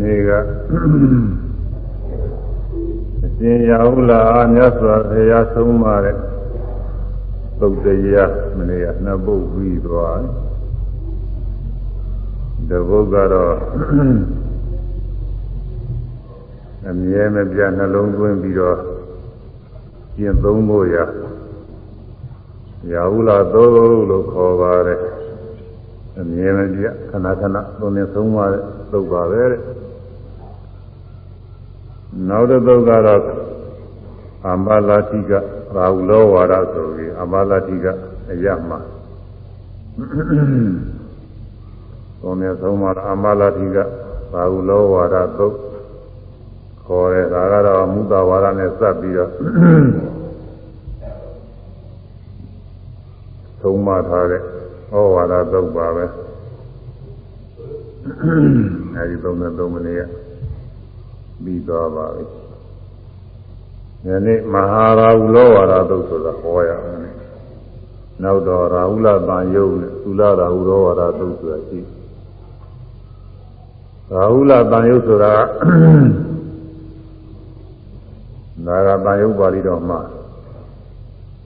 နေ့ကအရှင်ရာဟုလာမြတ်စွာဘုရားဆုံးမတဲ့သုတ်တရားမနေ့ကနှစ်ပုဒ်ပြီးသွားတပုဒ်ကတော့အမြဲမပြနှလုံးသွင်းပြီးတော့ကျင့်သုံးဖို့ရရာဟုလာသုတ်လို့ခေါ်ပါတယ်အမြဲမပြခဏခဏသုံးနေဆုံးမတဲ့သုတ်ပါပဲတဲ့ နောက်တစ်သုတ်ကတော့အမ္ဘာလာတိကရာဟုလောဝါဒဆိုပြီးအမ္ဘာလာတိကအရမှာသုံးနေဆုံးမအမ္ဘာလာတိကရာဟုလောဝါဒသုတ်ခေါ်တယ်ဒါကတော့မုဒ္ဒဝါဒနဲ့စပ်ပြီးတော့သုံးမထားတဲ့ဩဝါဒသုတ်ပါပဲအဲဒီ33မိနစ် ပြီးသွားပါပြီ။ယနေ့မဟာရာဟုလောဝါဒသုတ်ဆိုတာဟောရအောင်။နောက်တော့ရာဟုလတန်ယုတ်နဲ့သုလရာဟုလောဝါဒသုတ်ဆိုတာရှိ။ရာဟုလတန်ယုတ်ဆိုတာနာဂတန်ယုတ်ပါဠိတော်မှာ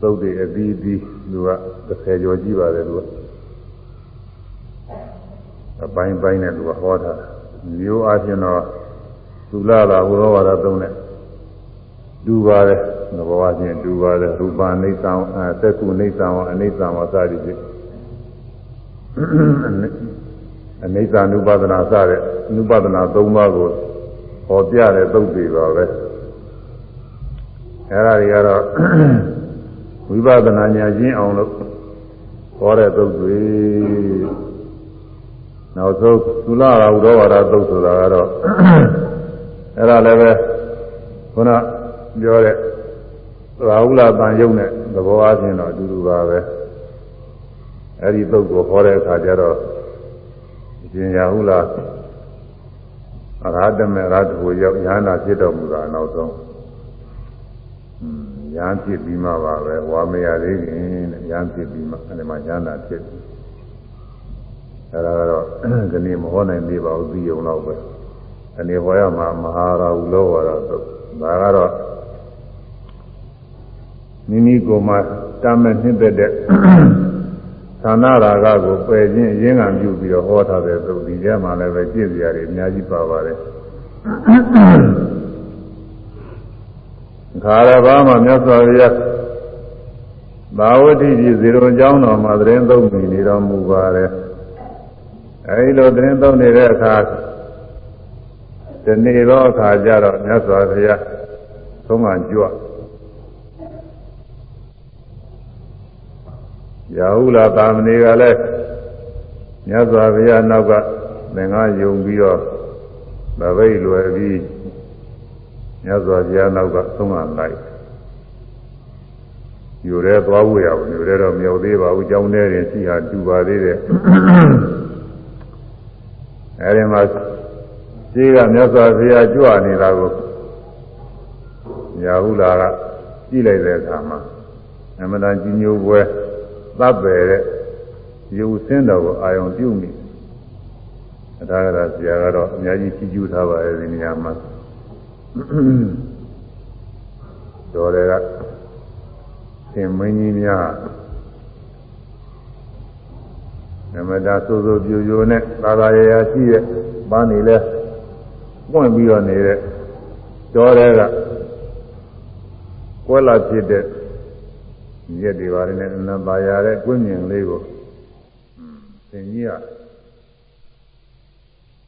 သုတ်တွေအပြီးပြီးသူက30ကျော်ကြီးပါတယ်သူကအပိုင်းပိုင်းနဲ့သူကဟောတာမျိုးအချင်းတော့ သုလလာဘုရောဝါဒသုံးတဲ့ဒူပါတယ်သဘောအချင်းဒူပါတယ်ရူပအိဋ္ဌံအဲသက်ကုအိဋ္ဌံဝအနိစ္စံဝစသည်ဖြင့်အနိစ္စ ानु ပါဒနာစတဲ့ ानु ပါဒနာ၃ပါးကိုဟောပြတဲ့သုတ်တွေပါပဲအဲဒါတွေကတော့ဝိပဿနာဉာဏ်ချင်းအောင်လို့ဟောတဲ့သုတ်တွေနောက်ဆုံးသုလရာဟုတော်ဝါဒသုတ်ဆိုတာကတော့ အဲ့ဒါလည်းပဲခုနပြောတဲ့ရာဟုလတန်ယုံတဲ့သဘောအချင်းတော့အတူတူပါပဲအဲ့ဒီသုတ်ကိုဟောတဲ့အခါကျတော့ရှင်ရာဟုလအရဟတမေရဟတကိုရောက်ယန္တာဖြစ်တော်မူတာနောက်ဆုံးယန္ဖြစ်ပြီးမှပါပဲဝါမရသေးခင်တဲ့ယန္ဖြစ်ပြီးမှအဲ့ဒီမှာယန္တာဖြစ်အဲ့ဒါကတော့ဒီနေ့မဟောနိုင်သေးပါဘူးသိုံတော့ပဲ ဒီနေ့ဟောရမှာမဟာရာဟုလောဝါဒသုတ်ဒါကတော့မိမိကိုယ်မှာတာမဲ့နှစ်သက်တဲ့သန္နာရာဂကိုပယ်ခြင်းရင်းငံပြုပြီးတော့ဟောထားတဲ့သုတ်ဒီထဲမှာလည်းပဲကြည့်စရာတွေအများကြီးပါပါတယ်ခါရဘာမှာမြတ်စွာဘုရားဘာဝတိကြီးဇေရုံကျောင်းတော်မှာသတင်းသုံးမိနေတော်မူပါတယ်အဲဒီလိုသတင်းသုံးနေတဲ့အခါ ဒီနေ့တော့အခါကျတော့မြတ်စွာဘုရားသုံးမှကြွရာဟုလာသာမဏေကလည်းမြတ်စွာဘုရားနောက်ကသင်္ဃာယုံပြီးတော့ဗဗိတ်လွယ်ပြီးမြတ်စွာဘုရားနောက်ကသုံးမှလိုက်ယူရဲသွားဖို့ရဘူးယူရဲတော့မြောက်သေးပါဘူးကြောင်းထဲရင်ရှိဟာတူပါသေးတယ်အဲဒီမှာ ရှိကမြတ်စွာဘုရားကြွနေတာကိုရာဟုလာကကြည့်လိုက်တဲ့အခါမှာအမှန်တန်ကြီးညိုပွဲသတ်ပယ်တဲ့ယူစင်းတော်ကိုအာယုံပြုမိအထာဂရဆရာကတော့အများကြီးကြီးကျူးထားပါရဲ့ဒီနေရာမှာတော်တွေကသင်မင်းကြီးများနမတာစိုးစိုးပြူပြူနဲ့သာသာရရာရှိတဲ့ပန်းနေလဲ ပွင့်ပြီးတော့နေတဲ့တော်တွေကကွဲလာဖြစ်တဲ့ရက်တွေပါတယ်နဲ့နံပါရတဲ့ကွင်းမြင်လေးကိုသင်ကြီးက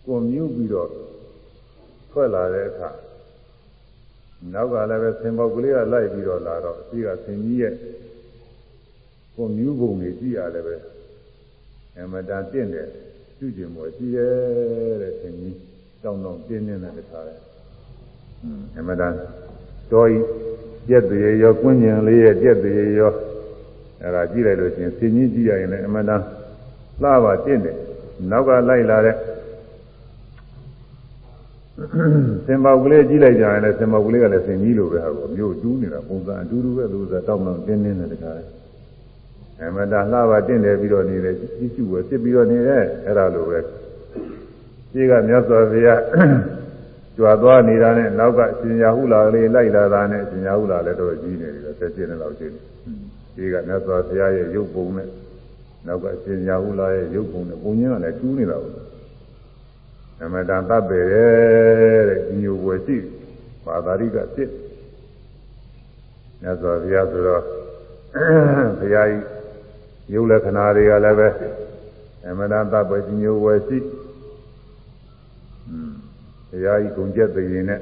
ကိုမြူးပြီးတော့ထွက်လာတဲ့အခါနောက်ကလည်းပဲဆင်ပေါက်ကလေးကလိုက်ပြီးတော့လာတော့အရှိကဆင်ကြီးရဲ့ကိုမြူးပုံတွေကြည့်ရတယ်ပဲအမတန်တင့်တယ်ပြုကျင်မှုရှိရဲ့တဲ့ဆင်ကြီး တောင်းတောင်းတင်းနေတဲ့တခါလဲအမတန်တော်ဤပြက်သေးရောကွင်းကျင်လေးရဲ့ပြက်သေးရောအဲဒါကြည့်လိုက်လို့ရှိရင်ဆင်ကြီးကြည့်ရရင်လည်းအမတန်လှပါတင့်တယ်နောက်ကလိုက်လာတဲ့စင်ပေါက်ကလေးကြည့်လိုက်ကြရင်လည်းစင်ပေါက်ကလေးကလည်းစင်ကြီးလိုပဲဟာကိုမျိုးတူးနေတာပုံစံအတူတူပဲလို့ဆိုတော့တောင်းတောင်းတင်းတင်းနဲ့တခါလဲအမတလှပါတင့်တယ်ပြီးတော့နေတယ်ကြီးစုပဲစစ်ပြီးတော့နေတယ်အဲ့ဒါလိုပဲ ရှိကမြတ်စွာဘုရားကြွာသွားနေတာနဲ့နောက်ကရှင်ရာဟုလာလေးလိုက်လာတာနဲ့ရှင်ရာဟုလာလည်းတော့ကြီးနေပြီဆက်ပြင်းနေတော့ရှိတယ်ရှိကမြတ်စွာဘုရားရဲ့ရုပ်ပုံနဲ့နောက်ကရှင်ရာဟုလာရဲ့ရုပ်ပုံနဲ့ပုံချင်းကလည်းကျူးနေတာဘူးအမတန်တပ်ပေတဲ့ဒီမျိုးဝယ်ရှိပါသာရိကဖြစ်မြတ်စွာဘုရားဆိုတော့ဘုရားကြီးရုပ်လက္ခဏာတွေကလည်းပဲအမတန်တပ်ပေဒီမျိုးဝယ်ရှိ ဘုရားကြီးဂုံကျက်သိရင်နဲ့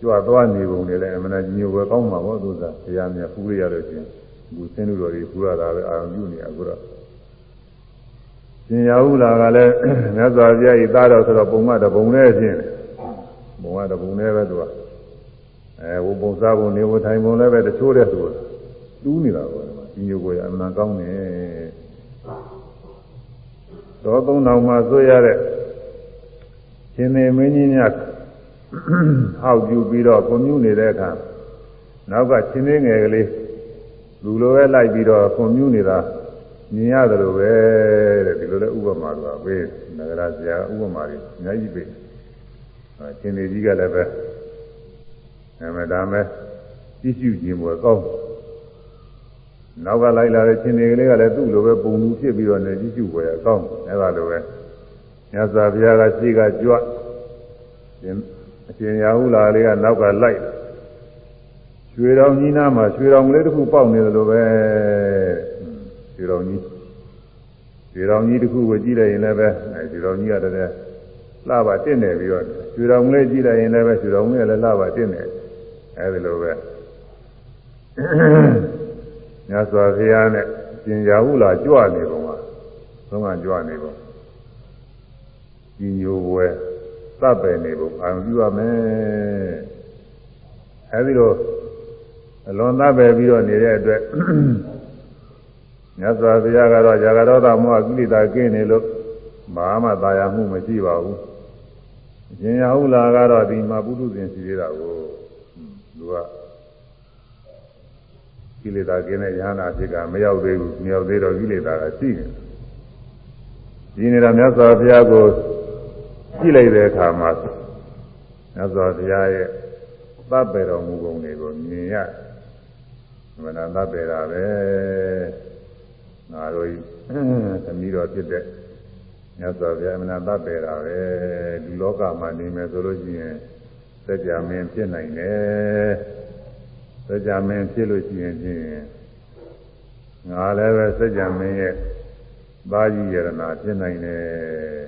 ကြွသွားနေပုံတွေလည်းအမှန်တကြီးဝယ်ကောင်းမှာပေါ့သူကဘုရားမြတ်ဖူးရရလို့ချင်းအခုဆင်းလူတော်တွေဖူးရတာပဲအာရုံပြုနေအခုတော့ရှင်ရဟုလာကလည်းမြတ်စွာဘုရားဤသားတော်ဆိုတော့ပုံမတပုံနဲ့ချင်းပုံမတပုံနဲ့ပဲသူကအဲဝပုံစားပုံနေဝထိုင်ပုံလည်းပဲတချိုးတဲ့သူကတူးနေတာပေါ့ဒီမျိုးကိုအမှန်ကောင်းတယ်တော့သုံးတော်မှာဆိုရတဲ့ ရှင်မေမင်းကြီးများဟောက်ယူပြီးတော့ကွန်မြူနေတဲ့အခါနောက်ကရှင်သေးငယ်ကလေးလူလိုပဲလိုက်ပြီးတော့ကွန်မြူနေတာမြင်ရတယ်လို့ပဲတဲ့ဒီလိုလဲဥပမာတော့ပဲနဂရဆရာဥပမာတွေအများကြီးပဲရှင်သေးကြီးကလည်းပဲအဲမဲ့ဒါမဲ့ကြည့်ရှုခြင်းပေါ်ကောင်းနောက်ကလိုက်လာတဲ့ရှင်သေးကလေးကလည်းသူ့လိုပဲပုံလူဖြစ်ပြီးတော့နေကြည့်ရှုပေါ်ရကောင်းအဲဒါလိုပဲ မြတ်စွာဘုရားကရှိကကြွအရှင်ရာဟုလာလေးကနောက်ကလိုက်ရွှေတော်ကြီးနားမှာရွှေတော်ကလေးတစ်ခုပေါက်နေတယ်လို့ပဲရွှေတော်ကြီးရွှေတော်ကြီးတစ်ခုကိုကြည့်လိုက်ရင်လည်းပဲအဲရွှေတော်ကြီးကတည်းကလှပါတင့်နေပြီးတော့ရွှေတော်ကလေးကြည့်လိုက်ရင်လည်းပဲရွှေတော်ကလေးလည်းလှပါတင့်နေအဲဒီလိုပဲမြတ်စွာဘုရားနဲ့ရှင်ရာဟုလာကြွနေပုံကသုံးကကြွနေပုံ ကြီးညိုဝဲသတ်ပယ်နေဖို့အာရုံပြုရမယ်အဲဒီလိုအလွန်သတ်ပယ်ပြီးတော့နေတဲ့အတွက်မြတ်စွာဘုရားကတော့ဇာဂရောဓမောဟကိလေသာကင်းနေလို့ဘာမှသာယာမှုမရှိပါဘူးအရှင်ရဟုလာကတော့ဒီမှာပုထုဇဉ်ရှိသေးတာကိုသူကကိလေသာကင်းတဲ့ယဟနာဖြစ်ကမရောက်သေးဘူးမရောက်သေးတော့ကိလေသာကရှိနေဒီနေတာမြတ်စွာဘုရားကို ကြည့်လိုက်တဲ့အခါမှာမြတ်စွာဘုရားရဲ့သဗ္ဗေတော်မူပုံတွေကိုမြင်ရမနာသဗ္ဗေတာပဲငါတို့သမီးတော်ဖြစ်တဲ့မြတ်စွာဘုရားမနာသဗ္ဗေတာပဲဒီလောကမှာနေမယ်ဆိုလို့ရှိရင်စัจ जा မင်းဖြစ်နိုင်တယ်စัจ जा မင်းဖြစ်လို့ရှိရင်ဖြင့်ငါလည်းပဲစัจ जा မင်းရဲ့ဘာကြီးယရနာဖြစ်နိုင်တယ်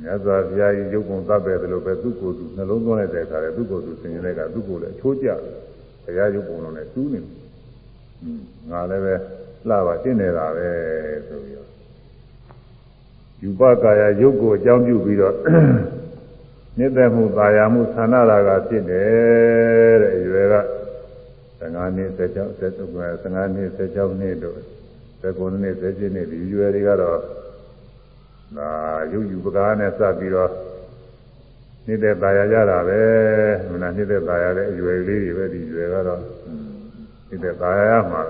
မြတ်စွာဘုရားကြီးရုပ်ပုံသတ်ပဲလို့ပဲသူ့ကိုယ်သူနှလုံးသွင်းလိုက်တဲ့အခါလေသူ့ကိုယ်သူဆင်ញတဲ့ကသူ့ကိုယ်လည်းအချိုးကျတယ်ဘုရားရုပ်ပုံလုံးနဲ့တူးနေတယ်ငါလည်းပဲလှပါတင့်နေတာပဲဆိုပြီးတော့ယူပကာယရုပ်ကိုအကြောင်းပြုပြီးတော့နိသက်မှုသာယာမှုသန္နာရာကဖြစ်တယ်တဲ့အရွယ်က15နှစ်16 15နှစ်16နှစ်တို့19နှစ်17နှစ်ဒီရွယ်တွေကတော့ ဒါရုပ်ယူပကားနဲ့စပြီးတော့နေတဲ့ตายရတာပဲမနာနေတဲ့ตายရတဲ့အရွယ်လေးတွေပဲဒီရွယ်ကတော့နေတဲ့ตายရမှာ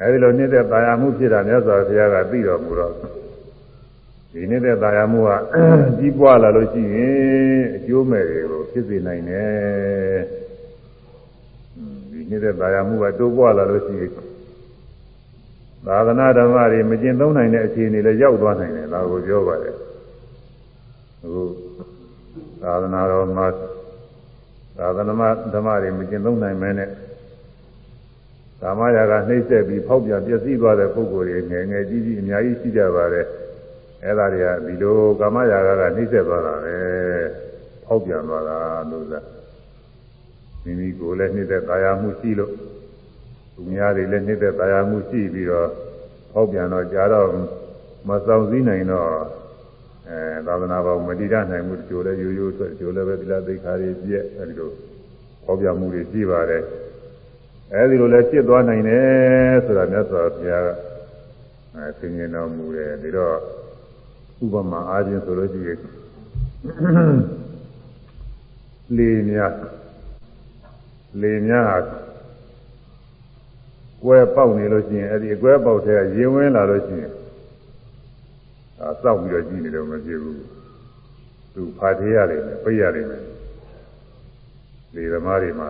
အဲဒီလိုနေတဲ့ตายရမှုဖြစ်တာမြတ်စွာဘုရားကသိတော်မူတော့ဒီနေတဲ့ตายရမှုကကြီးပွားလာလို့ရှိရင်အကျိုးမဲ့တွေကိုဖြစ်စေနိုင်တယ်ဒီနေတဲ့ตายရမှုကတိုးပွားလာလို့ရှိရင် သာသနာဓမ္မတွေမကျင့်သုံးနိုင်တဲ့အခြေအနေလည်းရောက်သွားနိုင်တယ်ဒါကိုပြောပါတယ်အခုသာသနာတော်မှာသာသနာဓမ္မတွေမကျင့်သုံးနိုင်မဲနဲ့ကာမရာဂနှိမ့်ဆက်ပြီးဖောက်ပြန်ပျက်စီးသွားတဲ့ပုဂ္ဂိုလ်တွေငယ်ငယ်ကြီးကြီးအများကြီးရှိကြပါတယ်အဲ့ဒါတွေကဒီလိုကာမရာဂကနှိမ့်ဆက်သွားတာပဲဖောက်ပြန်သွားတာလို့သာမိမိကိုယ်လည်းနှိမ့်သက်သာယာမှုရှိလို့ သူများတွေလည်းနှိမ့်သက်တရားမှုရှိပြီးတော့ဟောက်ပြန်တော့ကြာတော့မဆောင်စည်းနိုင်တော့အဲသာသနာပေါင်းမတည်ရနိုင်မှုတချို့လည်းရိုးရိုးဆိုတချို့လည်းပဲသီလသိက္ခာတွေပြည့်အဲဒီလိုဟောက်ပြန်မှုတွေရှိပါတယ်အဲဒီလိုလည်းဖြစ်သွားနိုင်တယ်ဆိုတာမြတ်စွာဘုရားကအဲသင်္ကြန်တော်မူတယ်ဒီတော့ဥပမာအားဖြင့်ဆိုလို့ရှိရင်လေများလေများ ကွဲပေါက်နေလို့ရှိရင်အဲ့ဒီအကွဲပေါက်ထဲကရင်ဝင်လာလို့ရှိရင်ဒါစောက်ပြီးတော့ကြည့်နေတော့မဖြစ်ဘူးသူဖာသေးရတယ်ပိတ်ရတယ်လေသမားတွေမှာ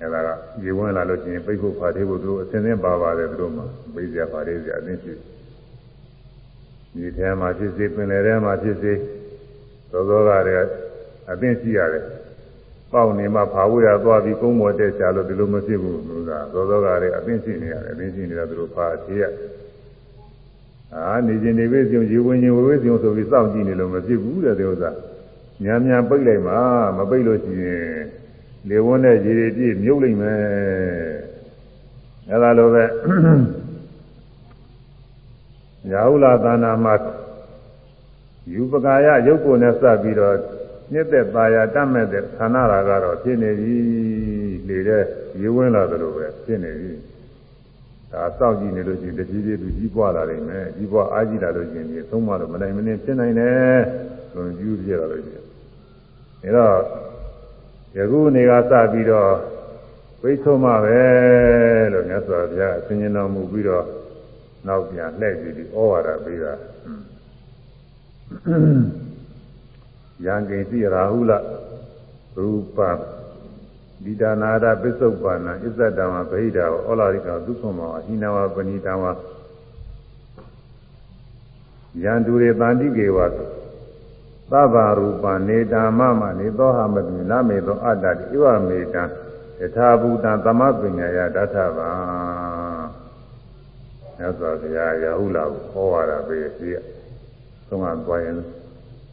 အဲဒါကရေဝင်လာလို့ရှိရင်ပိတ်ဖို့ဖာသေးဖို့သူတို့အစင်းစင်းပါပါတယ်သူတို့မှာပိတ်စရာဖာသေးစရာအသိရှိဒီထဲမှာဖြစ်စေပင်လယ်ထဲမှာဖြစ်စေသောသောကတွေအသိရှိရတယ် ပေါက်နေမှဖာဝရသွားပြီးကုန်းပေါ်တက်ချလို့ဒီလိုမဖြစ်ဘူးလို့ကသောသောကတွေအသိရှိနေရတယ်အသိရှိနေတာသူတို့ဖာသေးရအာနေခြင်းနေဝိဇ္ဇုံရေဝင်ခြင်းဝိဇ္ဇုံဆိုပြီးစောင့်ကြည့်နေလို့မဖြစ်ဘူးတဲ့ဒီဥစ္စာညာညာပိတ်လိုက်မှမပိတ်လို့ရှိရင်လေဝန်းတဲ့ရေတွေပြည့်မြုပ်လိမ့်မယ်အဲဒါလိုပဲရာဟုလာသာနာမှာယူပကာယရုပ်ကိုနဲ့စပ်ပြီးတော့ ညစ်သက်ပါရတတ်မဲ့တဲ့ဌာနရာကတော့ဖြစ်နေပြီလေတဲ့ရေဝင်းလာသလိုပဲဖြစ်နေပြီဒါစောင့်ကြည့်နေလို့ရှိရင်တဖြည်းဖြည်းသူကြီးပွားလာနိုင်မယ်ကြီးပွားအားကြီးလာလို့ရှိရင်ဒီသုံးမလို့မနိုင်မနေဖြစ်နိုင်တယ်လို့ယူပြရလို့ရှိရင်ဒါတော့ယခုနေကစပြီးတော့ဝိသုံးမပဲလို့မြတ်စွာဘုရားအစဉ်တော်မူပြီးတော့နောက်ပြန်လှည့်ကြည့်ပြီးဩဝါဒပေးတာ ယံကိတိရာဟုလရူပဒီဒါနာရပစ္စုပ္ပန္နဣဇ္ဇတံဝဗိဒာဩလာရိကဒုက္ခမောဟိနဝပဏိတံဝယံတူရေတန္တိကေဝသဗ္ဗရူပနေတမမနေသောဟမတိနမေသောအတ္တတိဝမေတံယထာဘူတံသမပညာယတထဗံမြတ်စွာဘုရားရဟုလာကိုဟောရတာပဲရှိရသုံးကသွားရင်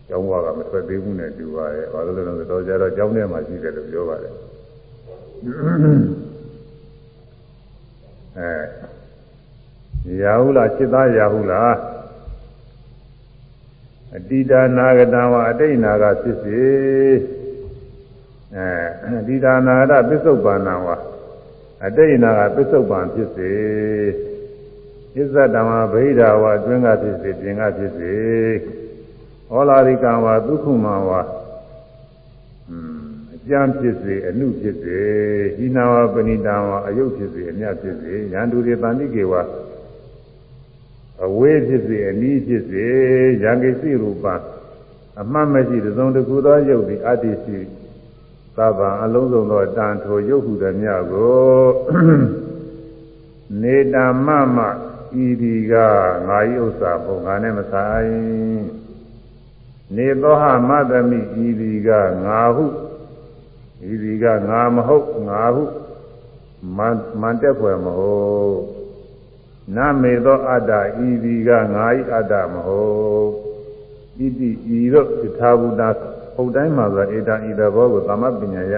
ကျောင်းဘွားကမထွက်သေးဘူးနဲ့တူပါရဲ့ဘာလို့လဲဆိုတော့ကြာတော့ကျောင်းထဲမှာရှိတယ်လို့ပြောပါတယ်အဲရာဟုလာစိတ်သားရာဟုလာအတိဒါနာဂတံဝအတိတ်နာကဖြစ်စေအဲအတိဒါနာရပစ္စုပန်နံဝအတိတ်နာကပစ္စုပန်ဖြစ်စေဣဇတံဝဗိဓာဝအတွင်းကဖြစ်စေပြင်ကဖြစ်စေ ဟောလာရိကံဝဒုက္ခမံဝအကျမ်းဖြစ်စေအနုဖြစ်စေဟိနာဝပဏိတံဝအယုတ်ဖြစ်စေအမြတ်ဖြစ်စေယန္တုရေတန်တိကေဝအဝေးဖြစ်စေအနီးဖြစ်စေယံကိစီရူပအမှတ်မရှိသုံးတစ်ခုသောယုတ်သည်အတ္တိရှိသဗ္ဗံအလုံးစုံသောတန်ထိုယုတ်ဟုသည်မြတ်ကိုနေတမမဤဒီကငါဤဥစ္စာဘုံငါနဲ့မဆိုင် နေသောဟမသမိဤဒီကငါဟုဤဒီကငါမဟုတ်ငါဟုမန်မန်တက်ဖွယ်မဟုတ်နမေသောအတ္တဤဒီကငါဤအတ္တမဟုတ်ဣတိဤတို့သထာဘူတာဟုတ်တိုင်းမှာဆိုဧတံဤသဘောကိုသမပညာယ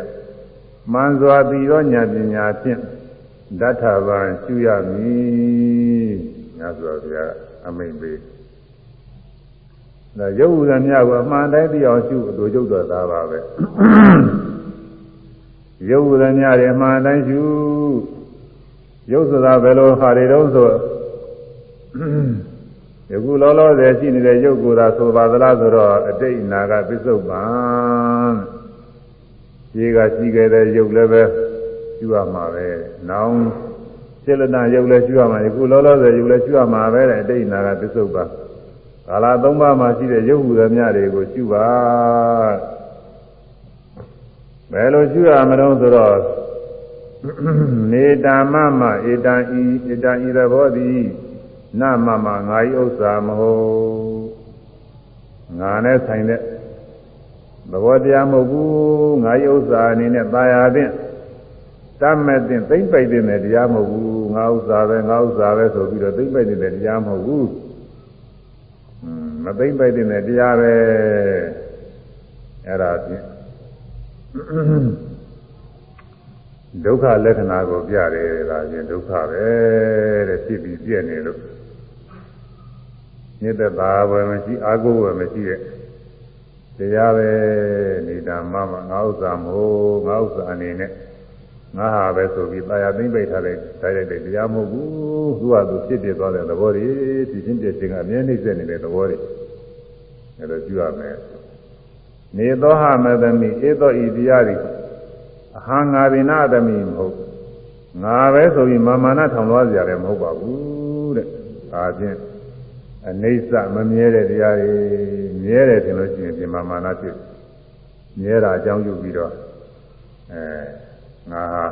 မန်စွာပြီးသောဉာဏ်ပညာဖြင့်ဓာထဗံရှုရမည်ညဆိုဘုရားအမိန်ပေး ဒါရုပ်ဝရမြကိုအမှန်တိုင်းသိအောင်ရှုအတူကျုပ်တော်သားပါပဲရုပ်ဝရမြတွေအမှန်တိုင်းရှုရုပ်ဆိုတာဘယ်လိုဟာတွေတုံးဆိုယခုလောလောဆယ်ရှိနေတဲ့ရုပ်ကိုယ်သာဆိုပါသလားဆိုတော့အတိတ်နာကပစ္စုပန်ရှိကရှိခဲ့တဲ့ရုပ်လည်းပဲရှုရမှာပဲ။နောင်စေလနာရုပ်လည်းရှုရမှာယခုလောလောဆယ်ရုပ်လည်းရှုရမှာပဲတဲ့အတိတ်နာကပစ္စုပန် ကာလသုံးပါးမှာရှိတဲ့ရုပ်ဟူသမျှတွေကိုရှုပါဘယ်လိုရှုရမလို့ဆိုတော့နေတာမမဧတံဤဧတံဤသဘောသည်နမမငါဤဥစ္စာမဟုတ်ငါနဲ့ဆိုင်တဲ့သဘောတရားမဟုတ်ဘူးငါဤဥစ္စာအနေနဲ့တာယာဖြင့်တတ်မဲ့တဲ့သိမ့်ပိုက်တဲ့တရားမဟုတ်ဘူးငါဥစ္စာပဲငါဥစ္စာပဲဆိုပြီးတော့သိမ့်ပိုက်တဲ့တရားမဟုတ်ဘူး မသိမ့်ပိုက်တဲ့တရားပဲအဲ့ဒါဖြင့်ဒုက္ခလက္ခဏာကိုပြတယ်ဒါချင်းဒုက္ခပဲတဲ့ဖြစ်ပြီးပြည့်နေလို့မြစ်သက်သာဝယ်မရှိအာကိုဝယ်မရှိတဲ့တရားပဲနေတာမမငါဥစ္စာမဟုတ်ငါဥစ္စာအနေနဲ့ ငါဟာပဲဆိုပြီးတာယာသိမ့်ပိတ်ထားတဲ့တိုင်းတဲ့တရားမဟုတ်ဘူးသူ့ဟာသူဖြစ်ပြသွားတဲ့သဘောတွေဒီချင်းပြခြင်းကအမြဲနှိမ့်ဆက်နေတဲ့သဘောတွေအဲလိုကြည့်ရမယ်နေသောဟမသမိဧသောဤတရားတွေအဟံငါရိနာသမိမဟုတ်ငါပဲဆိုပြီးမာမာနထောင်သွားကြရတယ်မဟုတ်ပါဘူးတဲ့ဒါဖြင့်အနေစမမြဲတဲ့တရားတွေမြဲတယ်ထင်လို့ရှိရင်ပြမမာနဖြစ်မြဲတာအကြောင်းပြုပြီးတော့အဲ ငါဟာ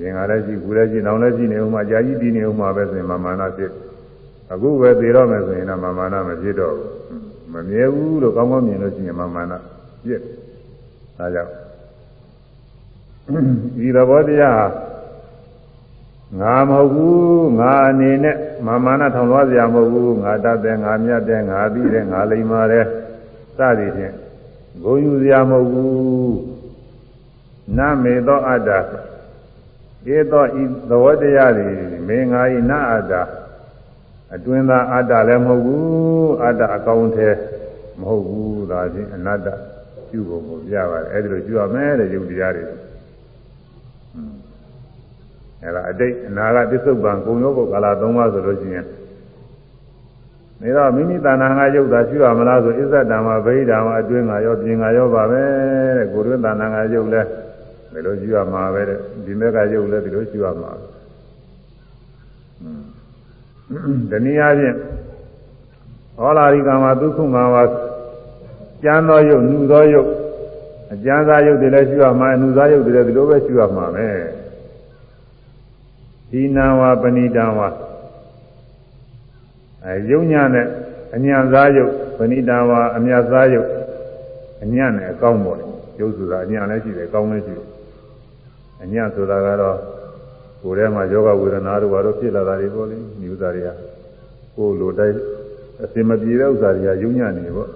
ရင်ငါလည်းရှိဘူးလည်းရှိနောင်လည်းရှိနေဦးမှာကြာကြီးပြီးနေဦးမှာပဲဆိုရင်မမာနဖြစ်အခုပဲသိတော့မယ်ဆိုရင်တော့မမာနမဖြစ်တော့ဘူးမမြဲဘူးလို့ကောင်းကောင်းမြင်လို့ရှိရင်မမာနဖြစ်ဒါကြောင့်ဒီသဘောတရားငါမဟုတ်ဘူးငါအနေနဲ့မာမာနထောင်လွှားစရာမဟုတ်ဘူးငါတတ်တယ်ငါမြတ်တယ်ငါပြီးတယ်ငါလိမ္မာတယ်စသည်ဖြင့်ဂုဏ်ယူစရာမဟုတ်ဘူး နမေသောအတ္တဧသောဤသဘောတရားတွေမေငါဤနအတ္တအတွင်းသားအတ္တလည်းမဟုတ်ဘူးအတ္တအကောင်းထဲမဟုတ်ဘူးဒါချင်းအနတ္တပြုဖို့ကိုပြပါတယ်အဲဒီလိုပြုရမယ်တဲ့ယုတ်တရားတွေအဲဒါအတိတ်အနာဂတ်ပစ္စုပန်ကုံရောဘုကာလ၃ပါးဆိုလို့ရှိရင်နေတော့မိမိတဏ္ဍာငါယုတ်တာရှိရမလားဆိုအစ္ဆတံမှာဗိဓာမှာအတွင်းငါရောပြင်ငါရောပါပဲတဲ့ကိုယ်တွင်းတဏ္ဍာငါယုတ်လဲ ဒီလိုရှိရမှာပဲတဲ့ဒီမဲ့ကယုတ်လဲဒီလိုရှိရမှာတနည်းအားဖြင့်ဟောလာရိကမှာဒုက္ခမှာပါကျမ်းသောယုတ်နှူသောယုတ်အကျမ်းသာယုတ်တွေလည်းရှိရမှာအနှူသာယုတ်တွေလည်းဒီလိုပဲရှိရမှာပဲဒီနာဝပဏိတံဝအဲယုံညာနဲ့အညံစားယုတ်ပဏိတံဝအမြတ်စားယုတ်အညံနဲ့အကောင်းပေါ်တယ်ယုတ်ဆိုတာအညံလည်းရှိတယ်အကောင်းလည်းရှိတယ် အညံဆိုတာကတော့ကိုယ်ထဲမှာယောဂဝေဒနာတို့ဘာလို့ဖြစ်လာတာတွေပေါ့လေဒီဥစ္စာတွေကကိုယ်လိုတိုင်းအစင်မပြေတဲ့ဥစ္စာတွေကယုံညာနေပေါ့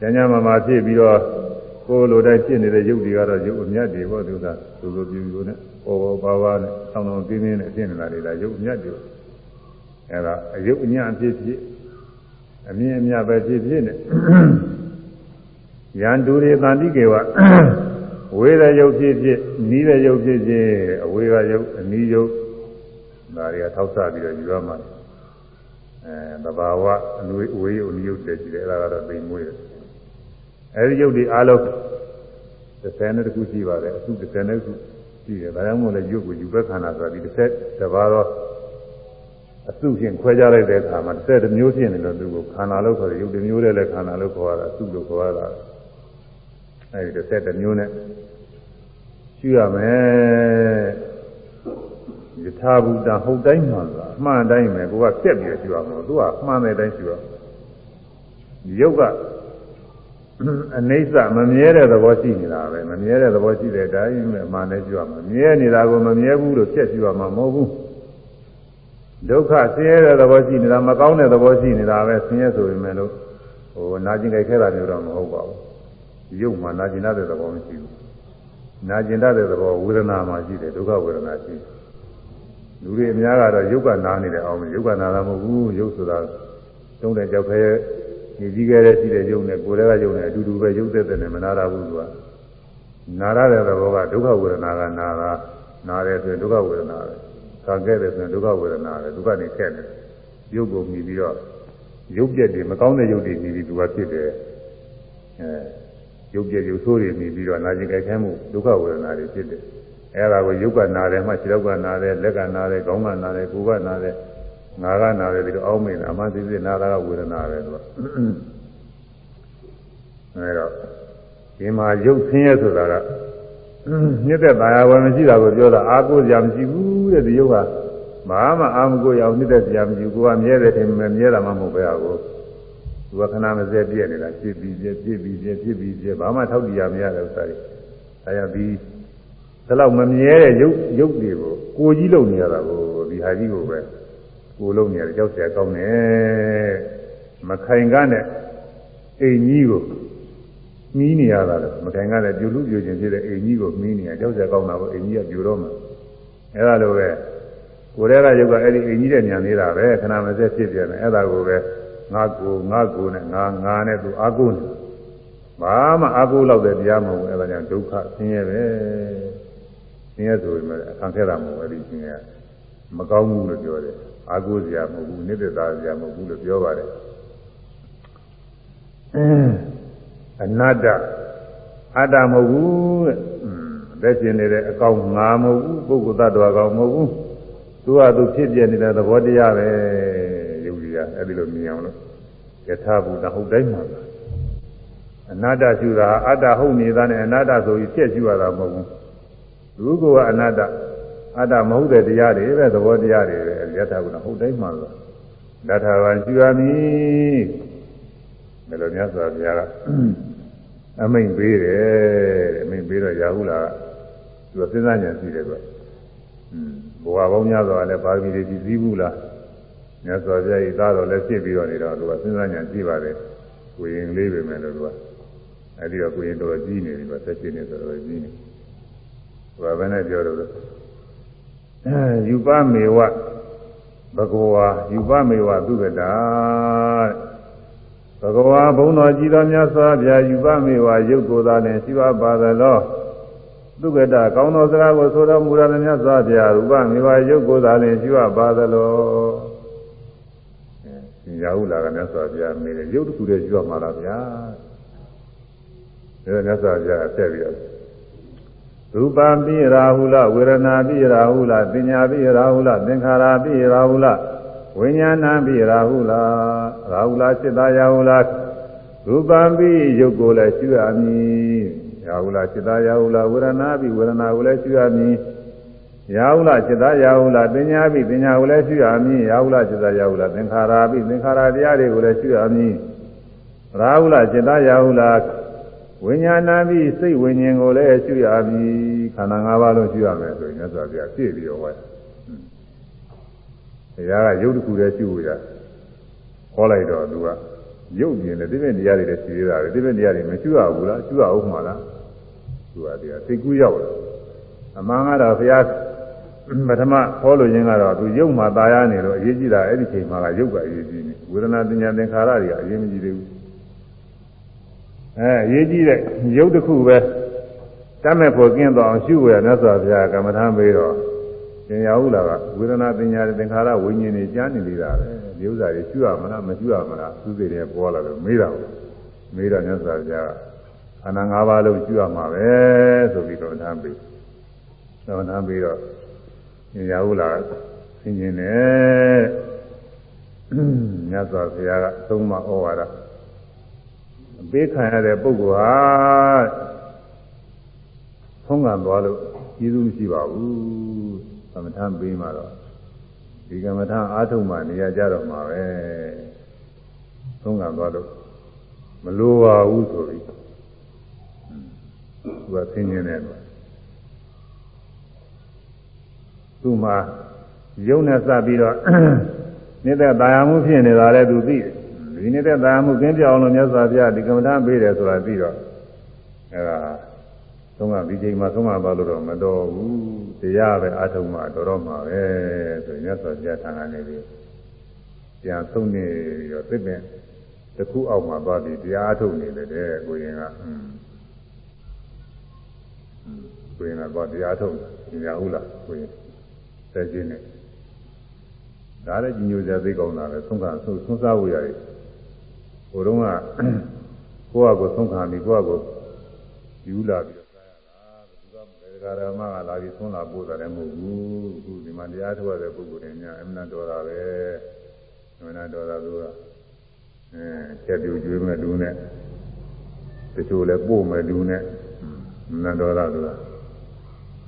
ဉာဏ်ဉာဏ်မှမှဖြစ်ပြီးတော့ကိုယ်လိုတိုင်းဖြစ်နေတဲ့ယုတ်တွေကတော့ယုတ်အမြတ်တွေပေါ့ဒီဥစ္စာလိုလိုပြူပြူနဲ့ပေါ်ပေါ်ပါပါနဲ့ဆောင်းဆောင်းပြင်းပြင်းနဲ့ဖြစ်နေတာတွေဒါယုတ်အမြတ်တွေအဲဒါအယုတ်အညံ့ဖြစ်ဖြစ်အမြင်အမြတ်ပဲဖြစ်ဖြစ်နဲ့ယန္တူရေတန်တိကေဝ ဝေးတဲ့ယုတ်ဖြစ်ဖြစ်နီးတဲ့ယုတ်ဖြစ်ဖြစ်အဝေးကယုတ်အနီးယုတ်ဒါတွေကထောက်ဆပြီးတော့ယူရမှာအဲသဘာဝအနွေးဝေးယုတ်နီးယုတ်တည်းရှိတယ်အဲဒါကတော့သိမွေးတယ်အဲဒီယုတ်ဒီအားလုံး30နဲ့တခုရှိပါတယ်အခု30နဲ့ခုရှိတယ်ဒါကြောင့်မို့လဲယုတ်ကိုယူဘက်ခန္ဓာဆိုတာဒီ30တဘာတော့အစုဖြင့်ခွဲခြားလိုက်တဲ့အခါမှာ30တမျိုးဖြစ်နေတော့သူကိုခန္ဓာလို့ခေါ်တယ်ယုတ်တမျိုးတည်းလည်းခန္ဓာလို့ခေါ်ရတာအစုလို့ခေါ်ရတာ အဲဒီ30တမျိုးနဲ့ရှိရမယ်ယထာဘူတဟုတ်တိုင်းမှန်လားအမှန်တိုင်းပဲကိုကပြက်ပြီးရှိရမှာသူကမှန်တဲ့အတိုင်းရှိရယုတ်ကအနိစ္စမမြဲတဲ့သဘောရှိနေတာပဲမမြဲတဲ့သဘောရှိတဲ့အတိုင်းပဲအမှန်နဲ့ရှိရမှာမြဲနေတာကိုမမြဲဘူးလို့ပြက်ရှိရမှာမဟုတ်ဘူးဒုက္ခဆင်းရဲတဲ့သဘောရှိနေတာမကောင်းတဲ့သဘောရှိနေတာပဲဆင်းရဲဆိုပေမဲ့လို့ဟိုနာကျင်ကြိုက်ခဲတာမျိုးတော့မဟုတ်ပါဘူး ရုပ်မှာနာကျင်တဲ့သဘောမရှိဘူးနာကျင်တဲ့သဘောဝေဒနာမှာရှိတယ်ဒုက္ခဝေဒနာရှိတယ်လူတွေအများကတော့ယုတ်ကနာနေတယ်အောင်ယုတ်ကနာတာမဟုတ်ဘူးယုတ်ဆိုတာတုံးတဲ့ကြောက်ခဲညီကြီးခဲ့တဲ့ရှိတဲ့ယုတ်နဲ့ကိုယ်တည်းကယုတ်နဲ့အတူတူပဲယုတ်တဲ့တဲ့နဲ့မနာတာဘူးသူကနာရတဲ့သဘောကဒုက္ခဝေဒနာကနာတာနာတယ်ဆိုရင်ဒုက္ခဝေဒနာပဲခံခဲ့တယ်ဆိုရင်ဒုက္ခဝေဒနာပဲဒုက္ခနေခဲ့တယ်ယုတ်ကိုမြည်ပြီးတော့ယုတ်ပြက်တွေမကောင်းတဲ့ယုတ်တွေမြည်ပြီးသူကဖြစ်တယ်အဲ ယုတ်ပြက်ယုတ်ဆိုးတွေမြည်ပြီးတော့နာကျင်ကြိုက်ခဲမှုဒုက္ခဝေဒနာတွေဖြစ်တယ်အဲဒါကိုယုတ်ကနာတယ်မှခြေထောက်ကနာတယ်လက်ကနာတယ်ခေါင်းကနာတယ်ကိုယ်ကနာတယ်ငါကနာတယ်ပြီးတော့အောင်းမိန်အမှန်သိသိနာတာကဝေဒနာပဲသူကအဲတော့ဒီမှာရုပ်ဆင်းရဲဆိုတာကမြစ်တဲ့တာယာဝယ်မရှိတာကိုပြောတာအာကိုစရာမရှိဘူးတဲ့ဒီရုပ်ကဘာမှအာမကိုရအောင်မြစ်တဲ့စရာမရှိဘူးကိုကမြဲတယ်ထင်မယ်မြဲတာမှမဟုတ်ပဲဟာကို သူကခဏမစဲပြည့်နေတာဖြစ်ပြီးပြည့်ဖြစ်ပြီးပြည့်ဖြစ်ပြီးပြည့်ဘာမှထောက်တည်ရမရတဲ့ဥစ္စာတွေအဲဒါပြီးဒါတော့မမြဲတဲ့ရုပ်ရုပ်တွေကိုကိုကြီးလုံနေရတာကိုဒီဟာကြီးကိုပဲကိုလုံးနေရကြောက်เสียကောင်းတယ်မခိုင်ကနဲ့အိမ်ကြီးကိုမီးနေရတာလေမခိုင်ကနဲ့ပြူလူပြူချင်းဖြစ်တဲ့အိမ်ကြီးကိုမီးနေရကြောက်เสียကောင်းတာကိုအိမ်ကြီးကပြူတော့မှာအဲဒါလိုပဲကိုယ်တည်းကရုပ်ကအဲ့ဒီအိမ်ကြီးတဲ့ညံနေတာပဲခဏမစက်ဖြစ်ပြန်တယ်အဲ့ဒါကိုပဲ ငါကိုငါကိုနဲ့ငါငါနဲ့သူအာကိုနေဘာမှအာကိုလောက်တဲ့တရားမဟုတ်ဘူးအဲ့ဒါကြောင့်ဒုက္ခဆင်းရဲပဲဆင်းရဲဆိုရင်လည်းအခန့်ခဲတာမဟုတ်ဘူးအဲ့ဒီဆင်းရဲမကောင်းဘူးလို့ပြောတယ်အာကိုစရာမဟုတ်ဘူးနိတ္တသာစရာမဟုတ်ဘူးလို့ပြောပါတယ်အနတ္တအတ္တမဟုတ်ဘူးတဲ့သက်ရှင်နေတဲ့အကောင်ငါမဟုတ်ဘူးပုဂ္ဂိုလ်သတ္တဝါကောင်မဟုတ်ဘူးသူကသူဖြစ်ပြနေတဲ့သဘောတရားပဲ ယုတ်ရရအဲဒီလိုမြင်အောင်လို့ယထာဘူတဟုတ်တိုင်းမှာအနာတ္တရှုတာအတ္တဟုတ်နေတာနဲ့အနာတ္တဆိုပြီးဖြစ်ရှုရတာမဟုတ်ဘူးလူကအနာတ္တအတ္တမဟုတ်တဲ့တရားတွေပဲသဘောတရားတွေပဲယထာဘူတဟုတ်တိုင်းမှာလို့တထာဝံရှုရမည်ဘယ်လိုများစွာဘုရားကအမိန်ပေးတယ်တဲ့အမိန်ပေးတော့ရာဟုလာသူကစဉ်းစားဉာဏ်ရှိတယ်ကွာဘဝပေါင်းများစွာလည်းပါရမီတွေကြည်စည်းဘူးလား မြတ်စွာဘုရားဤသားတော်လည်းဖြစ်ပြီးတော့နေတော့သူကစဉ်းစားဉာဏ်ကြည့်ပါတယ်ကိုရင်လေးပဲမယ်လို့သူကအဲဒီတော့ကိုရင်တော်ကြီးနေပြီကဆက်ရှိနေဆိုတော့ကြီးနေဘာပဲနဲ့ပြောတော့ယူပမေဝဘဂဝါယူပမေဝသုကတာဘဂဝါဘုံတော်ကြည်တော်မြတ်စွာဘုရားယူပမေဝရုပ်ကိုယ်သာနဲ့ရှိပါပါသလောသုကတကောင်းသောစကားကိုဆိုတော်မူရတဲ့မြတ်စွာဘုရားရူပမေဝရုပ်ကိုယ်သာနဲ့ရှိပါပါသလော အဲရာဟုလာကမြတ်စွာဘုရားမေးတယ်ရုပ်တစ်ခုတည်းရှိပါမှာလားဗျာဒါမြတ်စွာဘုရားဆက်ပြီးတော့ရူပပိရာဟုလဝေဒနာပိရာဟုလပညာပိရာဟုလသင်္ခါရပိရာဟုလဝိညာဏပိရာဟုလရာဟုလစိတ္တရာဟုလရူပံပိယုတ်ကိုလည်းရှုရမည်ရာဟုလစိတ္တရာဟုလဝေဒနာပိဝေဒနာကိုလည်းရှုရမည် ရာဟုလစိတ္တရာဟုလပညာပိပညာကိုလည်းရှုရမည်ရာဟုလစိတ္တရာဟုလသင်္ခါရပိသင်္ခါရတရားတွေကိုလည်းရှုရမည်ရာဟုလစိတ္တရာဟုလဝိညာဏပြီးစိတ်ဝိညာဉ်ကိုလည်းရှုရပြီခန္ဓာ၅ပါးလုံးရှုရမယ်ဆိုရင်မြတ်စွာဘုရားပြည့်ပြီးတော့ဟောတယ်။တရားကရုပ်တစ်ခုတည်းရှုရဟောလိုက်တော့သူကရုပ်ပြင်လည်းဒီမဲ့တရားတွေလည်းရှုရတာလေဒီမဲ့တရားတွေမရှုရဘူးလားရှုရအောင်မှာလားသူကတရားသိကူးရောက်တယ်အမှန်ကတော့ဘုရား ပထမဟောလို့ခြင်းကတော့သူရုပ်မှာตายရနေလို့အရေးကြီးတာအဲ့ဒီချိန်မှာကရုပ်ကအရေးကြီးနေဝေဒနာပညာသင်္ခါရတွေကအရေးမကြီးသေးဘူးအဲအရေးကြီးတဲ့ရုပ်တစ်ခုပဲတတ်မဲ့ဖို့ကင်းတော့အောင်ရှုဝယ်မြတ်စွာဘုရားကမ္မထာမေးတော့သင်ရဟုလားကဝေဒနာပညာသင်္ခါရဝိညာဉ်တွေကြားနေသေးတာပဲဒီဥစ္စာတွေရှုရမလားမရှုရမလားသူစိတ်တွေပေါ်လာတယ်မေးတာမေးတော့မြတ်စွာဘုရားခန္ဓာ၅ပါးလုံးရှုရမှာပဲဆိုပြီးတော့ထားပြီးတော့ထားပြီးတော့သင် ရဟုလားသင်ခြင်းနဲ့မြတ်စွာဘုရားကသုံးမဩဝါဒအပေးခံရတဲ့ပုဂ္ဂိုလ်ဟာထုံးကန်သွားလို့ကျေးဇူးမရှိပါဘူးသမထပေးမှတော့ဒီကမ္မထအားထုတ်မှနေရာကြတော့မှာပဲထုံးကန်သွားလို့မလိုပါဘူးဆိုပြီးသူကသိနေတယ် သူမှယုံနဲ့စပ်ပြီးတော့နေတဲ့တာယာမှုဖြစ်နေတာလည်းသူသိတယ်ဒီနေတဲ့သာမှုကင်းပြောင်းလို့မြတ်စွာဘုရားဒီကမ္မဋ္ဌာန်းပေးတယ်ဆိုတာသိတော့အဲဒါသုံးကဒီချိန်မှာသုံးကပါလို့တော့မတော်ဘူးတရားပဲအထုံးမှတော်တော့မှာပဲဆိုရင်မြတ်စွာဘုရားထံကနေပြီးပြန်သုံးနေပြီးတော့သစ်ပင်တစ်ခုအောက်မှာသွားပြီးတရားအထုတ်နေတယ်တဲ့ကိုရင်ကကိုရင်ကတော့တရားထုတ်နေရဟုတ်လားကိုရင် သက်ချင်းနဲ့ဒါလည်းကြီးညိုစရာသိကောင်းတာပဲသုံးကဆုံးဆုံးစားဝရရတယ်ဟိုတုန်းကကိုယ့်အကိုသုံးခံပြီးကိုယ့်အကိုယူလာပြီးတော့စားရတာဘယ်သူကမေဃာရမကလာပြီးသုံးလာပို့တယ်မဟုတ်ဘူးအခုဒီမှာတရားထုတ်ရတဲ့ပုဂ္ဂိုလ်တွေများအမှန်တော်တာပဲအမှန်တော်တာသူကအဲချက်ပြူကျွေးမဲ့လူနဲ့တချို့လည်းပို့မဲ့လူနဲ့အမှန်တော်တာသူက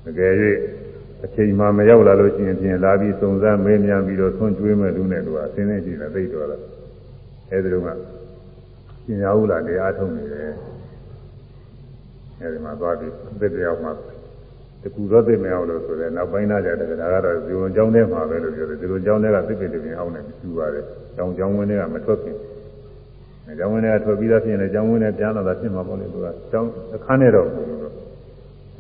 တကယ်၍ အချိန်မှမရောက်လာလို့ရှိရင်ပြင်လာပြီးစုံစမ်းမေးမြန်းပြီးတော့ဆွန့်ကျွေးမဲ့လူနဲ့သူကအသိနေကြည့်တယ်သိတော်လားအဲဒီတော့ကပညာဥလာတရားထုတ်နေတယ်အဲဒီမှာသွားပြီးသစ်တရားမှာတကူတော့သိမအောင်လို့ဆိုတယ်နောက်ပိုင်းသားကြတယ်ဒါကတော့ဇီဝင်ကျောင်းထဲမှာပဲလို့ပြောတယ်ဇီဝင်ကျောင်းထဲကသစ်ပင်တွေအောင်နေပြီးပါတယ်ကျောင်းကျောင်းဝင်းတွေကမထွက်ခင်အဲကျောင်းဝင်းတွေကထွက်ပြီးသားဖြစ်ရင်လည်းကျောင်းဝင်းတွေပြန်လာတာဖြစ်မှာပေါ့လေသူကကျောင်းအခန်းထဲတော့ဘူးလို့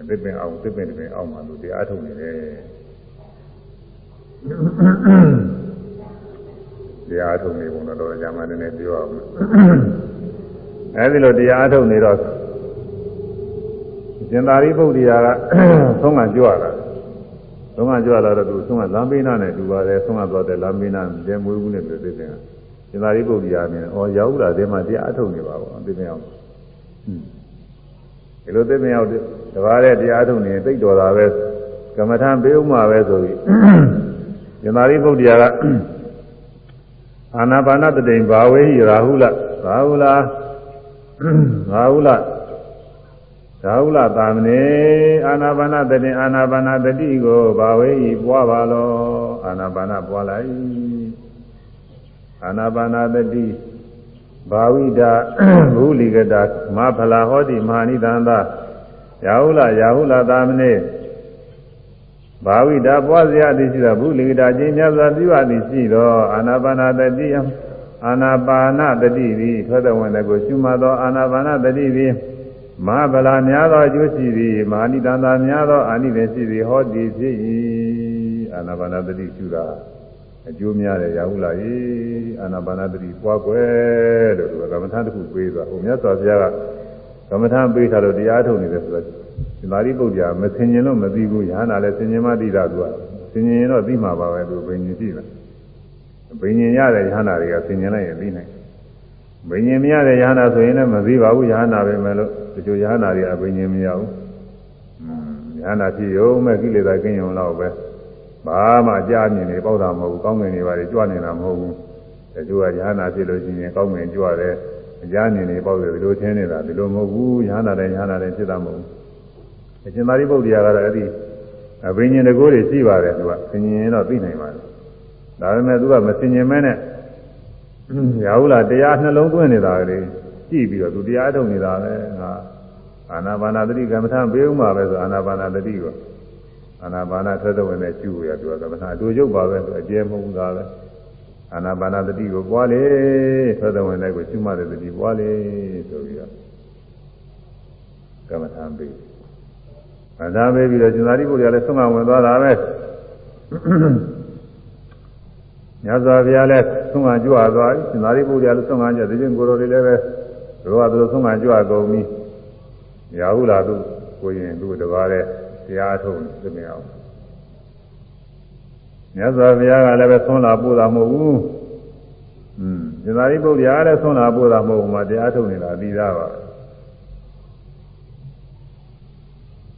သစ်ပင်အောင်သစ်ပင်တွေအောင်မှာလို့တရားထုတ်နေတယ်တရားထုတ်နေပုံတော့ကြာမှလည်းပြောအောင်အဲဒီလိုတရားထုတ်နေတော့ရှင်သာရိပုတ္တရာကသုံးကကြွလာသုံးကကြွလာတော့သူသုံးကလမ်းပေးနာနဲ့တူပါတယ်သုံးကသွားတဲ့လမ်းပေးနာတဲမွေးဘူးနဲ့တွေ့တယ်ရှင်သာရိပုတ္တရာမြင်ဩရောက်လာတယ်မှတရားထုတ်နေပါဘောသိမအောင်ဒီလိုသိမအောင် တပါးတဲ့တရားထုတ်နေသိတော်တာပဲကမ္မထံပေးဥမှာပဲဆိုပြီးရှင်သာရိပုတ္တရာကအာနာပါနတတိဘာဝေဟိရာဟုလရာဟုလရာဟုလရာဟုလသာမဏေအာနာပါနတတိအာနာပါနတတိကိုဘာဝေဟိပွားပါလောအာနာပါနပွားလိုက်အာနာပါနတတိဘာဝိတာဘုလိကတာမဖလာဟောတိမဟာနိသန္တာ ရာဟုလရာဟုလသာမဏေဘာဝိတာပွားစရာသည်ရှိသောဘုလိကတာခြင်းမြတ်စွာပြုအပ်သည်ရှိသောအာနာပါနာတတိယအာနာပါနတတိသည်ထွက်တဲ့ဝင်တဲ့ကိုရှုမှတ်သောအာနာပါနတတိသည်မဟာဗလာများသောအကျိုးရှိသည်မဟာနိတန္တာများသောအာနိသင်ရှိသည်ဟောသည်ဖြစ်၏အာနာပါနတတိရှုတာအကျိုးများတယ်ရဟုလာ၏အာနာပါနတတိပွားကွယ်လို့သူကကမ္မထာတစ်ခုပေးသွားဟိုမြတ်စွာဘုရားက ကမ္မထာပေးထားလို့တရားထုတ်နေတယ်ဆိုတော့ဒီမာရိပုတ္တရာမဆင်ញင်လို့မသိဘူးယဟနာလည်းဆင်ញင်မှသိတာသူကဆင်ញင်ရင်တော့သိမှာပါပဲသူဘိညာဉ်ရှိတာဘိညာဉ်ရတဲ့ယဟနာတွေကဆင်ញင်လိုက်ရင်သိနိုင်ဘိညာဉ်မရတဲ့ယဟနာဆိုရင်လည်းမသိပါဘူးယဟနာပဲမယ်လို့ဒီလိုယဟနာတွေအဘိညာဉ်မရဘူးယဟနာဖြစ်ရုံမဲ့ကိလေသာကင်းရုံတော့ပဲဘာမှကြားမြင်နေပေါ့တာမဟုတ်ဘူးကောင်းငင်နေပါလေကြွနေတာမဟုတ်ဘူးဒီလိုကယဟနာဖြစ်လို့ရှိရင်ကောင်းငင်ကြွတယ် အကြနေနေပေါ့တယ်ဒီလိုထင်းနေတာဒီလိုမဟုတ်ဘူးယဟနာတိုင်းယဟနာတိုင်းဖြစ်တာမဟုတ်ဘူးအရှင်သာရိပုတ္တရာကတော့အဲ့ဒီအဘိညာဉ်တကိုးတွေရှိပါတယ်သူကဆင်ញင်တော့သိနိုင်ပါတယ်ဒါပေမဲ့သူကမဆင်ញင်မဲနဲ့ရာဟုလားတရားနှလုံးသွင်းနေတာကလေးကြည့်ပြီးတော့သူတရားထုတ်နေတာပဲငါအာနာပါနာတတိကမ္မထာပေးဦးမှာပဲဆိုအာနာပါနာတတိကိုအာနာပါနာသက်သက်ဝင်နဲ့ကျူရသူကကမ္မထာအတူရုပ်ပါပဲသူအကျဲမဟုတ်ဘူးသားပဲ အာနာပါနာတတိကိုပွားလေသက်သက်ဝင်နဲ့ကိုကျူမှတဲ့တတိပွားလေဆိုပြီးတော့ကမ္မထာပေးအသာပေးပြီးတော့ဇင်သာရိပုတ္တရာလည်းဆုံးမဝင်သွားတာပဲညဇောဘုရားလည်းဆုံးမကြွသွားပြီဇင်သာရိပုတ္တရာလည်းဆုံးမကြဒီချင်းကိုယ်တော်တွေလည်းပဲတို့ကသူဆုံးမကြွကုန်ပြီရာဟုလာသူကိုရင်သူတပါးတဲ့တရားထုံးသိမြအောင် မြတ်စွာဘုရားကလည်းပဲဆွမ်းလာပို့တာမဟုတ်ဘူးอืมဇင်သာရိပုတ္တရာလည်းဆွမ်းလာပို့တာမဟုတ်ဘူးမှာတရားထုံးနေတာပြီးသားပါ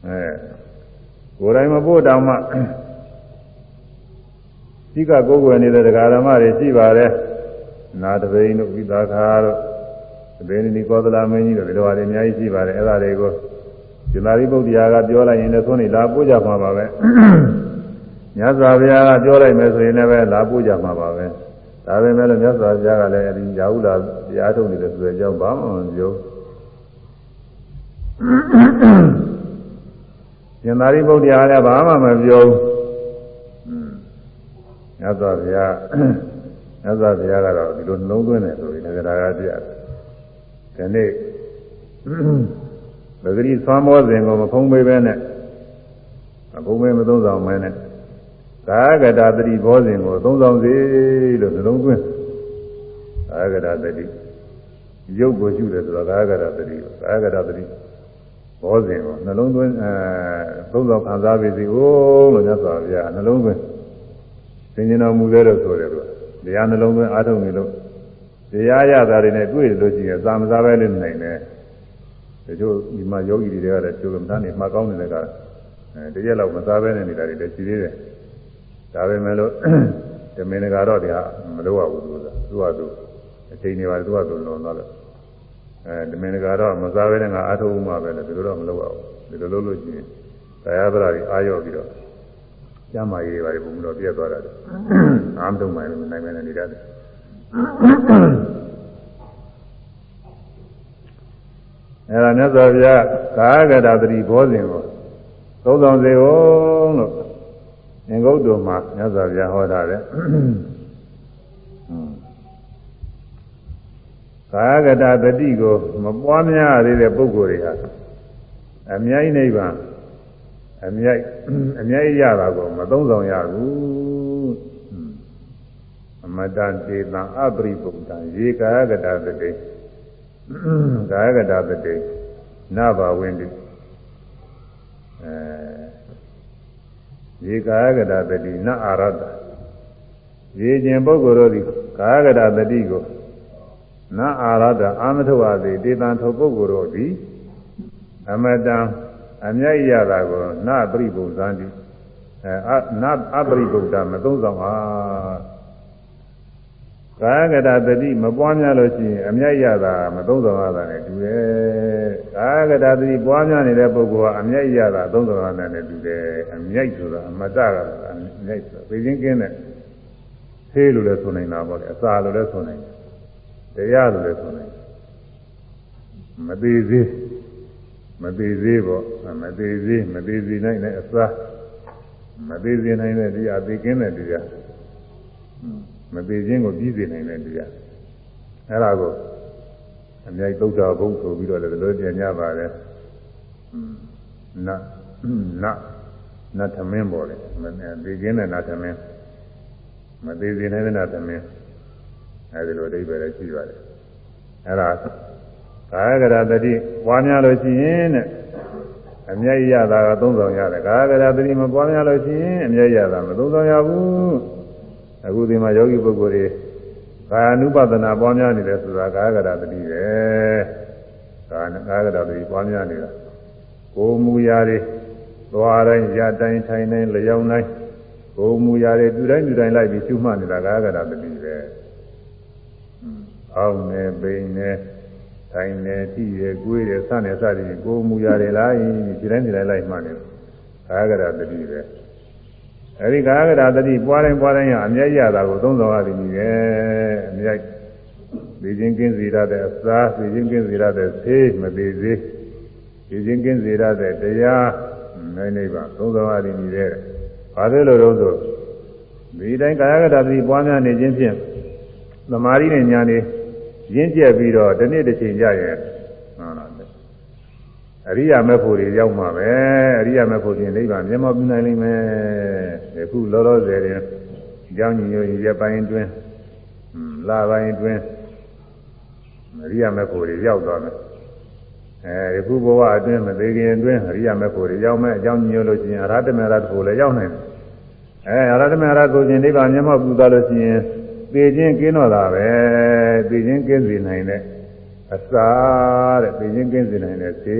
အဲကိုယ်တိုင်မပို့တောင်မှရှိကကိုယ်ွယ်နေတဲ့ဒကာဓမ္မတွေရှိပါတယ်နာတပိန်တို့ဝိသခာတို့အဘိနိကောသလမင်းကြီးတို့ဒီလိုဟာတွေအများကြီးရှိပါတယ်အဲ့ဒါတွေကိုရှင်သာရိပုတ္တရာကပြောလိုက်ရင်လည်းသွန်းနေလာပို့ကြမှာပါပဲ မြတ်စွာဘုရားကပြောလိုက်မယ်ဆိုရင်လည်းပဲလာပို့ကြမှာပါပဲဒါပေမဲ့လည်းမြတ်စွာဘုရားကလည်းအဲဒီရာဟုလာတရားထုတ်နေတဲ့ဆိုတဲ့အကြောင်းဘာမှမပြောရှင်သာရိပုတ္တရာလည်းဘာမှမပြောဘူးမြတ်စွာဘုရားမြတ်စွာဘုရားကတော့ဒီလိုနှလုံးသွင်းတယ်ဆိုရင်လည်းဒါကပြရတယ်ဒီနေ့ပဂရိသွမ်းမောစဉ်ကိုမဖုံးပေးပဲနဲ့မဖုံးပေးမသုံးဆောင်မဲနဲ့ ကာဂတာတတိဘောစဉ်ကိုသုံးဆောင်စေလို့နှလုံးသွင်းကာဂတာတတိရုပ်ကိုရှုတယ်ဆိုတော့ကာဂတာတတိကာဂတာတတိဘောစဉ်ကိုနှလုံးသွင်းအဲသုံးဆောင်ခံစားပေးစီဦးလို့မြတ်စွာဘုရားနှလုံးသွင်းသင်္ကြန်တော်မူသေးလို့ဆိုတယ်လို့တရားနှလုံးသွင်းအားထုတ်နေလို့တရားရတာတွေနဲ့တွေ့လို့ရှိရင်သာမစားပဲလေးနိုင်တယ်ဒီတို့ဒီမှာယောဂီတွေကလည်းကျိုးကမ္ဘာနဲ့မှတ်ကောင်းနေတဲ့ကအဲတရက်လောက်မစားပဲနေနေတာတွေလည်းရှိသေးတယ် ဒါပဲမဲ့လို့ဓမင်းကတော့တရားမလုပ်ရဘူးသူကသူကသူအချိန်တွေပါသူကသူလွန်သွားလို့အဲဓမင်းကတော့မစားပဲနဲ့ငါအားထုတ်မှပဲလေဒီလိုတော့မလုပ်ရဘူးဒီလိုလုပ်လို့ရှိရင်တရားသရာတွေအာရော့ပြီးတော့ကျမ်းမာရေးတွေပုံတော့ပြည့်သွားတာအာမတုံမှလည်းမနိုင်မဲနဲ့နေရတယ်အဲဒါမြတ်စွာဘုရားကာဂတသတိဘောဇင်ကိုသုံးဆောင်စေအောင်လို့ ငင်္ဂုတ်တော်မှာမြတ်စွာဘုရားဟောထားတယ်ကာဂတသတိကိုမပွားများသေးတဲ့ပုဂ္ဂိုလ်တွေဟာအမြိုက်နိဗ္ဗာန်အမြိုက်အမြိုက်ရတာကိုမသုံးဆောင်ရဘူးအမတန်တေတံအပရိပုတ္တံရေကာဂတသတိကာယကတာပတိနဘာဝင်းတိအဲ ရေကာယကတာပတိနအာရတရေခြင်းပုဂ္ဂိုလ်တို့သည်ကာယကတာပတိကိုနအာရတအာမထုဝသည်တေတံထိုပုဂ္ဂိုလ်တို့သည်အမတံအမြတ်ရတာကိုနပရိပုဇ္ဇံတိအဲနအပရိပုဒ္ဓမသုံးဆောင်ပါ ကာယကတာတတိမပွားများလို့ရှိရင်အမြတ်ရတာမသုံးဆောင်ရတာနဲ့တူတယ်ကာယကတာတတိပွားများနေတဲ့ပုဂ္ဂိုလ်ကအမြတ်ရတာသုံးဆောင်ရတာနဲ့တူတယ်အမြတ်ဆိုတာအမတကအမြတ်ဆိုတာသိချင်းကင်းတဲ့သေးလို့လည်းဆိုနိုင်တာပေါ့လေအစာလို့လည်းဆိုနိုင်တယ်တရားလို့လည်းဆိုနိုင်တယ်မသေးသေးမသေးသေးပေါ့မသေးသေးမသေးသေးနိုင်တဲ့အစာမသေးသေးနိုင်တဲ့တရားသိကင်းတဲ့တရား မသေးခြင်းကိုပြီးစေနိုင်တဲ့တရားအဲ့ဒါကိုအမြိုက်သုဒ္ဓဘုံဆိုပြီးတော့လည်းလိုတင်ကြပါတယ်နတ်နတ်နတ်သမင်းပေါ်တယ်မသေးခြင်းနဲ့နတ်သမင်းမသေးစေနိုင်တဲ့နတ်သမင်းအဲဒီလိုအဓိပ္ပာယ်လည်းရှိပါတယ်အဲ့ဒါကာယကရတတိပွားများလို့ရှိရင်တဲ့အမြတ်ရတာကသုံးဆောင်ရတယ်ကာယကရတတိမပွားများလို့ရှိရင်အမြတ်ရတာမသုံးဆောင်ရဘူး အခုဒီမှာယောဂီပုဂ္ဂိုလ်တွေကာယ ानु ပဒနာပွားများနေတယ်ဆိုတာကာယကရတတိပဲကာကာယကရတတိပွားများနေတာကိုယ်မူရာတွေသွားတိုင်းရတိုင်းထိုင်တိုင်းလျောင်းတိုင်းကိုယ်မူရာတွေပြုတိုင်းပြုတိုင်းလိုက်ပြီးရှုမှတ်နေတာကာယကရတတိပဲအောင်းနေပိန်နေထိုင်နေတိရကိုယ်ရစနေစသည်ကိုယ်မူရာတွေလိုက်ဒီတိုင်းဒီတိုင်းလိုက်မှနေကာယကရတတိပဲ အဲဒီကာယကရတတိပွားတိုင်းပွားတိုင်းအမြဲရတာကိုသုံးဆောင်ရသည်ကြီးပဲအမြဲသိချင်းကင်းစေရတဲ့အစားသိချင်းကင်းစေရတဲ့သေမသေးသေးသိချင်းကင်းစေရတဲ့တရားနိုင်နေပါသုံးဆောင်ရသည်ကြီးတဲ့ဘာလို့လို့တော့ဆိုဒီတိုင်းကာယကရတတိပွားများနေခြင်းဖြင့်သမာဓိနဲ့ဉာဏ်နဲ့ရင့်ကျက်ပြီးတော့ဒီနေ့တစ်ချိန်ကြရင်ဟုတ်လားအရိယာမေဖို့တွေရောက်မှာပဲအရိယာမေဖို့ပြင်နိဗ္ဗာန်မျက်မှောက်ပြုနိုင်လိမ့်မယ် ဒီခုလောလောဆယ်ရင်ကြောင်းညီညွတ်ရပိုင်းတွင်လာပိုင်းတွင်အရိယာမေဖို့တွေရောက်သွားမယ်အဲဒီခုဘဝအတွင်းမသေးခင်အတွင်းအရိယာမေဖို့တွေရောက်မယ်အကြောင်းညီညွတ်လို့ရှိရင်အရဟတမေရတ်ကိုလည်းရောက်နိုင်တယ်အဲအရဟတမေရတ်ကိုရှင်နိဗ္ဗာန်မျက်မှောက်ပြုသွားလို့ရှိရင်သိချင်းကင်းတော့တာပဲသိချင်းကင်းစေနိုင်တဲ့အစာတဲ့သိချင်းကင်းစေနိုင်တဲ့သေ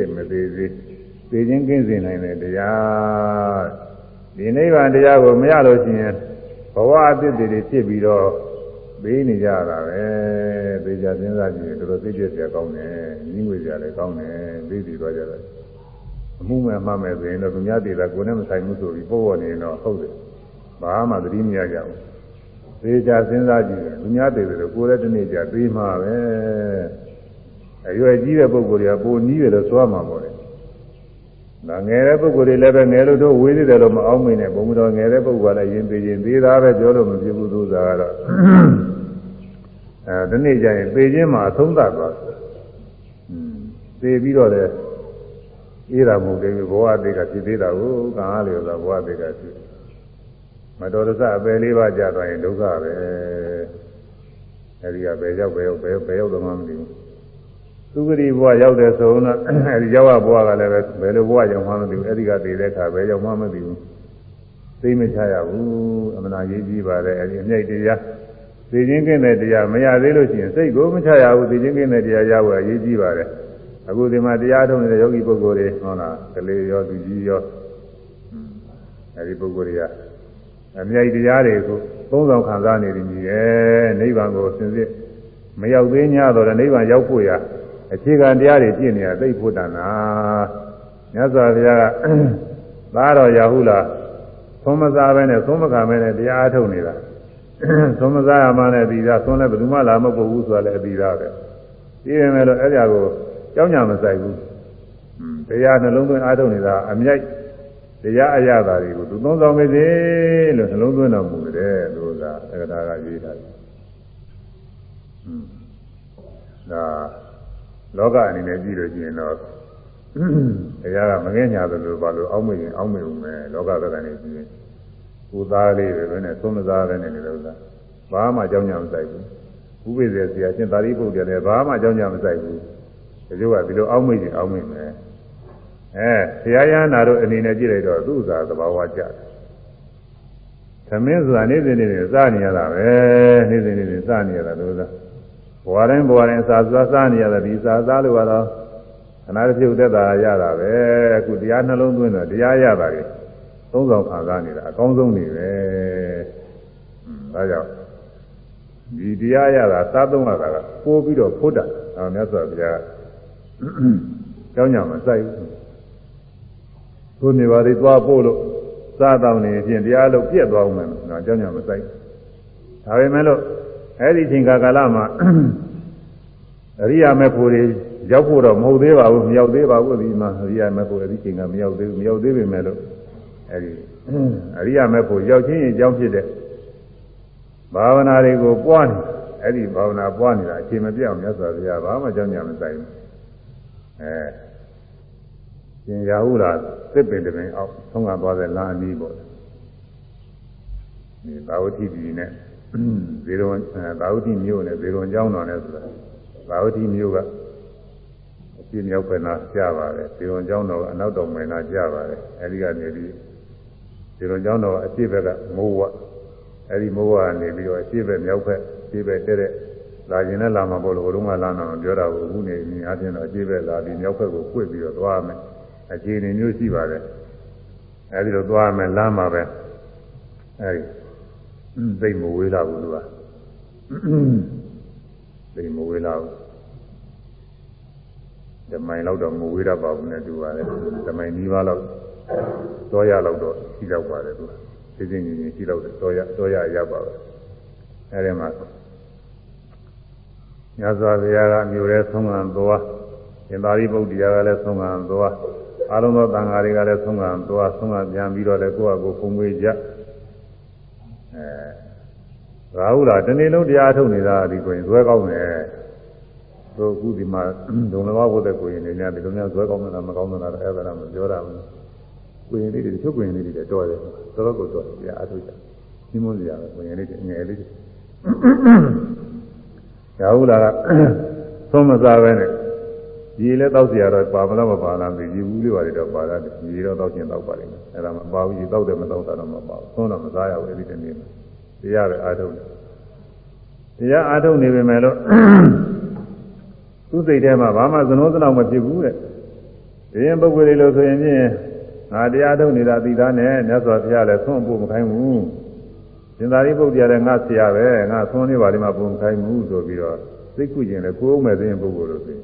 တဲ့မသေးသေးသိချင်းကင်းစေနိုင်တဲ့တရား ဒီနိဗ္ဗာန်တရားကိုမရလို့ရှိရင်ဘဝအသစ်တွေဖြစ်ပြီးတော့ပေးနေကြတာပဲသိကြစဉ်းစားကြည့်ရင်တော်တော်သိကျက်စရာကောင်းတယ်ညီငွေစရာလည်းကောင်းတယ်သိသိသွားကြတယ်အမှုမဲ့မှမဲ့ဆိုရင်တော့သူများတည်တာကိုယ်နဲ့မဆိုင်ဘူးဆိုပြီးပို့ပေါ်နေတော့ဟုတ်တယ်ဘာမှသတိမရကြဘူးသေချာစဉ်းစားကြည့်တယ်လူများတယ်ဆိုတော့ကိုယ်လည်းတနေ့ကျသေးမှာပဲအရွယ်ကြီးတဲ့ပုဂ္ဂိုလ်တွေကပိုနီးတယ်လို့ဆိုရမှာပေါ့လေ ဒါငယ်တဲ့ပုဂ္ဂိုလ်တွေလည်းပဲငယ်လို့တော့ဝေးသေးတယ်လို့မအောင်မိနဲ့ဘုံတော်ငယ်တဲ့ပုဂ္ဂိုလ်ကလည်းရင်သေးရင်သေးတာပဲပြောလို့မဖြစ်ဘူးသူစားကတော့အဲဒီနေ့ကျရင်ပေခြင်းမှာအဆုံးသတ်သွားတယ်อืมသေပြီးတော့လည်းအေးတာမဟုတ်သေးဘူးဘဝသေးကဖြစ်သေးတာကိုကံအားလျော်သောဘဝသေးကဖြစ်မတော်တဆအပယ်လေးပါးကြာသွားရင်ဒုက္ခပဲအဲဒီကဘယ်ရောက်ဘယ်ရောက်ဘယ်ဘယ်ရောက်တော့မှမသိဘူး သုဂတိဘဝရောက်တဲ့ဆိုတော့အဲဒီရောက်ရဘဝကလည်းပဲဘယ်လိုဘဝရောက်မှမသိဘူးအဲဒီကတည်တဲ့အခါဘယ်ရောက်မှမသိဘူးသိမချရဘူးအမှန်တရားကြီးပါတယ်အဲဒီအမြိတ်တရားသိချင်းကင်းတဲ့တရားမရသေးလို့ရှိရင်စိတ်ကိုမချရဘူးသိချင်းကင်းတဲ့တရားရဖို့အရေးကြီးပါတယ်အခုဒီမှာတရားထုံးနေတဲ့ယောဂီပုဂ္ဂိုလ်တွေဟုတ်လားကလေးရောသူကြီးရောအဲဒီပုဂ္ဂိုလ်တွေကအမြိုက်တရားတွေကိုသုံးဆောင်ခံစားနေပြီရဲ့နိဗ္ဗာန်ကိုစင်စစ်မရောက်သေး냐တော့နိဗ္ဗာန်ရောက်ဖို့ရ အခြေခံတရားတွေပြည့်နေတာသိဖို့တန်တာမြတ်စွာဘုရားကသားတော်ရာဟုလာသုံးမစားပဲနဲ့သုံးမခံပဲနဲ့တရားအထုတ်နေတာသုံးမစားရမှလည်းဒီသာသုံးလည်းဘယ်သူမှလာမပုတ်ဘူးဆိုတာလည်းအပြီးသားပဲပြီးရင်လည်းအဲ့ဒါကိုကြောင်းညာမဆိုင်ဘူးတရားနှလုံးသွင်းအားထုတ်နေတာအမြိုက်တရားအရသာတွေကိုသူသုံးဆောင်မေစေလို့နှလုံးသွင်းတော်မူတယ်လို့သာသက္ကတာကရေးထားတယ်။ဒါ လောကအနေနဲ့ကြည့်လို့ရှိရင်တော့တရားကမငဲ့ညာသလိုဘာလို့အောက်မေ့ရင်အောက်မေ့ဦးမယ်လောကဘက်ကနေကြည့်ရင်ကိုသားလေးပဲနဲ့သုံးမသားပဲနဲ့နေလို့သာဘာမှကြောင်းညာမဆိုင်ဘူးဥပိ္ပဇေဆရာရှင်သာရိပုတ္တရာလည်းဘာမှကြောင်းညာမဆိုင်ဘူးဒီလိုကဒီလိုအောက်မေ့ရင်အောက်မေ့မယ်အဲဆရာရဟနာတို့အနေနဲ့ကြည့်လိုက်တော့သူ့သာသဘာဝကျတယ်သမင်းဆိုတာနေ့စဉ်နေ့စဉ်စားနေရတာပဲနေ့စဉ်နေ့စဉ်စားနေရတာလို့သာ ဘဝတိုင်းဘဝတိုင်းအစာစားစားနေရတာဒီစားစားလို့ကတော့ခဏတစ်ပြုတ်သက်တာရတာပဲအခုတရားနှလုံးသွင်းတော့တရားရတာလေသုံးဆောင်ခံစားနေတာအကောင်းဆုံးနေပဲဒါကြောင့်ဒီတရားရတာစားသုံးရတာကပိုးပြီးတော့ဖို့တာအဲမြတ်စွာဘုရားကြောင်းညာမစိုက်ဘူးကိုနေပါလေသွားပို့လို့စားတောင်းနေဖြင့်တရားလို့ပြက်သွားအောင်မယ်နော်ကြောင်းညာမစိုက်ဒါပေမဲ့လို့ အဲ့ဒီချိန်ကာလမှာအရိယာမေဖို့တွေရောက်ဖို့တော့မဟုတ်သေးပါဘူးမရောက်သေးပါဘူးဒီမှာအရိယာမေဖို့အဲ့ဒီချိန်ကမရောက်သေးဘူးမရောက်သေးပေမဲ့လို့အဲ့ဒီအရိယာမေဖို့ရောက်ချင်းအကြောင်းဖြစ်တဲ့ဘာဝနာတွေကိုပွားနေအဲ့ဒီဘာဝနာပွားနေတာအချိန်မပြတ်အောင်မြတ်စွာဘုရားဘာမှကြောင်းညာမဆိုင်ဘူးအဲရှင်ရာဟုလားသစ်ပင်တပင်အောက်ဆုံးကသွားတဲ့လမ်းအနီးပေါ့ဒီသာဝတိပြည်နဲ့ ဇေရုံသာဝတိမြို့နဲ့ဇေရုံကျောင်းတော်နဲ့ဆိုတာသာဝတိမြို့ကအပြည့်မြောက်ပဲနာကြပါတယ်ဇေရုံကျောင်းတော်ကအနောက်တော်မယ်နာကြပါတယ်အဲဒီကနေပြီးဇေရုံကျောင်းတော်အပြည့်ဘက်ကမိုးဝအဲဒီမိုးဝကနေပြီးတော့အပြည့်ဘက်မြောက်ဘက်အပြည့်ဘက်တဲ့တဲ့လာခြင်းနဲ့လာမှာပေါ့လို့ဘုရုံးကလာတော့ပြောတာကိုအခုနေအများချင်းတော့အပြည့်ဘက်လာပြီးမြောက်ဘက်ကို꿰ပြီးတော့သွားမယ်အခြေအနေမျိုးရှိပါတယ်အဲဒီလိုသွားမယ်လမ်းမှာပဲအဲဒီ သိမဝေးလာဘူးသူကသိမဝေးလာဘူးဓမိုင်လောက်တော့မဝေးရပါဘူးနဲ့သူကလည်းဓမိုင်နီးပါးလောက်တော့ရလောက်တော့ရှိတော့ပါတယ်သူကသိသိညီညီရှိတော့တော့ရတော့ရရပါပဲအဲဒီမှာညဇောဘုရားကမြို့ရဲဆုံးခံသွားရှင်သာရိပုတ္တရာကလည်းဆုံးခံသွားအလုံးသောတန်ဃာတွေကလည်းဆုံးခံသွားဆုံးခံပြန်ပြီးတော့လည်းကိုယ့်အကိုဖုံးမွေးကြ အဲရာဟုလားတနေ့လုံးတရားထုတ်နေတာဒီကိုရင်ဇွဲကောင်းတယ်တို့အခုဒီမှာဒုံလဘဘုဒ္ဓကိုရင်နေများဒီလိုများဇွဲကောင်းတာမကောင်းတာတော့အဲ့ဒါမှပြောတာမလို့ကိုရင်လေးတွေချုပ်ကိုရင်လေးတွေတော်တယ်တော်တော်ကိုတော်တယ်တရားအထုတ်ကြညမွန်းစရာပဲကိုရင်လေးတွေငယ်လေးတွေရာဟုလားကသုံးမစားပဲနဲ့ ဒီလည်းတောက်เสียတော့ပါမလားမပါလားသိရေဘူးလေးပါတော့ပါတာဒီတော့တောက်ကျင်တောက်ပါလိမ့်မယ်အဲ့ဒါမှပါဘူးဒီတောက်တယ်မတောက်တာတော့မပါဘူးသုံးတော့မစားရဘူးအဲ့ဒီတနေ့မှာတရားပဲအားထုတ်တယ်တရားအားထုတ်နေပေမဲ့လို့သူ့စိတ်ထဲမှာဘာမှသနိုးသလောက်မဖြစ်ဘူးတဲ့ဒီရင်ပုဂ္ဂိုလ်တွေလို့ဆိုရင်ဖြင့်ငါတရားထုတ်နေတာသိသားနဲ့မြတ်စွာဘုရားလည်းသုံးဖို့မခိုင်းဘူးရှင်သာရိပုတ္တရာလည်းငါဆရာပဲငါသုံးနေပါလိမ့်မှာပုံမခိုင်းဘူးဆိုပြီးတော့စိတ်ကုကျင်လည်းကိုယ်အောင်မဲ့သိရင်ပုဂ္ဂိုလ်လို့ဆိုရင်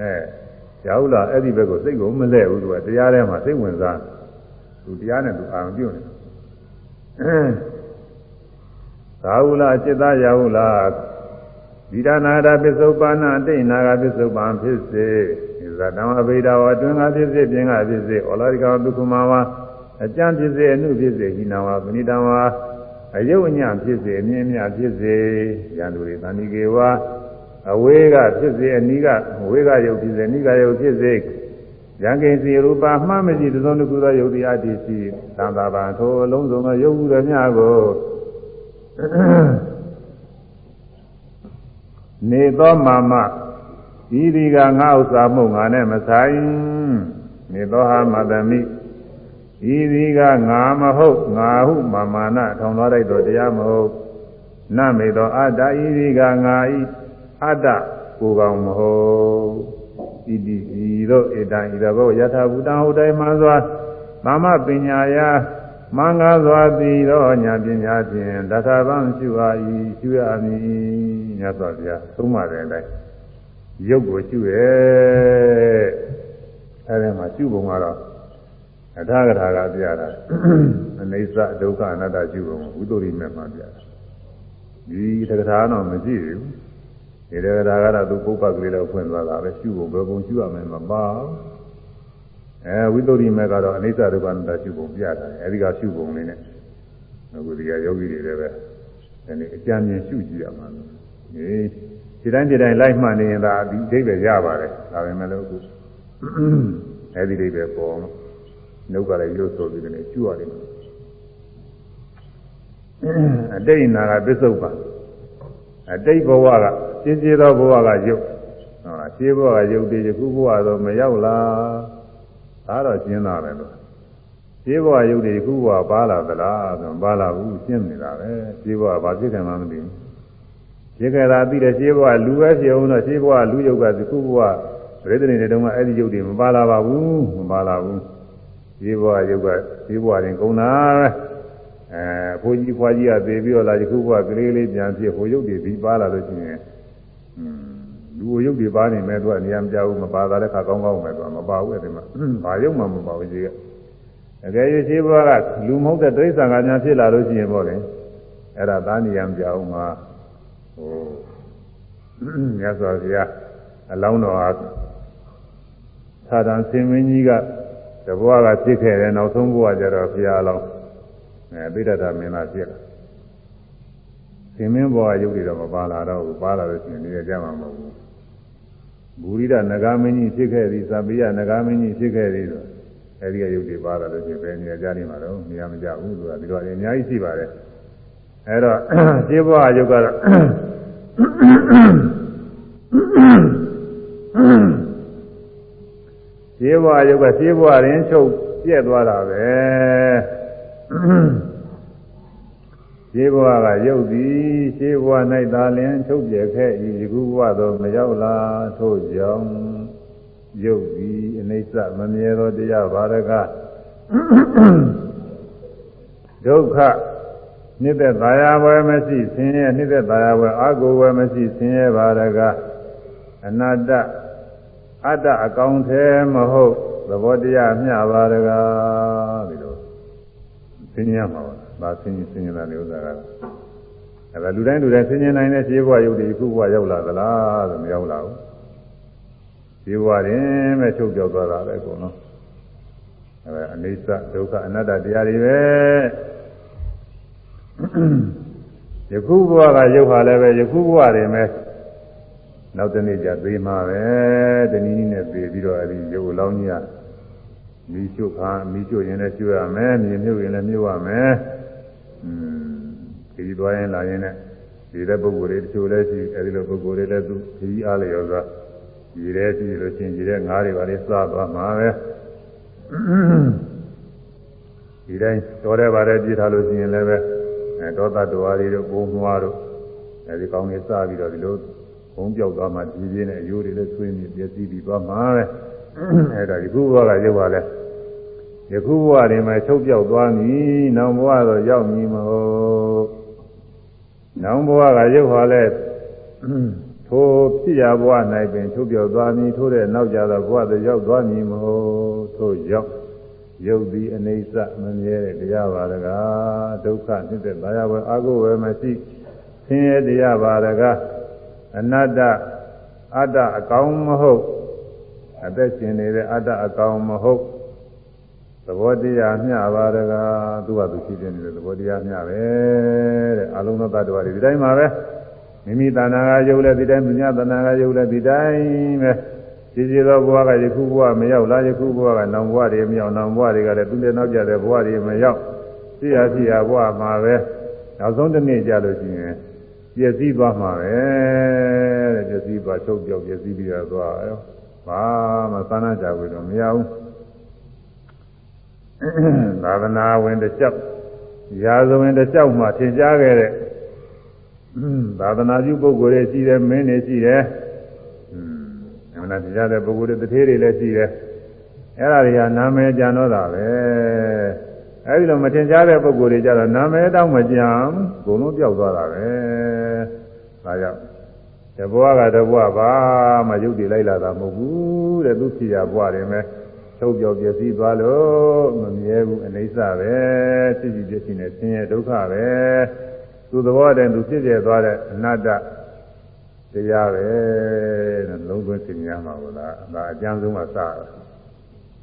အဲရာဟုလားအဲ့ဒီဘက်ကိုစိတ်ကိုမလဲဘူးသူကတရားထဲမှာစိတ်ဝင်စားသူတရားနဲ့သူအာရုံပြုနေရာဟုလားจิตသားရာဟုလားဒီဒနာတာပစ္စုပန်နာတိနာကပစ္စုပန်ဖြစ်စေဇာတံအဘိဓါဝအတွင်းကဖြစ်စေပြင်ကဖြစ်စေဩလာရိကဒုက္ခမဝါအကျံဖြစ်စေအနုဖြစ်စေဟိနာဝပဏိတံဝါအယုတ်အညံဖြစ်စေအမြင့်မြတ်ဖြစ်စေယန္တုရိသန္တိကေဝါ အဝေးကဖြစ်စေအနီးကအဝေးကယုတ်ဖြစ်စေအနီးကယုတ်ဖြစ်စေယံကိစီရူပမှမရှိသစုံတစ်ခုသောယုတ်တရားတည်ရှိသံသာပန်ထိုအလုံးစုံသောယုတ်ဟုသည်များကိုနေသောမာမဤဒီကငါဥစ္စာမှုငါနဲ့မဆိုင်နေသောဟာမတမိဤဒီကငါမဟုတ်ငါဟုမာမာနထောင်သွားလိုက်တော့တရားမဟုတ်နမေသောအတ္တဤဒီကငါဤ အတ္တကိုကောင်မဟုတ်ဣတိဤသို့ဣတံဣရဘောယထာဘူတံဟုတ်တိုင်းမှစွာသမ္မပညာယာမင်္ဂစွာသည်သောညာပညာဖြင့်တခါပံရှုအားဤရှုရမည်မြတ်စွာဘုရားသုံးပါတယ်တိုင်းရုပ်ကိုရှုရဲအဲဒီမှာရှုပုံကတော့အထာဂထာကပြတာအနိစ္စဒုက္ခအနတ္တရှုပုံဝိသုရိမေမှာပြတာဒီတက္ကထာတော့မရှိဘူး ဒီတက္ကထာကတော့သူပုပ္ပကလေးတော့ဖွင့်သွားတာပဲရှုပုံဘယ်ပုံရှုရမယ်မပါအဲဝိသုရိမေကတော့အနိစ္စဒုက္ခအနတ္တရှုပုံပြတာအဲဒီကရှုပုံလေးနဲ့အခုဒီကယောဂီတွေလည်းပဲဒီနေ့အကြံဉာဏ်ရှုကြည့်ရမှာလို့ဒီဒီတိုင်းဒီတိုင်းလိုက်မှနေရင်သာဒီအိဗယ်ရပါတယ်ဒါပေမဲ့လို့အခုအဲဒီအိဗယ်ပေါ်နှုတ်ကလည်းရုပ်ဆိုပြီးတယ်ကျူရတယ်အတိတ်နာကပစ္စုပန်အတိတ်ဘဝက ရှင်းရှင်းသောဘဝကရုပ်ဟာရှင်းဘဝကရုပ်တည်ယခုဘဝတော့မရောက်လားဒါတော့ရှင်းတာပဲလို့ရှင်းဘဝရုပ်တည်ယခုဘဝပါလာသလားဆိုပါလာဘူးရှင်းနေတာပဲရှင်းဘဝဘာဖြစ်တယ်မှမသိဘူးရှင်းကြတာပြီးတဲ့ရှင်းဘဝလူပဲဖြစ်အောင်တော့ရှင်းဘဝလူယုတ်ကဒီခုဘဝရေတနေတဲ့တုန်းကအဲ့ဒီယုတ်တွေမပါလာပါဘူးမပါလာဘူးရှင်းဘဝယုတ်ကရှင်းဘဝရင်ကုန်တာပဲအဲအဖိုးကြီးဖွားကြီးကသေပြီးတော့လာယခုဘဝကလေးလေးပြန်ဖြစ်ဟိုရုပ်တွေပြီးပါလာလို့ရှိရင်อื มလူရုပ်တွေပါနေမဲ့သူကနေရာမကြဘူးမပါတာလည်းခါကောင်းကောင်းပဲသူကမပါဘူးအဲ့ဒီမှာဘာရုပ်မှမပါဘူးကြီးကအကယ်၍ရှိဘဝကလူမဟုတ်တဲ့တိရစ္ဆာန်ကများဖြစ်လာလို့ရှိရင်ပေါ့လေအဲ့ဒါသားနေရာမကြဘူးမှာဟိုမြတ်စွာဘုရားအလောင်းတော်ဟာသာသန်စင်မင်းကြီးကတဘွားကဖြစ်ခဲ့တယ်နောက်ဆုံးဘဝကျတော့ဘုရားအလောင်းအဲပိဋကတာမင်းသားဖြစ်လာစင်မင်းဘဝရုပ်တွေတော့မပါလာတော့ဘူးပါလာလို့ရှိရင်ဒီကြမှာမဟုတ်ဘူး ဘူရိဒနဂါမင်းကြီးဖြစ်ခဲ့သည်သဗ္ဗိယနဂါမင်းကြီးဖြစ်ခဲ့သည်ဆိုအဲဒီကရုပ်တွေပါလာလို့ရှိရင်ဘယ်နေရာကြနေမှာတော့နေရာမကြဘူးဆိုတာဒီတော့အများကြီးရှိပါတယ်အဲတော့ရှင်းဘဝရုပ်ကတော့ရှင်းဘဝရုပ်ကရှင်းဘဝရင်ချုပ်ပြက်သွားတာပဲ ရှင်းဘဝကရုပ်သည်ရှင်းဘဝ၌သာလျှင်ချုပ်ပြက်ခဲ့၏ယခုဘဝသို့မရောက်လာထို့ကြောင့်ရုပ်သည်အနိစ္စမမြဲသောတရားဘာရကဒုက္ခနှစ်သက်သာယာဝယ်မရှိဆင်းရဲနှစ်သက်သာယာဝယ်အာကိုဝယ်မရှိဆင်းရဲပါရကအနတ္တအတ္တအကောင်ထဲမဟုတ်သဘောတရားမျှပါရကဒီလိုဆင်းရဲမှာပါ ဒါဆင်းရဲဆင်းရဲတဲ့ဥစ္စာကတော့အဲဒါလူတိုင်းလူတိုင်းဆင်းရဲနိုင်တဲ့ခြေဘဝရုပ်တွေခုဘဝရောက်လာသလားဆိုမရောက်လာဘူးခြေဘဝရင်ပဲချုပ်ပြောက်သွားတာပဲအကုန်လုံးအဲအနိစ္စဒုက္ခအနတ္တတရားတွေပဲယခုဘဝကရုပ်ဟာလည်းပဲယခုဘဝတွေမဲ့နောက်တနေ့ကျသေးမှာပဲတနည်းနည်းနဲ့ပြေးပြီးတော့အဲဒီရုပ်လောင်းကြီးကမီးရှို့ခါမီးရှို့ရင်လည်းရှို့ရမယ်မြေမြုပ်ရင်လည်းမြုပ်ရမယ် อืมဒီသွားရင်လာရင်လည်းဒီတဲ့ပုဂ္ဂိုလ်တွေတချို့လည်းရှိအဲဒီလိုပုဂ္ဂိုလ်တွေလည်းသူခကြီးအားလျော်စွာဒီတဲ့ရှိလို့ချင်းဒီတဲ့ငါးတွေပါလေစသွားမှာပဲဒီတိုင်းတော်တဲ့ပါတယ်ပြထားလို့ရှိရင်လည်းပဲအဲဒေါသတော်ရီတို့ဘုံမွားတို့အဲဒီကောင်းနေစပြီးတော့ဒီလိုဘုံပြောက်သွားမှဒီပြင်းနဲ့အယိုးတွေလည်းဆွေးနေပြည့်စည်ပြီးသွားမှာပဲအဲဒါဒီခုဘဝကရုပ်ပါလဲ ယခုဘဝတွေမှာချုပ်ပြောက်သွားပြီနောင်ဘဝတော့ရောက်မည်မဟုတ်နောင်ဘဝကရုပ်ဟာလဲထိုဖြစ်ရဘဝ၌ပင်ချုပ်ပြောက်သွားမည်ထို့တဲ့နောက်ကြတော့ဘဝတော့ရောက်သွားမည်မဟုတ်ထို့ရောက်ယုတ်သည်အနေစမမြဲတဲ့တရားပါရကဒုက္ခနှစ်သက်သာယဝဲအာဟုဝဲမရှိဆင်းရဲတရားပါရကအနတ္တအတ္တအကောင်မဟုတ်အသက်ရှင်နေတဲ့အတ္တအကောင်မဟုတ် သဘောတရားမျှပါရကသူကသူရှိနေတယ်သဘောတရားမျှပဲတဲ့အလုံးစုံသတ္တဝါတွေဒီတိုင်းပါပဲမိမိတဏ္ဍာကယုတ်လဲဒီတိုင်းပညာတဏ္ဍာကယုတ်လဲဒီတိုင်းပဲရှိရှိသောဘဝကယခုဘဝမရောက်လားယခုဘဝကနောင်ဘဝတွေမရောက်နောင်ဘဝတွေကလည်းသူလည်းနောက်ကြတဲ့ဘဝတွေမရောက်ရှိရရှိရဘဝမှာပဲနောက်ဆုံးတစ်နေ့ကြလို့ရှိရင်ပြည့်စည်သွားမှာပဲတဲ့ပြည့်စည်သွားချုပ်ပြောက်ပြည့်စည်ပြီးတော့သွားရောဘာမှသနာကြွေတော့မရဘူး သာသနာဝင်တစ်ချက်ရာဇဝင်တစ်ချက်မှထင်ရှားခဲ့တဲ့သာသနာပြုပုဂ္ဂိုလ်တွေရှိတယ်မင်းတွေရှိတယ်အမှန်တရားတဲ့ပုဂ္ဂိုလ်တွေတထေးတွေလည်းရှိတယ်အဲ့ဒါတွေကနာမည်ကြံတော့တာပဲအဲဒီလိုမထင်ရှားတဲ့ပုဂ္ဂိုလ်တွေကြတော့နာမည်တောင်းမကြံဘုံလုံးပြောက်သွားတာပဲဒါကြောင့်တဘွားကတဘွားပါမှရုပ်တည်လိုက်လာတာမဟုတ်ဘူးတဲ့သူဖြေရဘွားတွေမဲ့ ထုတ်ပြောက်ပြည့်စည်သွားလို့မမြဲဘူးအနိစ္စပဲဖြစ်စီဖြစ်စီနဲ့ဆင်းရဲဒုက္ခပဲသူသဘောတည်းသူဖြစ်ပြသွားတဲ့အနတ္တတရားပဲတဲ့လုံးသွင်းသိညာမှာဘူးလားဒါအကျမ်းဆုံးကစတာ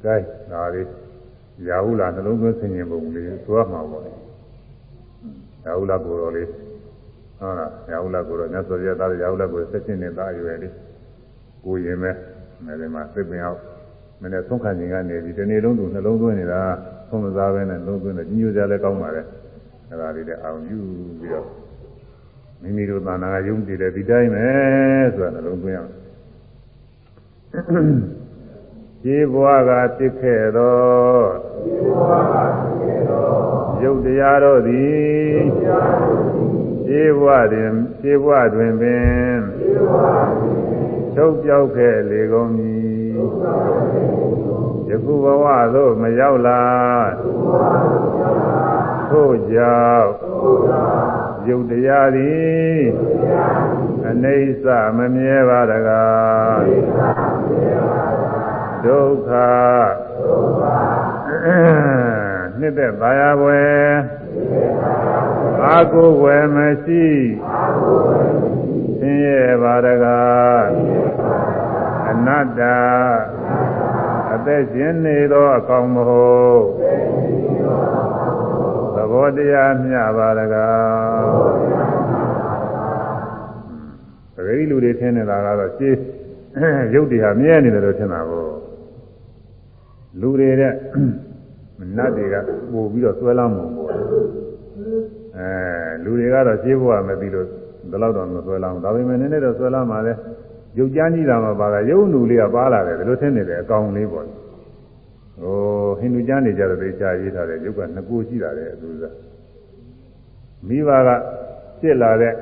gain ဒါလေးရာဟုလာနှလုံးသွင်းဆင်ញင်ပုံလေးသွားမှာပေါ့ရာဟုလာကိုယ်တော်လေးဟုတ်လားရာဟုလာကိုယ်တော်မြတ်စွာဘုရားသားရာဟုလာကိုယ်ဆက်ချင်းနေတာအရွယ်လေးကိုရင်မဲ့မယ်မှာသိပင်အောင် မနေ့ဆုံးခံခြင်းကနေပြီးဒီနေ့လုံးသူနှလုံးသွင်းနေတာသုံးမစားပဲနဲ့နှလုံးသွင်းတယ်ညညကြလည်းကောင်းပါလေအဲ့ဒါလေးလည်းအောင်ယူပြီးတော့မိမိတို့သာနာကယုံကြည်တယ်ဒီတိုင်းပဲဆိုတာနှလုံးသွင်းအောင်ခြေဘွားကဖြစ်ခဲ့သောရုပ်တရားတို့သည်ခြေဘွားတွင်ခြေဘွားတွင်ပင်ချုပ်ပြောက်ခဲ့လေကုန်မည်ယ ခုဘဝသို့မရောက်လာထို့ကြောင့်ယုတ်တရားသည်အနိစ္စမမြဲပါတကားဒုက္ခနှစ်သက်ပါရဝယ်အာကိုဝယ်မရှိဆင်းရဲပါတကားအနတ္တအ သက်ရှင်နေသောအကောင်မဟုတ်သဘောတရားမျှပါတကားပဂရိလူတွေထင်နေတာကတော့ရှင်းရုပ်တရားမြဲနေတယ်လို့ထင်တာကိုလူတွေတဲ့နတ်တွေကပို့ပြီးတော့ဆွဲလမ်းမှုပေါ့အဲလူတွေကတော့ရှင်းဖို့မသိလို့ဒီလောက်တော့မဆွဲလမ်းဘူးဒါပေမဲ့နည်းနည်းတော့ဆွဲလမ်းပါလေ ရုပ်ကြမ်းကြီးတာမှပါကရုပ်နူလေးကပါလာတယ်ဒီလိုထင်နေတယ်အကောင်လေးပေါ့ဟိုဟိန္ဒူကျမ်းနေကြတော့သိချရေးထားတယ်ရုပ်ကနှစ်ကိုရှိတာလေအတူတူမိဘကဖြစ်လာတဲ့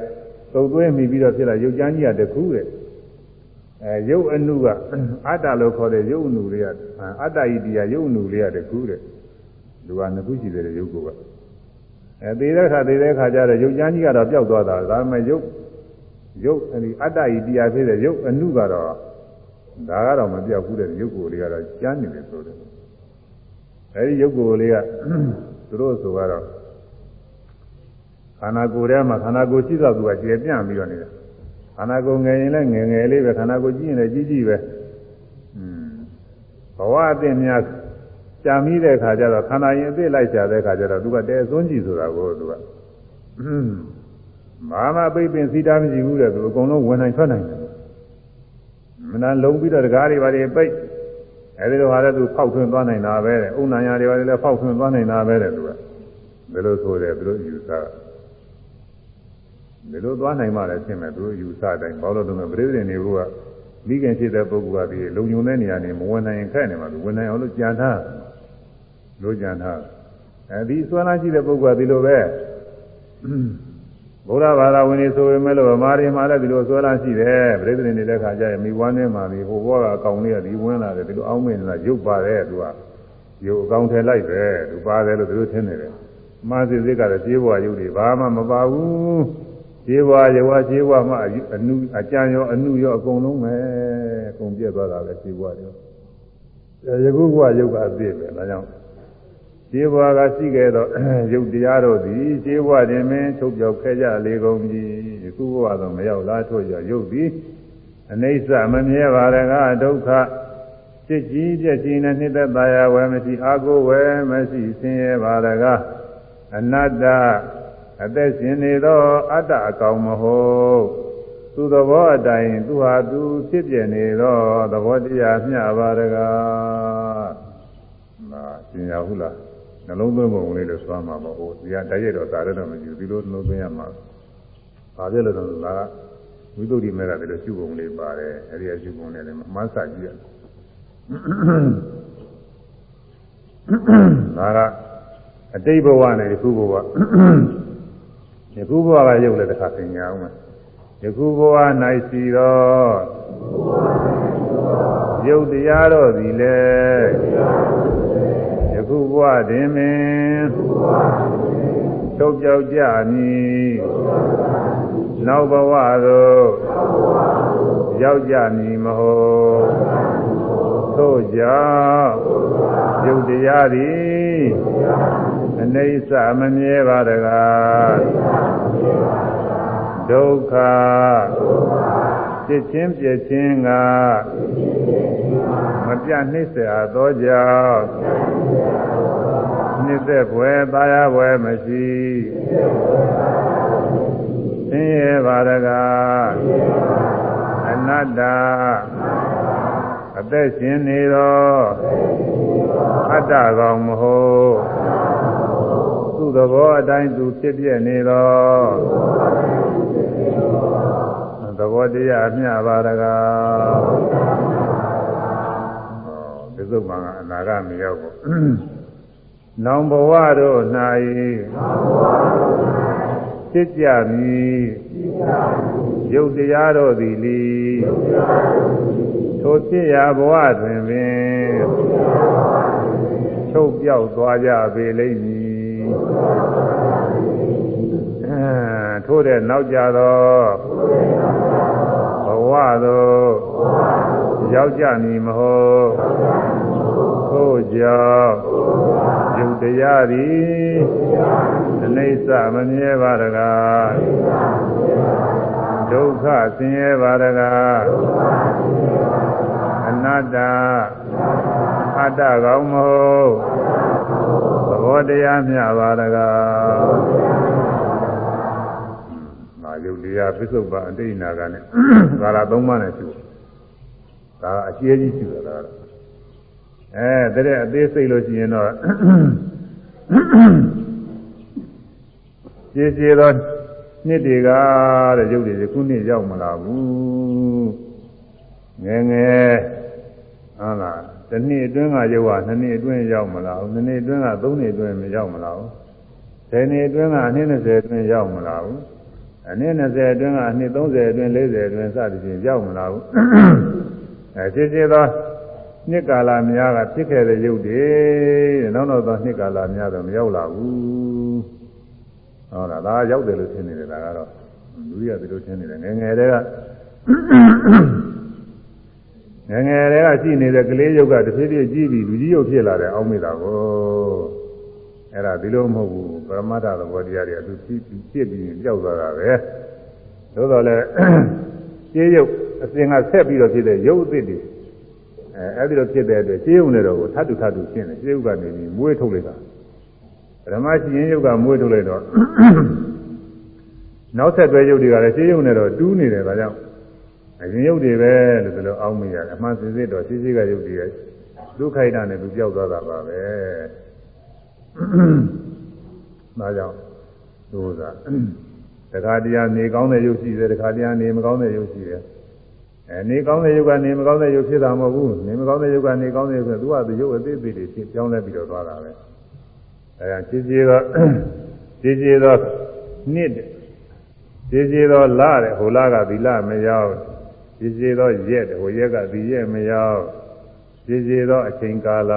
သုတ်သွင်းမိပြီးတော့ဖြစ်လာရုပ်ကြမ်းကြီးကတခုတဲ့အဲရုပ်အနုကအတ္တလို့ခေါ်တဲ့ရုပ်အနုလေးကအတ္တဤတရားရုပ်အနုလေးကတခုတဲ့လူကနှစ်ခုရှိတယ်ရုပ်ကအဲသေတဲ့ခါသေတဲ့ခါကျတော့ရုပ်ကြမ်းကြီးကတော့ပျောက်သွားတာဒါပေမဲ့ရုပ် ရုပ်အဲဒီအတ္တဤတရားဖြစ်တဲ့ရုပ်အနုကတော့ဒါကတော့မပြောက်ဘူးတဲ့ရုပ်ကိုယ်လေးကတော့ကျမ်းနေတယ်ဆိုတယ်အဲဒီရုပ်ကိုယ်လေးကသူတို့ဆိုတော့ခန္ဓာကိုယ်ထဲမှာခန္ဓာကိုယ်ရှိသောသူကကျေပြန့်ပြီးတော့နေတယ်ခန္ဓာကိုယ်ငယ်ရင်လည်းငယ်ငယ်လေးပဲခန္ဓာကိုယ်ကြီးရင်လည်းကြီးကြီးပဲอืมဘဝအသိများကြာမိတဲ့ခါကျတော့ခန္ဓာရင်အသိလိုက်ကြတဲ့ခါကျတော့သူကတဲစွန်းကြည့်ဆိုတာကိုသူက မာမပိတ်ပင်စီတာမရှိဘူးတဲ့သူအကုန်လုံးဝင်နိုင်ထွက်နိုင်တယ်မနာလုံးပြီးတော့တကားတွေပါတွေပိတ်အဲဒီလိုဟာလည်းသူဖောက်ထွင်းသွားနိုင်တာပဲတဲ့ဥဏ္ဏညာတွေပါလည်းဖောက်ထွင်းသွားနိုင်တာပဲတဲ့သူကဘယ်လိုဆိုတယ်ဘယ်လိုယူဆဘယ်လိုသွားနိုင်မှလဲရှင်းမယ်သူတို့ယူဆတိုင်းဘာလို့လဲဆိုတော့ပြိဿနေကမိခင်ဖြစ်တဲ့ပုဂ္ဂိုလ်ကဒီလုံုံတဲ့နေရာနေမဝင်နိုင်ရင်ခက်နေမှာသူဝင်နိုင်အောင်လို့ကြံထားလို့ကြံထားအဲဒီဆွမ်းလာရှိတဲ့ပုဂ္ဂိုလ်ကဒီလိုပဲ ဘုရားဘာသာဝင်နေဆိုပေမဲ့လို့ဗမာတွေမှာလည်းဒီလိုဆွဲလာရှိတယ်ပြိဿနေတဲ့ခါကျရင်မိဝမ်းထဲမှာဒီဟိုဘောကအကောင်လေးကဒီဝင်လာတယ်ဒီလိုအောင်းမင်းလာရုပ်ပါတယ်သူကရုပ်အကောင်ထဲလိုက်ပဲသူပါတယ်လို့သူတို့ထင်နေတယ်မာစီစိတ်ကလည်းပြေးဘွားရုပ်တွေဘာမှမပါဘူးပြေးဘွားရွာပြေးဘွားမှအနုအကြံရောအနုရောအကုန်လုံးပဲအကုန်ပြည့်သွားတာပဲပြေးဘွားရောယခုဘွားရုပ်ကအပြည့်ပဲဒါကြောင့် ခြေဘွားကရှိခဲ့သောရုပ်တရားတို့သည်ခြေဘွားတွင်ပင်ချုပ်ပြောက်ခဲ့ကြလေကုန်ပြီယခုဘဝသို့မရောက်လာထို့ကြောင့်ရုပ်သည်အနိစ္စမမြဲပါရကဒုက္ခจิตကြီးပြည့်စုံတဲ့နှစ်သက်သာယာဝယ်မရှိအာကိုဝယ်မရှိဆင်းရဲပါရကအနတ္တအသက်ရှင်နေသောအတ္တအကောင်မဟုတ်သူသဘောအတိုင်းသူဟာသူဖြစ်ပြနေသောသဘောတရားမျှပါရကမာသင်ရဟုလား နှလုံးသွင်းပုံလေးလို့သွားမှာမဟုတ်ဘူးဒီကတရက်တော့သာရတော့မကြည့်ဘူးဒီလိုနှလုံးသွင်းရမှာဘာဖြစ်လို့လဲဆိုတော့ဝိသုဒ္ဓိမေကတည်းကရှုပုံလေးပါတယ်အဲဒီအရှုပုံလေးလည်းမဆကြည့်ရဒါကအတိတ်ဘဝနဲ့ယခုဘဝယခုဘဝကရုပ်လည်းတစ်ခါသင်ညာအောင်မယ်ယခုဘဝ၌ရှိသောရုပ်တရားတော်သည်လည်း ခုဘဝတွင်ပင်ထုတ်ပြောက်ကြမည်နောက်ဘဝသို့ရောက်ကြမည်မဟုတ်သို့ကြောင့်ယုတ်တရားသည်အနိစ္စမမြဲပါတကားဒုက္ခ ဖြစ်ချင်းပြည့်ချင်းကမပြနှိမ့်ဆက်အပ်သောကြောင့်နှိမ့်သက်ဖွယ်သာယာဖွယ်မရှိသင်ရဲ့ပါရကအနတ္တအသက်ရှင်နေသောအတ္တကောင်မဟုတ်သူ့သဘောအတိုင်းသူဖြစ်ပြနေသော သဘောတရားမျှပါရကားသုတ်မှန်ကအနာဂတ်မရောက်ဘူး။နောင်ဘဝတို့၌ဖြစ်ကြမည်ရုပ်တရားတို့သည်လီထိုဖြစ်ရာဘဝတွင်ပင်ချုပ်ပြောက်သွားကြပေလိမ့်မည် ထို့တဲ့နောက်ကြသောဘဝသို့ရောက်ကြမည်မဟုတ်ထို့ကြောင့်ယုတ်တရားသည်အနိစ္စမမြဲပါတကားဒုက္ခဆင်းရဲပါတကားအနတ္တအတ္တကောင်းမဟုတ်သဘောတရားမြပါတကားမာယု တ်တရားပစ္စုပ္ပန်အတိတ်နာကနဲ့ကာလသုံးပါးနဲ့ရှိတယ်ဒါအကျဉ်းကြီးရှိတယ်လားအဲတဲ့အသေးစိတ်လို့ရှိရင်တော့ရှင်းရှင်းသောနှစ်တွေကတဲ့ရုပ်တွေခုနှစ်ရောက်မလာဘူးငယ်ငယ်ဟုတ်လားတစ်နှစ်အတွင်းကရုပ်ကနှစ်နှစ်အတွင်းရောက်မလာဘူးနှစ်နှစ်အတွင်းကသုံးနှစ်အတွင်းမရောက်မလာဘူးဆယ်နှစ်အတွင်းကအနှစ်20အတွင်းရောက်မလာဘူး အနှစ်20အတွင်းကအနှစ်30အတွင်း40အတွင်းစသဖြင့်ရောက်မလာဘူးအဲရှင်းရှင်းသောနှစ်ကာလများကဖြစ်ခဲ့တဲ့ရုပ်တွေတဲ့နောက်တော့သောနှစ်ကာလများတော့မရောက်လာဘူးဟုတ်လားဒါရောက်တယ်လို့ထင်နေတယ်ဒါကတော့လူကြီးကဒီလိုထင်နေတယ်ငယ်ငယ်တည်းကငယ်ငယ်တည်းကရှိနေတဲ့ကလေးရုပ်ကတစ်ဖြည်းဖြည်းကြီးပြီးလူကြီးရုပ်ဖြစ်လာတယ်အောင်းမိတာကို အဲ့ဒါဒီလိုမဟုတ်ဘူးပရမတ္ထသဘောတရားတွေအတူဖြစ်ပြီးဖြစ်ပြီးကြောက်သွားတာပဲသို့တော်လည်းရှင်းရုပ်အစဉ်ကဆက်ပြီးတော့ဖြစ်တဲ့ရုပ်အသစ်တွေအဲအဲ့ဒီလိုဖြစ်တဲ့အတွက်ရှင်းရုပ်နဲ့တော့ထပ်တူထပ်တူရှင်းတယ်ရှင်းရုပ်ကနေပြီးမွေးထုတ်လိုက်တာပရမရှင်းရုပ်ကမွေးထုတ်လိုက်တော့နောက်ဆက်တွဲရုပ်တွေကလည်းရှင်းရုပ်နဲ့တော့တူးနေတယ်ဒါကြောင့်အရင်ရုပ်တွေပဲလို့ဒီလိုအောင်းမိရတယ်အမှန်စစ်စစ်တော့ရှင်းရှင်းကရုပ်တွေဒုက္ခိတနဲ့သူပြောက်သွားတာပါပဲ ဒါကြောင့်သို့သာတခါတရားနေကောင်းတဲ့ရုပ်ရှိတယ်တခါတရားနေမကောင်းတဲ့ရုပ်ရှိတယ်အဲနေကောင်းတဲ့ရုပ်ကနေမကောင်းတဲ့ရုပ်ဖြစ်တာမဟုတ်ဘူးနေမကောင်းတဲ့ရုပ်ကနေကောင်းတဲ့ရုပ်ဆိုသူကသူရုပ်အသေးသေးတွေဖြစ်ပြောင်းလဲပြီးတော့သွားတာပဲအဲဒါခြေခြေတော့ခြေခြေတော့နှစ်ခြေခြေတော့လာတယ်ဟိုလာကဒီလာမရောက်ခြေခြေတော့ရက်တယ်ဟိုရက်ကဒီရက်မရောက်ခြေခြေတော့အချိန်ကာလ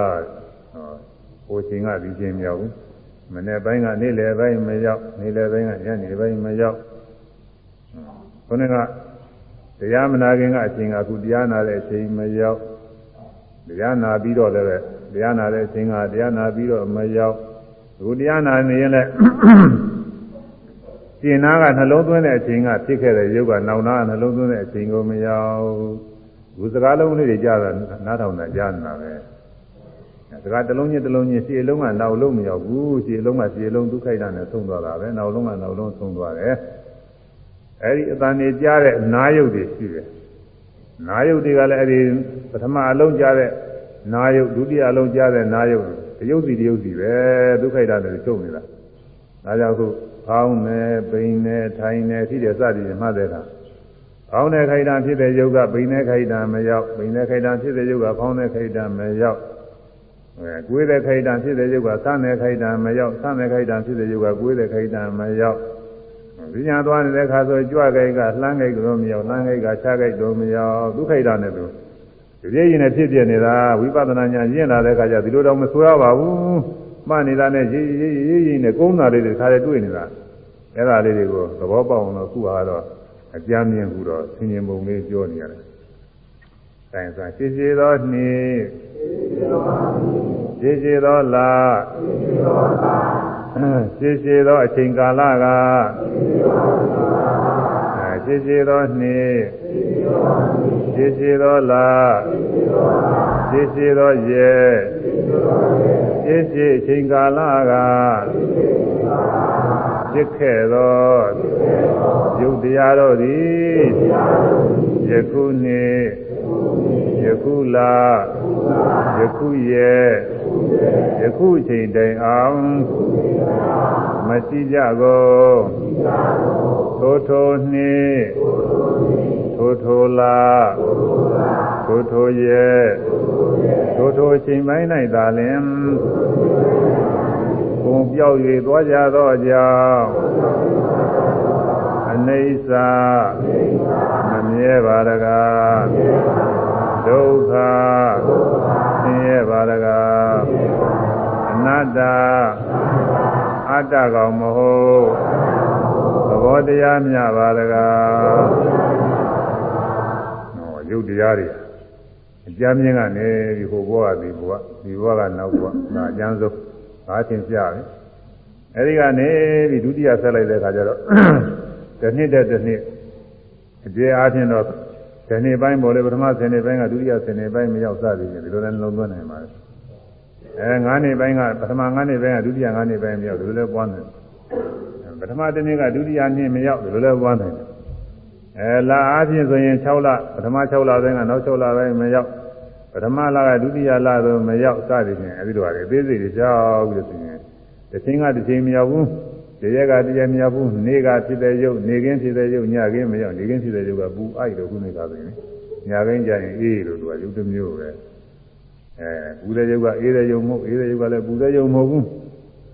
ဟိုချိန်ကဒီချိန်မရောက်ဘူးမနေ့ပိုင်းကနေ့လယ်ပိုင်းမရောက်နေ့လယ်ပိုင်းကညနေပိုင်းမရောက်ခုနကတရားမနာခင်ကအချိန်ကအခုတရားနာတဲ့အချိန်မရောက်တရားနာပြီးတော့လည်းပဲတရားနာတဲ့အချိန်ကတရားနာပြီးတော့မရောက်အခုတရားနာနေရင်လည်းကျင်နာကနှလုံးသွင်းတဲ့အချိန်ကဖြစ်ခဲ့တဲ့ရုပ်ကနောင်နာကနှလုံးသွင်းတဲ့အချိန်ကိုမရောက်ဘူးစကားလုံးလေးတွေကြားတာနားထောင်တာကြားနေတာ ပဲစကားတစ်လုံးချင်းတစ်လုံးချင်းရှည်လုံးကနောက်လုံးမရောက်ဘူးရှည်လုံးကရှည်လုံးဒုက္ခိတနဲ့ဆုံးသွားတာပဲနောက်လုံးကနောက်လုံးဆုံးသွားတယ်အဲဒီအတန်နေကြားတဲ့နာယုတ်တွေရှိတယ်နာယုတ်တွေကလည်းအဲဒီပထမအလုံးကြားတဲ့နာယုတ်ဒုတိယအလုံးကြားတဲ့နာယုတ်တယုတ်စီတယုတ်စီပဲဒုက္ခိတနဲ့ချုပ်နေတာဒါကြောင့်ခုဖောင်းနေပိန်နေထိုင်နေဖြစ်တဲ့စသည်ဖြင့်မှတ်တဲ့အခါဖောင်းတဲ့ခိုက်တာဖြစ်တဲ့ယုတ်ကပိန်တဲ့ခိုက်တာမရောက်ပိန်တဲ့ခိုက်တာဖြစ်တဲ့ယုတ်ကဖောင်းတဲ့ခိုက်တာမရောက်အဲ ကိုယ်တဲ့ခိုက်တာဖြစ်တဲ့ယုတ်ကစမ်းတဲ့ခိုက်တာမရောက်စမ်းတဲ့ခိုက်တာဖြစ်တဲ့ယုတ်ကကိုယ်တဲ့ခိုက်တာမရောက်ပညာသွားနေတဲ့အခါဆိုကြွခိုက်ကလှမ်းခိုက်တော့မရောက်လှမ်းခိုက်ကခြားခိုက်တော့မရောက်ဒုက္ခိတာနဲ့သူဒီပြည့်ရင်နဲ့ဖြစ်ပြနေတာဝိပဿနာဉာဏ်ရင့်လာတဲ့အခါကျဒီလိုတော့မဆိုရပါဘူးမှတ်နေတာနဲ့ရေးရေးရေးရေးနဲ့ကုန်းတာလေးတွေခါတယ်တွေ့နေတာအဲ့ဒါလေးတွေကိုသဘောပေါက်အောင်လို့ခုဟာတော့အကြမ်းမြင်ခုတော့ဆင်ញင်ပုံလေးပြောနေရတယ်။အဲဒါရှည်ရှည်သောနေ့ ရှည်ရှည်သောလရှည်ရှည်သောအချိန်ကာလကရှည်ရှည်သောနေ့ရှည်ရှည်သောလရှည်ရှည်သောရက်ရှည်ရှည်အချိန်ကာလကဖြစ်ခဲ့သောယုတ်တရားတို့သည်ယခုနေ့ ယခုလယခုရက်ယခုချိန်တိုင်အောင်မရှိကြကုန်ထိုထိုနေ့ထိုထိုလထိုထိုရက်ထိုထိုချိန်ပိုင်း၌သာလင်ကုန်ပြောက်၍သွားကြသောကြောင့်အနိစ္စ မမြဲပါတကားဒုက္ခဆင်းရဲပါတကားအနတ္တတ္တကောင်မဟုတ်သဘောတရားမြပါတကားဟောရုပ်တရားတွေအကြမ်းမြင့်ကနေဒီဟိုဘဝကဒီဘဝဒီဘဝကနောက်ဘဝဒါအကျမ်းဆုံးဘာသင်ပြပြီအဲဒီကနေပြီးဒုတိယဆက်လိုက်တဲ့အခါကျတော့တစ်နှစ်တဲ့တစ်နှစ် အကျေအားဖြင့်တော့ဆယ်နှစ်ပိုင်းပေါ်လေပထမဆယ်နှစ်ပိုင်းကဒုတိယဆယ်နှစ်ပိုင်းမရောက်စသည်ဖြင့်ဒီလိုလည်းလုံးသွင်းနိုင်ပါလေအဲ9နှစ်ပိုင်းကပထမ9နှစ်ပိုင်းကဒုတိယ9နှစ်ပိုင်းမရောက်ဒီလိုလည်းပွားနိုင်ပထမတစ်နှစ်ကဒုတိယနှစ်မရောက်ဒီလိုလည်းပွားနိုင်တယ်အဲလာအားဖြင့်ဆိုရင်6လပထမ6လပိုင်းကနောက်6လပိုင်းမရောက်ပထမလကဒုတိယလသို့မရောက်စသည်ဖြင့်အဲဒီလိုပါလေအသေးစိတ်တွေကြောက်ပြီးဆိုရင်တစ်ချိန်ကတစ်ချိန်မရောက်ဘူး တရက်ကတရားမရောက်ဘူးနေ့ကဖြစ်တဲ့ရုပ်နေကင်းဖြစ်တဲ့ရုပ်ညကင်းမရောက်နေကင်းဖြစ်တဲ့ရုပ်ကပူအိုက်လို့ခုနေတာဆိုရင်ညကင်းကြရင်အေးလို့သူကရုပ်တစ်မျိုးပဲအဲပူတဲ့ရုပ်ကအေးတဲ့ရုပ်မဟုတ်အေးတဲ့ရုပ်ကလည်းပူတဲ့ရုပ်မဟုတ်ဘူး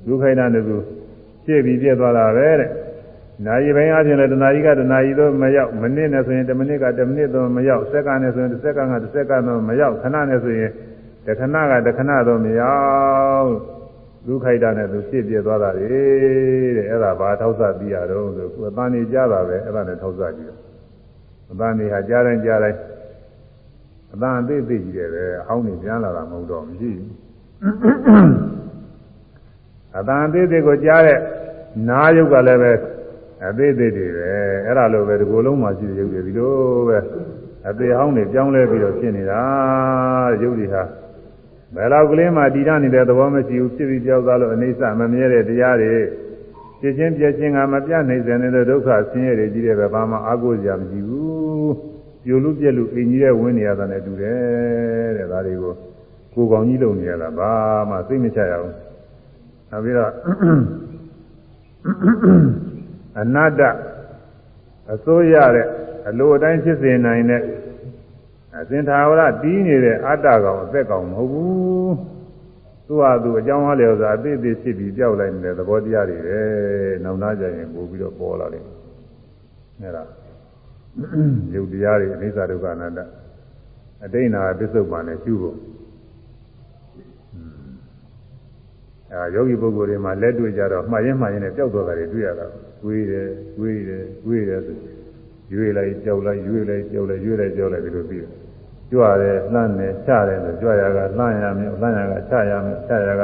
ဒုက္ခိတနဲ့သူပြည့်ပြီးပြည့်သွားတာပဲတဲ့နာရီပိုင်းအပြင်လည်းတနာရီကတနာရီတော့မရောက်မိနစ်နဲ့ဆိုရင်1မိနစ်က1မိနစ်တော့မရောက်စက္ကန့်နဲ့ဆိုရင်1စက္ကန့်က1စက္ကန့်တော့မရောက်ခဏနဲ့ဆိုရင်တခဏကတခဏတော့မရောက် ဒုက္ခိတနဲ့သူဖြစ်ပြသွားတာလေတဲ့အဲ့ဒါဘာထောက်ဆပြီးရတော့ဆိုခုအပန်းနေကြတာပဲအဲ့ဒါနဲ့ထောက်ဆကြည့်တယ်အပန်းနေဟာကြားတိုင်းကြားတိုင်းအပန်းအသေးသေးကြီးတယ်ပဲအဟောင်းနေပြန်လာတာမဟုတ်တော့မရှိဘူးအပန်းအသေးသေးကိုကြားတဲ့နားယုတ်ကလည်းပဲအသေးသေးတွေပဲအဲ့ဒါလိုပဲဒီကိုယ်လုံးမှာရှိတဲ့ယုတ်တွေဒီလိုပဲအသေးဟောင်းနေပြောင်းလဲပြီးတော့ဖြစ်နေတာယုတ်တွေဟာ ဘယ်လောက်ကလေးမှတည်ရနေတဲ့သဘောမရှိဘူးဖြစ်ပြီးကြောက်သားလို့အနေဆမမြဲတဲ့တရားတွေဖြစ်ချင်းပြည့်ချင်းကမပြတ်နိုင်စတဲ့ဒုက္ခဆင်းရဲတွေကြီးတဲ့ဘာမှအာကိုစရာမရှိဘူးပြိုလူပြက်လူအင်းကြီးတဲ့ဝင်းနေရတာနဲ့တူတယ်တဲ့ဒါတွေကိုကိုယ်ကောင်းကြီးလုံနေရတာဘာမှသိမချရဘူးနောက်ပြီးတော့အနတ္တအစိုးရတဲ့အလိုအတိုင်းဖြစ်စေနိုင်တဲ့ အစင်သာဝရတီးနေတဲ့အတ္တကောင်အသက်ကောင်မဟုတ်ဘူးသူ့ဟာသူအကြောင်းအားလျော်စွာအသေးသေးဖြစ်ပြီးကြောက်လိုက်နေတဲ့သဘောတရားတွေပဲနောက်သားကြရင်ပို့ပြီးတော့ပေါ်လာတယ်အဲဒါယုတ်တရားတွေအနိစ္စဒုက္ခအနတ္တအတိဏ္ဍာပစ္စုပ္ပန်နဲ့ရှုဖို့အဲယောဂီပုဂ္ဂိုလ်တွေမှာလက်တွေ့ကြတော့မှားရင်မှားရင်နဲ့ပျောက်သွားတာတွေတွေ့ရတာတွေးတယ်တွေးတယ်တွေးတယ်ဆိုရွေ့လိုက်ကြောက်လိုက်ရွေ့လိုက်ကြောက်လိုက်ရွေ့လိုက်ကြောက်လိုက်ဒီလိုပြီးတယ် ကြွရတယ်လှမ်းတယ်ချတယ်ဆိုကြွရကလှမ်းရမယ်လှမ်းရကချရမယ်ချရက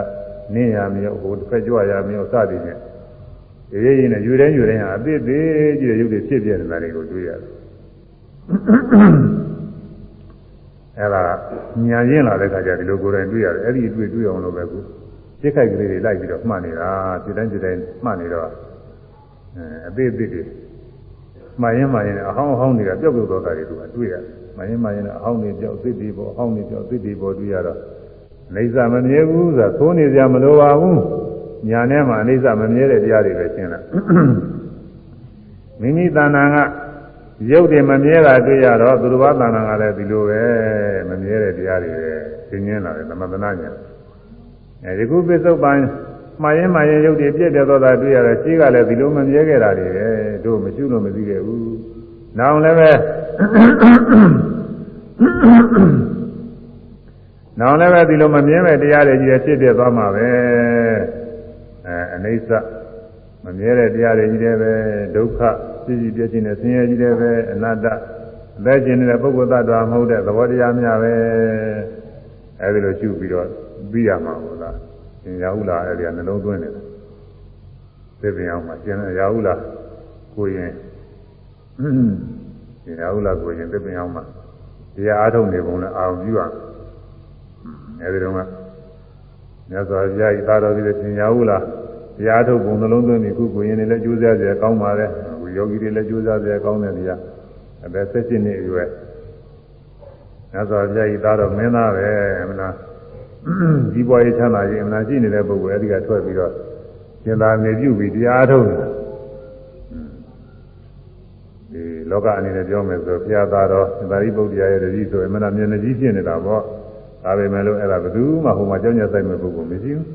နင်းရမယ်ဟိုတစ်ဖက်ကြွရမယ်စသည်ဖြင့်ရေးရင်းနဲ့ယူတိုင်းယူတိုင်းဟာအသေးသေးကြီးတဲ့ရုပ်တွေဖြစ်ပြနေတာတွေကိုတွေ့ရတယ်အဲ့ဒါညာရင်းလာတဲ့ခါကျဒီလိုကိုယ်တိုင်တွေ့ရတယ်အဲ့ဒီတွေ့တွေ့အောင်လို့ပဲခုပြစ်ခိုက်ကလေးတွေလိုက်ပြီးတော့မှတ်နေတာပြတိုင်းပြတိုင်းမှတ်နေတော့အဲအသေးသေးတွေမှတ်ရင်မှတ်ရင်အဟောင်းအဟောင်းတွေကပျောက်ပျောက်သွားတာတွေကတွေ့ရတယ် မှတ်ရင်မှတ်ရင်အဟောင်းတွေပျောက်သစ်တွေပေါ်အဟောင်းတွေပျောက်သစ်တွေပေါ်တွေ့ရတော့အိဋ္ဌမမြဲဘူးဆိုတာသိုးနေကြမလိုပါဘူးညာထဲမှာအိဋ္ဌမမြဲတဲ့တရားတွေပဲရှင်းလာမိမိတဏ္ဍာကရုပ်တွေမမြဲတာတွေ့ရတော့သူတော်ဘာတဏ္ဍာကလည်းဒီလိုပဲမမြဲတဲ့တရားတွေပဲရှင်းရင်းလာတယ်သမထနာညာအဲဒီခုပစ္စုပန်မှားရင်မှားရင်ရုပ်တွေပြည့်ပြတ်သွားတာတွေ့ရတယ်ရှိကလည်းဒီလိုမမြဲခဲ့တာတွေပဲတို့မရှိလို့မသိခဲ့ဘူး။နောင်လည်းပဲ နောင်လည်းပဲဒီလိုမမြဲမဲ့တရားတွေကြီးဖြစ်ပြသွားမှာပဲ။အဲအနိစ္စမမြဲတဲ့တရားတွေကြီးတယ်ပဲဒုက္ခဖြစ်စီပြည့်ခြင်းနဲ့ဆင်းရဲကြီးတယ်ပဲအနတ္တအသက်ရှင်နေတဲ့ပုဂ္ဂိုလ်သတ္တဝါမဟုတ်တဲ့သဘောတရားများပဲ။အဲဒီလိုရှုပြီးတော့ပြီးရမှာဟုတ်လား။သင်ရဟုလားအဲ့ဒီကနှလုံးသွင်းနေတာသိပင်အောင်မှာကျင်ရဟုလားကိုရင် သင်ရဟုလားကိုရင်သိပင်အောင်မှာတရားအားထုတ်နေပုံနဲ့အာရုံပြုရအဲ့ဒီတော့ကမြတ်စွာဘုရားဤသာတော်ကြီးတဲ့သင်ရဟုလားတရားထုတ်ပုံနှလုံးသွင်းပြီးခုကိုရင်တွေလည်းကြိုးစားကြရကောင်းပါလေဟိုယောဂီတွေလည်းကြိုးစားကြရကောင်းတဲ့တရားအသက်၁၈နှစ်အရွယ်မြတ်စွာဘုရားဤသာတော်မင်းသားပဲမလားဒီပွားရေးချမ်းသာရေးအမှန်ရှိနေတဲ့ပုဂ္ဂိုလ်အဲဒီကထွက်ပြီးတော့ကျင်သာနေပြုပြီးတရားထုတ်နေတာ လောကအနေနဲ့ပြောမယ်ဆိုဘုရားသားတော်သာရိပုတ္တရာရဲ့တတိဆိုအမှန်မျက်နှာကြီးဖြစ်နေတာပေါ့ဒါပေမဲ့လို့အဲ့ဒါဘယ်သူမှဟိုမှာကြောင်းကြဆိုင်မဲ့ပုဂ္ဂိုလ်မရှိဘူး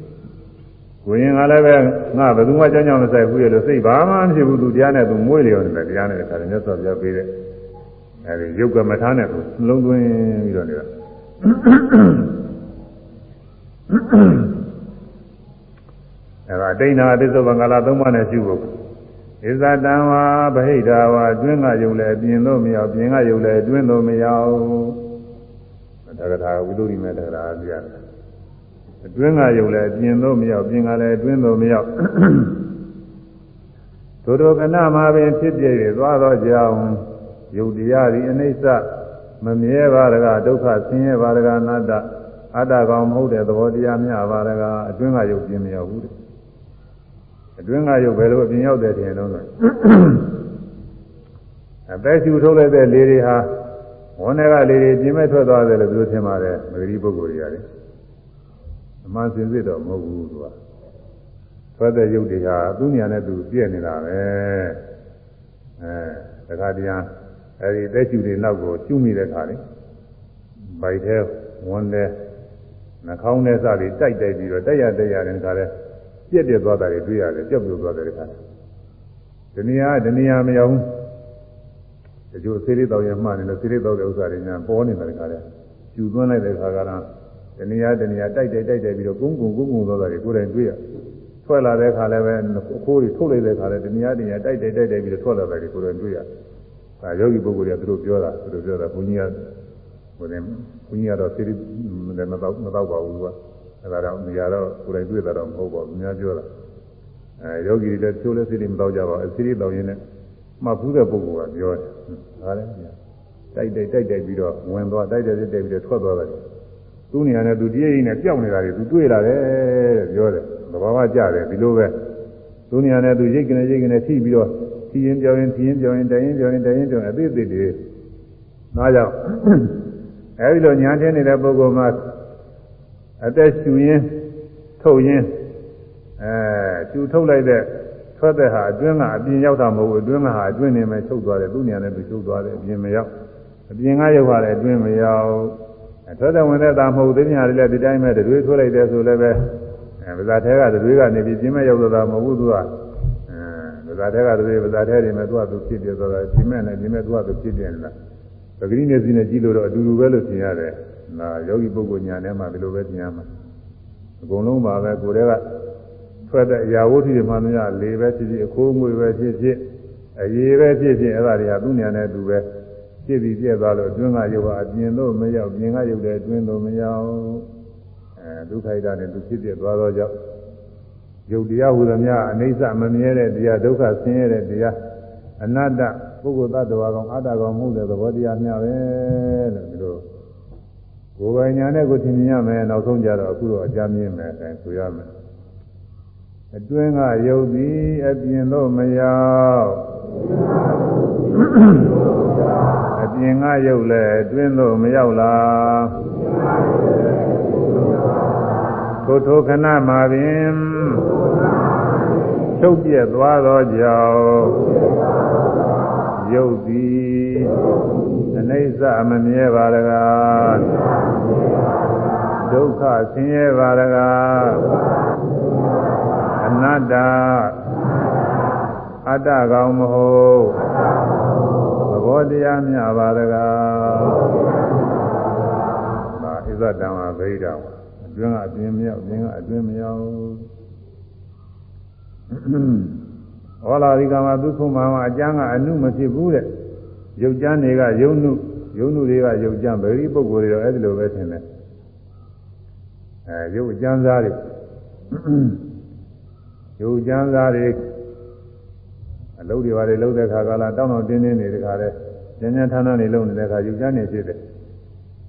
ကိုရင်ကလည်းပဲငါဘယ်သူမှကြောင်းကြောင်းမဆိုင်ဘူးရလို့စိတ်ဘာမှမရှိဘူးသူတရားနဲ့သူမွေးလျော်နေတယ်တရားနဲ့ခါတယ်မြတ်စွာဘုရားပေးတဲ့အဲဒီယုတ်ကမထားနဲ့သူလုံးသွင်းပြီးတော့နေတာအဲဒါကဒိဋ္ဌာသစ္စောဘင်္ဂလာသုံးပါးနဲ့ရှိဖို့ ဣဇတံဝါဗဟိတာဝါအတွင်းကယုံလဲအပြင်လို့မရောက်ပြင်ကယုံလဲအတွင်းလို့မရောက်တက္ကထာဝိသုရိမေတက္ကထာပြရတယ်အတွင်းကယုံလဲအပြင်လို့မရောက်ပြင်ကလည်းအတွင်းလို့မရောက်တို့တို့ကနမှာပင်ဖြစ်ပြည့်သွားသောကြောင့်ယုတ်တရားဤအနိစ္စမမြဲပါရကဒုက္ခဆင်းရဲပါရကအနတ္တအတ္တကောင်မဟုတ်တဲ့သဘောတရားများပါရကအတွင်းကယုတ်ပြင်မရောက်ဘူးတဲ့ အတွင်းကယုတ်ဘယ်လိုအပြင်ရောက်တဲ့ထင်တော့လဲအသက်ရှူထုတ်လိုက်တဲ့လေတွေဟာဝန်းထဲကလေတွေပြင်မဲ့ထွက်သွားတယ်လို့ပြောထင်ပါတယ်မဂရီပုဂ္ဂိုလ်တွေရတယ်အမှန်စင်စစ်တော့မဟုတ်ဘူးသူကထွက်တဲ့ယုတ်တွေဟာသူ့ညာနဲ့သူပြည့်နေတာပဲအဲတခါတည်းအဲဒီသက်ရှူတွေနောက်ကိုကျူးမိတဲ့ခါလေးဗိုက်ထဲဝန်းထဲနှာခေါင်းထဲစပြီးတိုက်တိုက်ပြီးတော့တက်ရတက်ရတယ်ခါလဲ ပြက်ပြက်သွားတာတွေတွေ့ရတယ်ကြောက်ပြိုသွားတယ်ခါတဏှာတဏှာမရောက်တချို့ဆေးလေးတောက်ရမှနေလို့ဆေးလေးတောက်တဲ့ဥစ္စာတွေညာပေါ်နေတယ်ခါလဲကျူသွန်းလိုက်တဲ့ခါကလားတဏှာတဏှာတိုက်တိုက်တိုက်တိုက်ပြီးတော့ကုန်းကုန်းကုန်းကုန်းသွားတာတွေကိုယ်တိုင်တွေ့ရထွက်လာတဲ့ခါလည်းပဲအခိုးတွေထုတ်လိုက်တဲ့ခါလည်းတဏှာတဏှာတိုက်တိုက်တိုက်တိုက်ပြီးတော့ထွက်လာတယ်တွေကိုယ်တိုင်တွေ့ရဒါယောဂီပုဂ္ဂိုလ်တွေကသူတို့ပြောတာသူတို့ပြောတာဘုန်းကြီးကဟိုနေဘုန်းကြီးကတော့ဆေးလေးလည်းမတော့မတော့ပါဘူးကွာ အဲဒါတော့နေရာတော့ကိုယ်တိုင်တွေ့တာတော့မဟုတ်ပါဘူးများပြောတာအဲယောဂီတွေလည်းချိုးလဲဆေးလေးမတော့ကြပါဘူးဆေးလေးတော့ရင်းနဲ့မှတ်ဖူးတဲ့ပုဂ္ဂိုလ်ကပြောတယ်ဟာလေတိုက်တိုက်တိုက်တိုက်ပြီးတော့ဝင်သွားတိုက်တိုက်တိုက်ပြီးတော့ထွက်သွားတယ်သူ့နေရာနဲ့သူတည်းရင်းနဲ့ကြောက်နေတာတွေသူတွေ့လာတယ်တဲ့ပြောတယ်သဘာဝကြတယ်ဒီလိုပဲသူ့နေရာနဲ့သူရိတ်ကနေရိတ်ကနေထိပြီးတော့ထိရင်ပြောရင်ထိရင်ပြောရင်တိုင်ရင်ပြောရင်တိုင်ရင်ပြောရင်အသေးသေးတွေနားကြောင့်အဲဒီလိုညာထင်းနေတဲ့ပုဂ္ဂိုလ်မှာ အသက်ရှူရင်းထုတ်ရင်းအဲရှူထုတ်လိုက်တဲ့ထွက်တဲ့ဟာအတွင်းကအပြင်ရောက်တာမဟုတ်ဘူးအတွင်းကဟာအတွင်းနေမဲ့ချုပ်သွားတယ်သူ့ညာနဲ့သူချုပ်သွားတယ်အပြင်မရောက်အပြင်ကရောက်လာတယ်အတွင်းမရောက်ထွက်တဲ့ဝင်တဲ့သာမဟုတ်သေးညာတွေလည်းဒီတိုင်းပဲတွေထွက်လိုက်တယ်ဆိုလည်းပဲအဲဗဇာထဲကတွေကနေပြီးပြင်မဲ့ရောက်တော့တာမဟုတ်ဘူးသူကအဲဗဇာထဲကတွေဗဇာထဲတွေမဲ့သူကသူဖြစ်ပြသွားတာပြင်မဲ့နဲ့ပြင်မဲ့သူကသူဖြစ်ပြနေတာပဂရိနေစီနဲ့ကြည့်လို့တော့အတူတူပဲလို့ထင်ရတယ်။ နာယောဂီပုဂ္ဂိုလ်ညာထဲမှာဒီလိုပဲထင်ရမှာ။အကုန်လုံးပါပဲကိုယ်တည်းကထွက်တဲ့အရာဝတ္ထုတွေမှမရလေပဲဖြစ်ဖြစ်အခိုးငွေပဲဖြစ်ဖြစ်အရေးပဲဖြစ်ဖြစ်အဲ့ဒါတွေကသူ့ညာနဲ့သူပဲဖြစ်ပြီးပြည့်သွားလို့အတွင်းကရုပ်ဟာအပြင်လို့မရောက်ပြင်ကရုပ်လည်းအတွင်းလို့မရောက်အဲဒုက္ခိတနဲ့သူဖြစ်ပြသွားတော့ကြောင့်ယုတ်တရားဟူသမျှအနိစ္စမမြဲတဲ့တရားဒုက္ခဆင်းရဲတဲ့တရားအနတ္တပုဂ္ဂိုလ်သတ္တဝါကောင်အတ္တကောင်မှုတဲ့သဘောတရားများပဲလို့ဒီလို ကိုယ်ပိုင်ညာနဲ့ကိုယ်ထင်မြင်ရမယ်နောက်ဆုံးကြတော့အခုတော့အကြမ်းမြင်မယ်အဲဆိုရမယ်အတွင်းကယုတ်သည်အပြင်လို့မရောက်အပြင်ကယုတ်လဲအတွင်းလို့မရောက်လားထိုထိုခဏမှာပင်ချုပ်ပြက်သွားသောကြောင့်ယုတ်သည်အ နိစ္စမမြဲပါရကားဒုက္ခဆင်းရဲပါရကားအနတ္တအတ္တကောင်မဟုတ်သဘောတရားမြပါရကားဒါဣဇတံဝဗိဒံအတွင်းကအပြင်မရောက်အပြင်ကအအတွင်းမရောက်ဟောလာဒီကမှာသုခုမှအကျမ်းကအနုမဖြစ်ဘူးတဲ့ ရုပ်ကျမ်းတွေကယုံနုယုံနုတွေကရုပ်ကျမ်းဗေဒီပုဂ္ဂိုလ်တွေတော့အဲ့ဒီလိုပဲထင်တယ်အဲရုပ်ကျမ်းသားတွေရုပ်ကျမ်းသားတွေအလုပ်တွေပါတယ်လုပ်တဲ့ခါကလာတောင်းတော့တင်းတင်းနေတဲ့ခါလဲဉာဏ်ဉာဏ်ဌာနနေလုပ်နေတဲ့ခါရုပ်ကျမ်းနေဖြစ်တယ်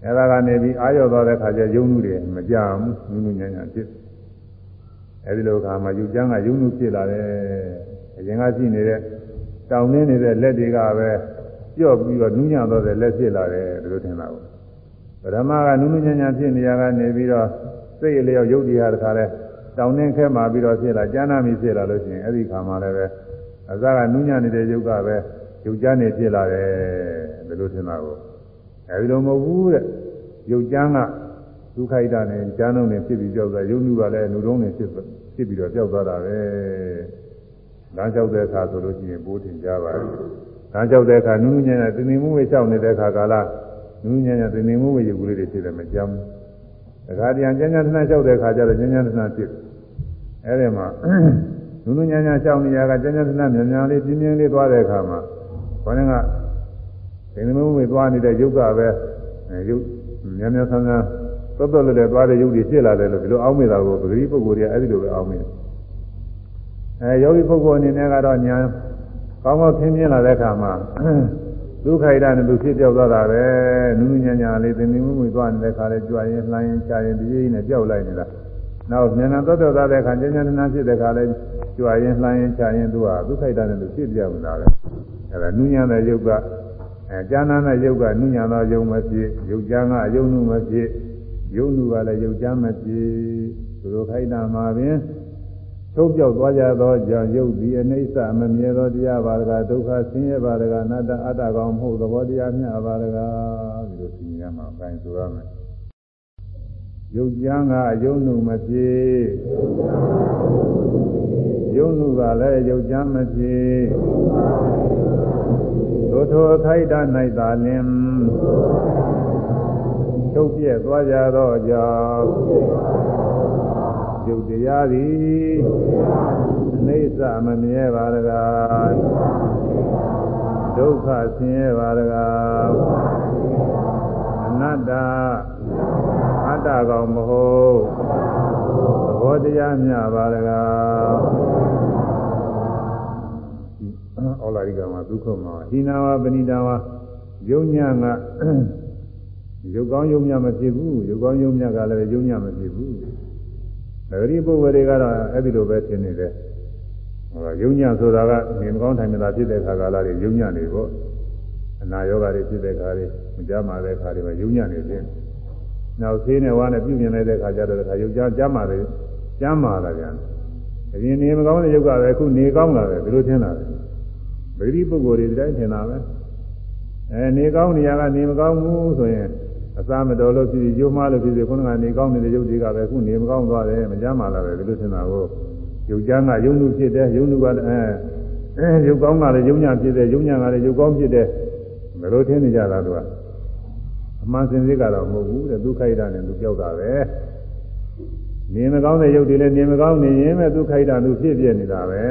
အဲဒါကနေပြီးအာရော့သွားတဲ့ခါကျယုံနုတွေမကြဘူးနုနုညံ့ညံ့ဖြစ်အဲဒီလိုခါမှာယူကျန်းကယုံနုဖြစ်လာတယ်အရင်ကရှိနေတဲ့တောင်းနေနေတဲ့လက်တွေကပဲ ပြော့ပြီးတော့နူးညံ့တော့တဲ့လက်ဖြစ်လာတယ်ဒီလိုထင်တာကိုပရမကနူးနူးညံ့ညံ့ဖြစ်နေရကနေပြီးတော့စိတ်အလျောက်ယုတ်တရားတခါလဲတောင်းနေခဲမှာပြီးတော့ဖြစ်လာကျမ်းနာမီဖြစ်လာလို့ရှိရင်အဲ့ဒီခါမှာလည်းပဲအစကနူးညံ့နေတဲ့ယုတ်ကပဲယုတ်ကျမ်းနေဖြစ်လာတယ်ဒီလိုထင်တာကိုအဲဒီလိုမဟုတ်ဘူးတဲ့ယုတ်ကျမ်းကဒုက္ခိတနဲ့ကျမ်းလုံးနဲ့ဖြစ်ပြီးကြောက်တာယုံနုကလည်းနုတုံးနဲ့ဖြစ်ဖြစ်ပြီးတော့ကြောက်သွားတာပဲလမ်းလျှောက်တဲ့အခါဆိုလို့ရှိရင်ပိုးထင်ကြပါဘူး လမ်းလျှောက်တဲ့အခါနုနုညံ့ညံ့တင်းတင်းမှုဝေးလျှောက်နေတဲ့အခါကာလနုနုညံ့ညံ့တင်းတင်းမှုဝေးရုပ်ကလေးတွေဖြစ်တယ်မကြောက်ဘူးတခါတည်းကျမ်းကျမ်းထနာလျှောက်တဲ့အခါကျတော့ကျမ်းကျမ်းထနာဖြစ်အဲ့ဒီမှာနုနုညာညာရှောင်းနေရကကျဉ်းကျဉ်းတနမြန်မြန်လေးပြင်းပြင်းလေးသွားတဲ့အခါမှာခေါင်းကဒိနေမုံဝေသွားနေတဲ့ယုတ်ကပဲယုတ်မြန်မြန်ဆန်းဆန်းတော်တော်လည်းသွားတဲ့ယုတ်တွေဖြစ်လာတယ်လို့ဒီလိုအောင်းမိတာကိုပဂတိပုဂ္ဂိုလ်တွေကအဲ့ဒီလိုပဲအောင်းမိတယ်အဲယောဂီပုဂ္ဂိုလ်အနေနဲ့ကတော့ညာ ကောင်းကောင်းသင်ပြလာတဲ့အခါမှာဒုက္ခိတနဲ့သူဖြစ်ပြောက်သွားတာပဲနုနုညာညာလေးသင်္နေမှုမှုသွားနေတဲ့ခါလဲကြွရင်လှိုင်းရင်ချရင်ဒီကြီးနဲ့ပြောက်လိုက်နေတာနောက်ဉာဏ်တော်တော်သွားတဲ့ခါဉာဏ်ဉာဏ်နာဖြစ်တဲ့ခါလဲကြွရင်လှိုင်းရင်ချရင်သူကဒုက္ခိတနဲ့သူဖြစ်ပြောက်လာတယ်အဲဒါနုညာတဲ့ယုတ်ကအဲဉာဏ်နာတဲ့ယုတ်ကနုညာသောယုံမဖြစ်ယုတ်ကြံကအယုံနုမဖြစ်ယုံနုကလည်းယုတ်ကြံမဖြစ်သူတို့ခိုက်တာမှာပင် ထုတ်ပြောက်သွားကြသောကြောင့်ယုတ်ဒီအနိစ္စမမြဲသောတရားပါဒကဒုက္ခဆင်းရဲပါဒကအနတ္တအတ္တကောင်မဟုတ်သဘောတရားမြတ်ပါဒကဒီလိုသိရမှာအပိုင်းဆိုရမယ်ယုတ်ကြံကအယုံနုမဖြစ်ယုံနုကလည်းယုတ်ကြံမဖြစ်သို့ထိုခိုက်တာ၌သာလင်ထုတ်ပြက်သွားကြသောကြောင့် ယုတ်တရားသည်အနိစ္စမမြဲပါတကားဒုက္ခဆင်းရဲပါတကားအနတ္တအတ္တကောင်မဟုတ်သဘောတရားမြပါတကားဩလာရိကမှာဒုက္ခမှာဟိနာဝပဏိတာဝယုံညာကယုတ်ကောင်းယုံမြမဖြစ်ဘူးယုတ်ကောင်းယုံမြကလည်းယုံညာမဖြစ်ဘူး။ ဒါရီပုဂ္ဂိုလ်တွေကတော့အဲ့ဒီလိုပဲဖြစ်နေတယ်။ဟောယုံညဆိုတာကနေမကောင်းထိုင်မသာဖြစ်တဲ့ခါကာလတွေယုံညနေပေါ့။အနာယောဂတွေဖြစ်တဲ့ခါတွေမကြမှာတဲ့ခါတွေမှာယုံညနေတယ်။နောက်သေးနဲ့ဝါနဲ့ပြုမြင်လိုက်တဲ့ခါကျတော့ခါယုံကြကြမှာတယ်ကြမ်းမာလာပြန်။အရင်နေမကောင်းတဲ့ယုတ်ကပဲအခုနေကောင်းလာတယ်ဘယ်လိုထင်လာလဲ။ဗေဒီပုဂ္ဂိုလ်တွေဒီတိုင်းထင်တာပဲ။အဲနေကောင်းနေရကနေမကောင်းဘူးဆိုရင် အစာမတော်လို့ဖြစ်ပြီးရုံးမလို့ဖြစ်ပြီးခုနကနေကောင်းနေတဲ့ရုပ်တွေကပဲခုနေမကောင်းသွားတယ်မကြမ်းပါလားပဲဒီလိုထင်တာကိုရုပ်ကြမ်းကယုံမှုဖြစ်တယ်ယုံမှုကလည်းအဲအဲရုပ်ကောင်းကလည်းယုံညာဖြစ်တယ်ယုံညာကလည်းရုပ်ကောင်းဖြစ်တယ်ဘယ်လိုထင်နေကြတာသူကအမှန်စင်စစ်ကတော့မဟုတ်ဘူးတဲ့ဒုက္ခိတနဲ့သူပြောက်တာပဲနေမကောင်းတဲ့ရုပ်တွေလည်းနေမကောင်းနေရင်ပဲဒုက္ခိတသူဖြစ်ပြနေတာပဲ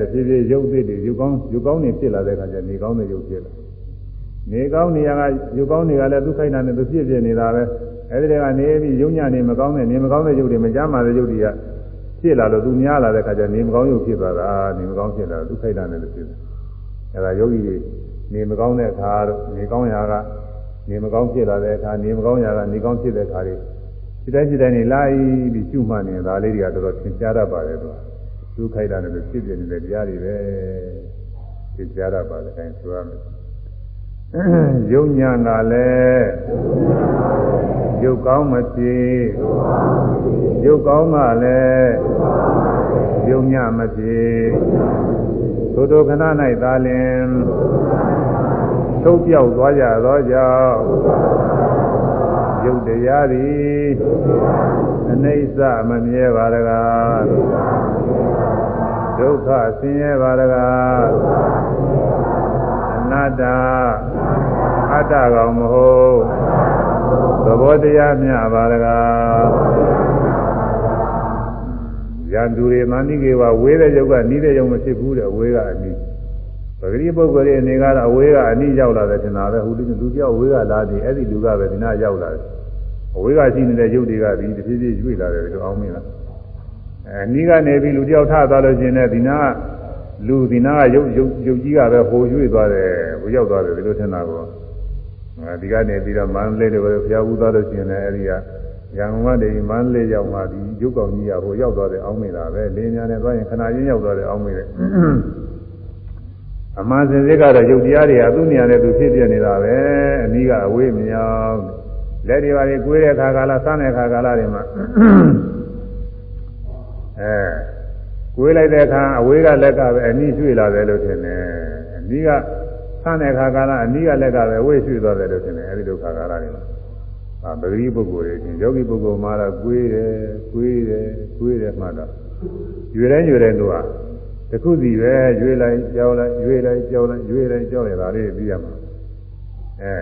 တဖြည်းဖြည်းရုပ်သစ်တွေရုပ်ကောင်းရုပ်ကောင်းနေဖြစ်လာတဲ့အခါကျနေကောင်းတဲ့ရုပ်ဖြစ်လာ နေကောင်းနေရကရုပ်ကောင်းတွေကလည်းဒုက္ခိတနဲ့သူဖြစ်ဖြစ်နေတာပဲအဲဒီတည်းကနေပြီးယုံညာနေမကောင်းတဲ့နေမကောင်းတဲ့ရုပ်တွေမကြမ်းပါတဲ့ရုပ်တွေကဖြစ်လာလို့သူများလာတဲ့ခါကျနေမကောင်းရုပ်ဖြစ်သွားတာနေမကောင်းဖြစ်လာဒုက္ခိတနဲ့လည်းဖြစ်တယ်အဲဒါယောဂီတွေနေမကောင်းတဲ့အခါတော့နေကောင်းရာကနေမကောင်းဖြစ်လာတဲ့အခါနေမကောင်းရာကနေကောင်းဖြစ်တဲ့အခါတွေဒီတိုင်းဒီတိုင်းနေလိုက်ပြီးရှုမှတ်နေတာလေးတွေကတော်တော်သင်ကြားတတ်ပါတယ်သူဒုက္ခိတနဲ့လည်းဖြစ်ပြနေတဲ့တရားတွေပဲသင်ကြားတတ်ပါတယ်အဲဆိုရမယ် ယုံညာကလည်းယုတ်ကောင်းမဖြစ်ယုတ်ကောင်းကလည်းယုံညာမဖြစ်သို့သောခဏ၌သာလင်ထုတ်ပြောက်သွားကြသောကြောင့်ယုတ်တရားသည်အနိစ္စမမြဲပါတကားဒုက္ခဆင်းရဲပါတကားအနတ္တ အတ္တကောင်မဟုတ်သဘောတရားမြပါတကားရန်သူတွေမန္တိကေဝဝေးတဲ့ယုတ်ကနီးတဲ့ယုတ်မဖြစ်ဘူးတဲ့ဝေးကအနီးပဂရိပုဂ္ဂိုလ်ရဲ့အနေကတော့အဝေးကအနီးရောက်လာတယ်ထင်တာပဲဟိုလူပြောက်ဝေးကလာတယ်အဲ့ဒီလူကပဲဒီနာရောက်လာတယ်အဝေးကရှိနေတဲ့ယုတ်တွေကဒီတဖြည်းဖြည်းရွေ့လာတယ်လို့အောင်မင်းလားအဲနီးကနေပြီးလူတယောက်ထသွားလို့ရှိရင်လည်းဒီနာကလူဒီနာကရုပ်ရုပ်ရုပ်ကြီးကပဲဟိုရွေ့သွားတယ်ဟိုရောက်သွားတယ်ဒီလိုထင်တာကောအဲ ဒီကနေပြီးတော့မန္တလေးတွေဘုရားဘူးသွားလို့ရှိရင်လည်းအဲဒီကရန်ကုန်ကနေမန္တလေးရောက်မှဒီရုပ်ကောင်ကြီးကဟိုရောက်သွားတယ်အောင်းမိတာပဲလင်းများနဲ့သွားရင်ခဏချင်းရောက်သွားတယ်အောင်းမိတယ်အမှန်စင်စစ်ကတော့ရုပ်တရားတွေကသူ့နေရာနဲ့သူဖြစ်ပြနေတာပဲအနည်းကအဝေးမြောင်လက်တွေပါလေကိုယ်တဲ့ခါကာလစတဲ့ခါကာလတွေမှာအဲကိုယ်လိုက်တဲ့အခါအဝေးကလက်ကပဲအနည်းရွှေ့လာတယ်လို့ထင်တယ်အနည်းက ဆန်းတဲ့ခါကာလအနည်းကလက်ကပဲဝေ့ရွှေ့သွားတယ်လို့ထင်တယ်အဲဒီလိုခါကာလတွေမှာအာပဂရိပုဂ္ဂိုလ်တွေချင်းယောဂီပုဂ္ဂိုလ်မှာတော့ကိုယ်တယ်ကိုယ်တယ်ကိုယ်တယ်မှတော့ရွေတိုင်းရွေတိုင်းတို့ကတခုစီပဲရွေလိုက်ကြောက်လိုက်ရွေလိုက်ကြောက်လိုက်ရွေလိုက်ကြောက်ရတာလေးသိရမှာအဲ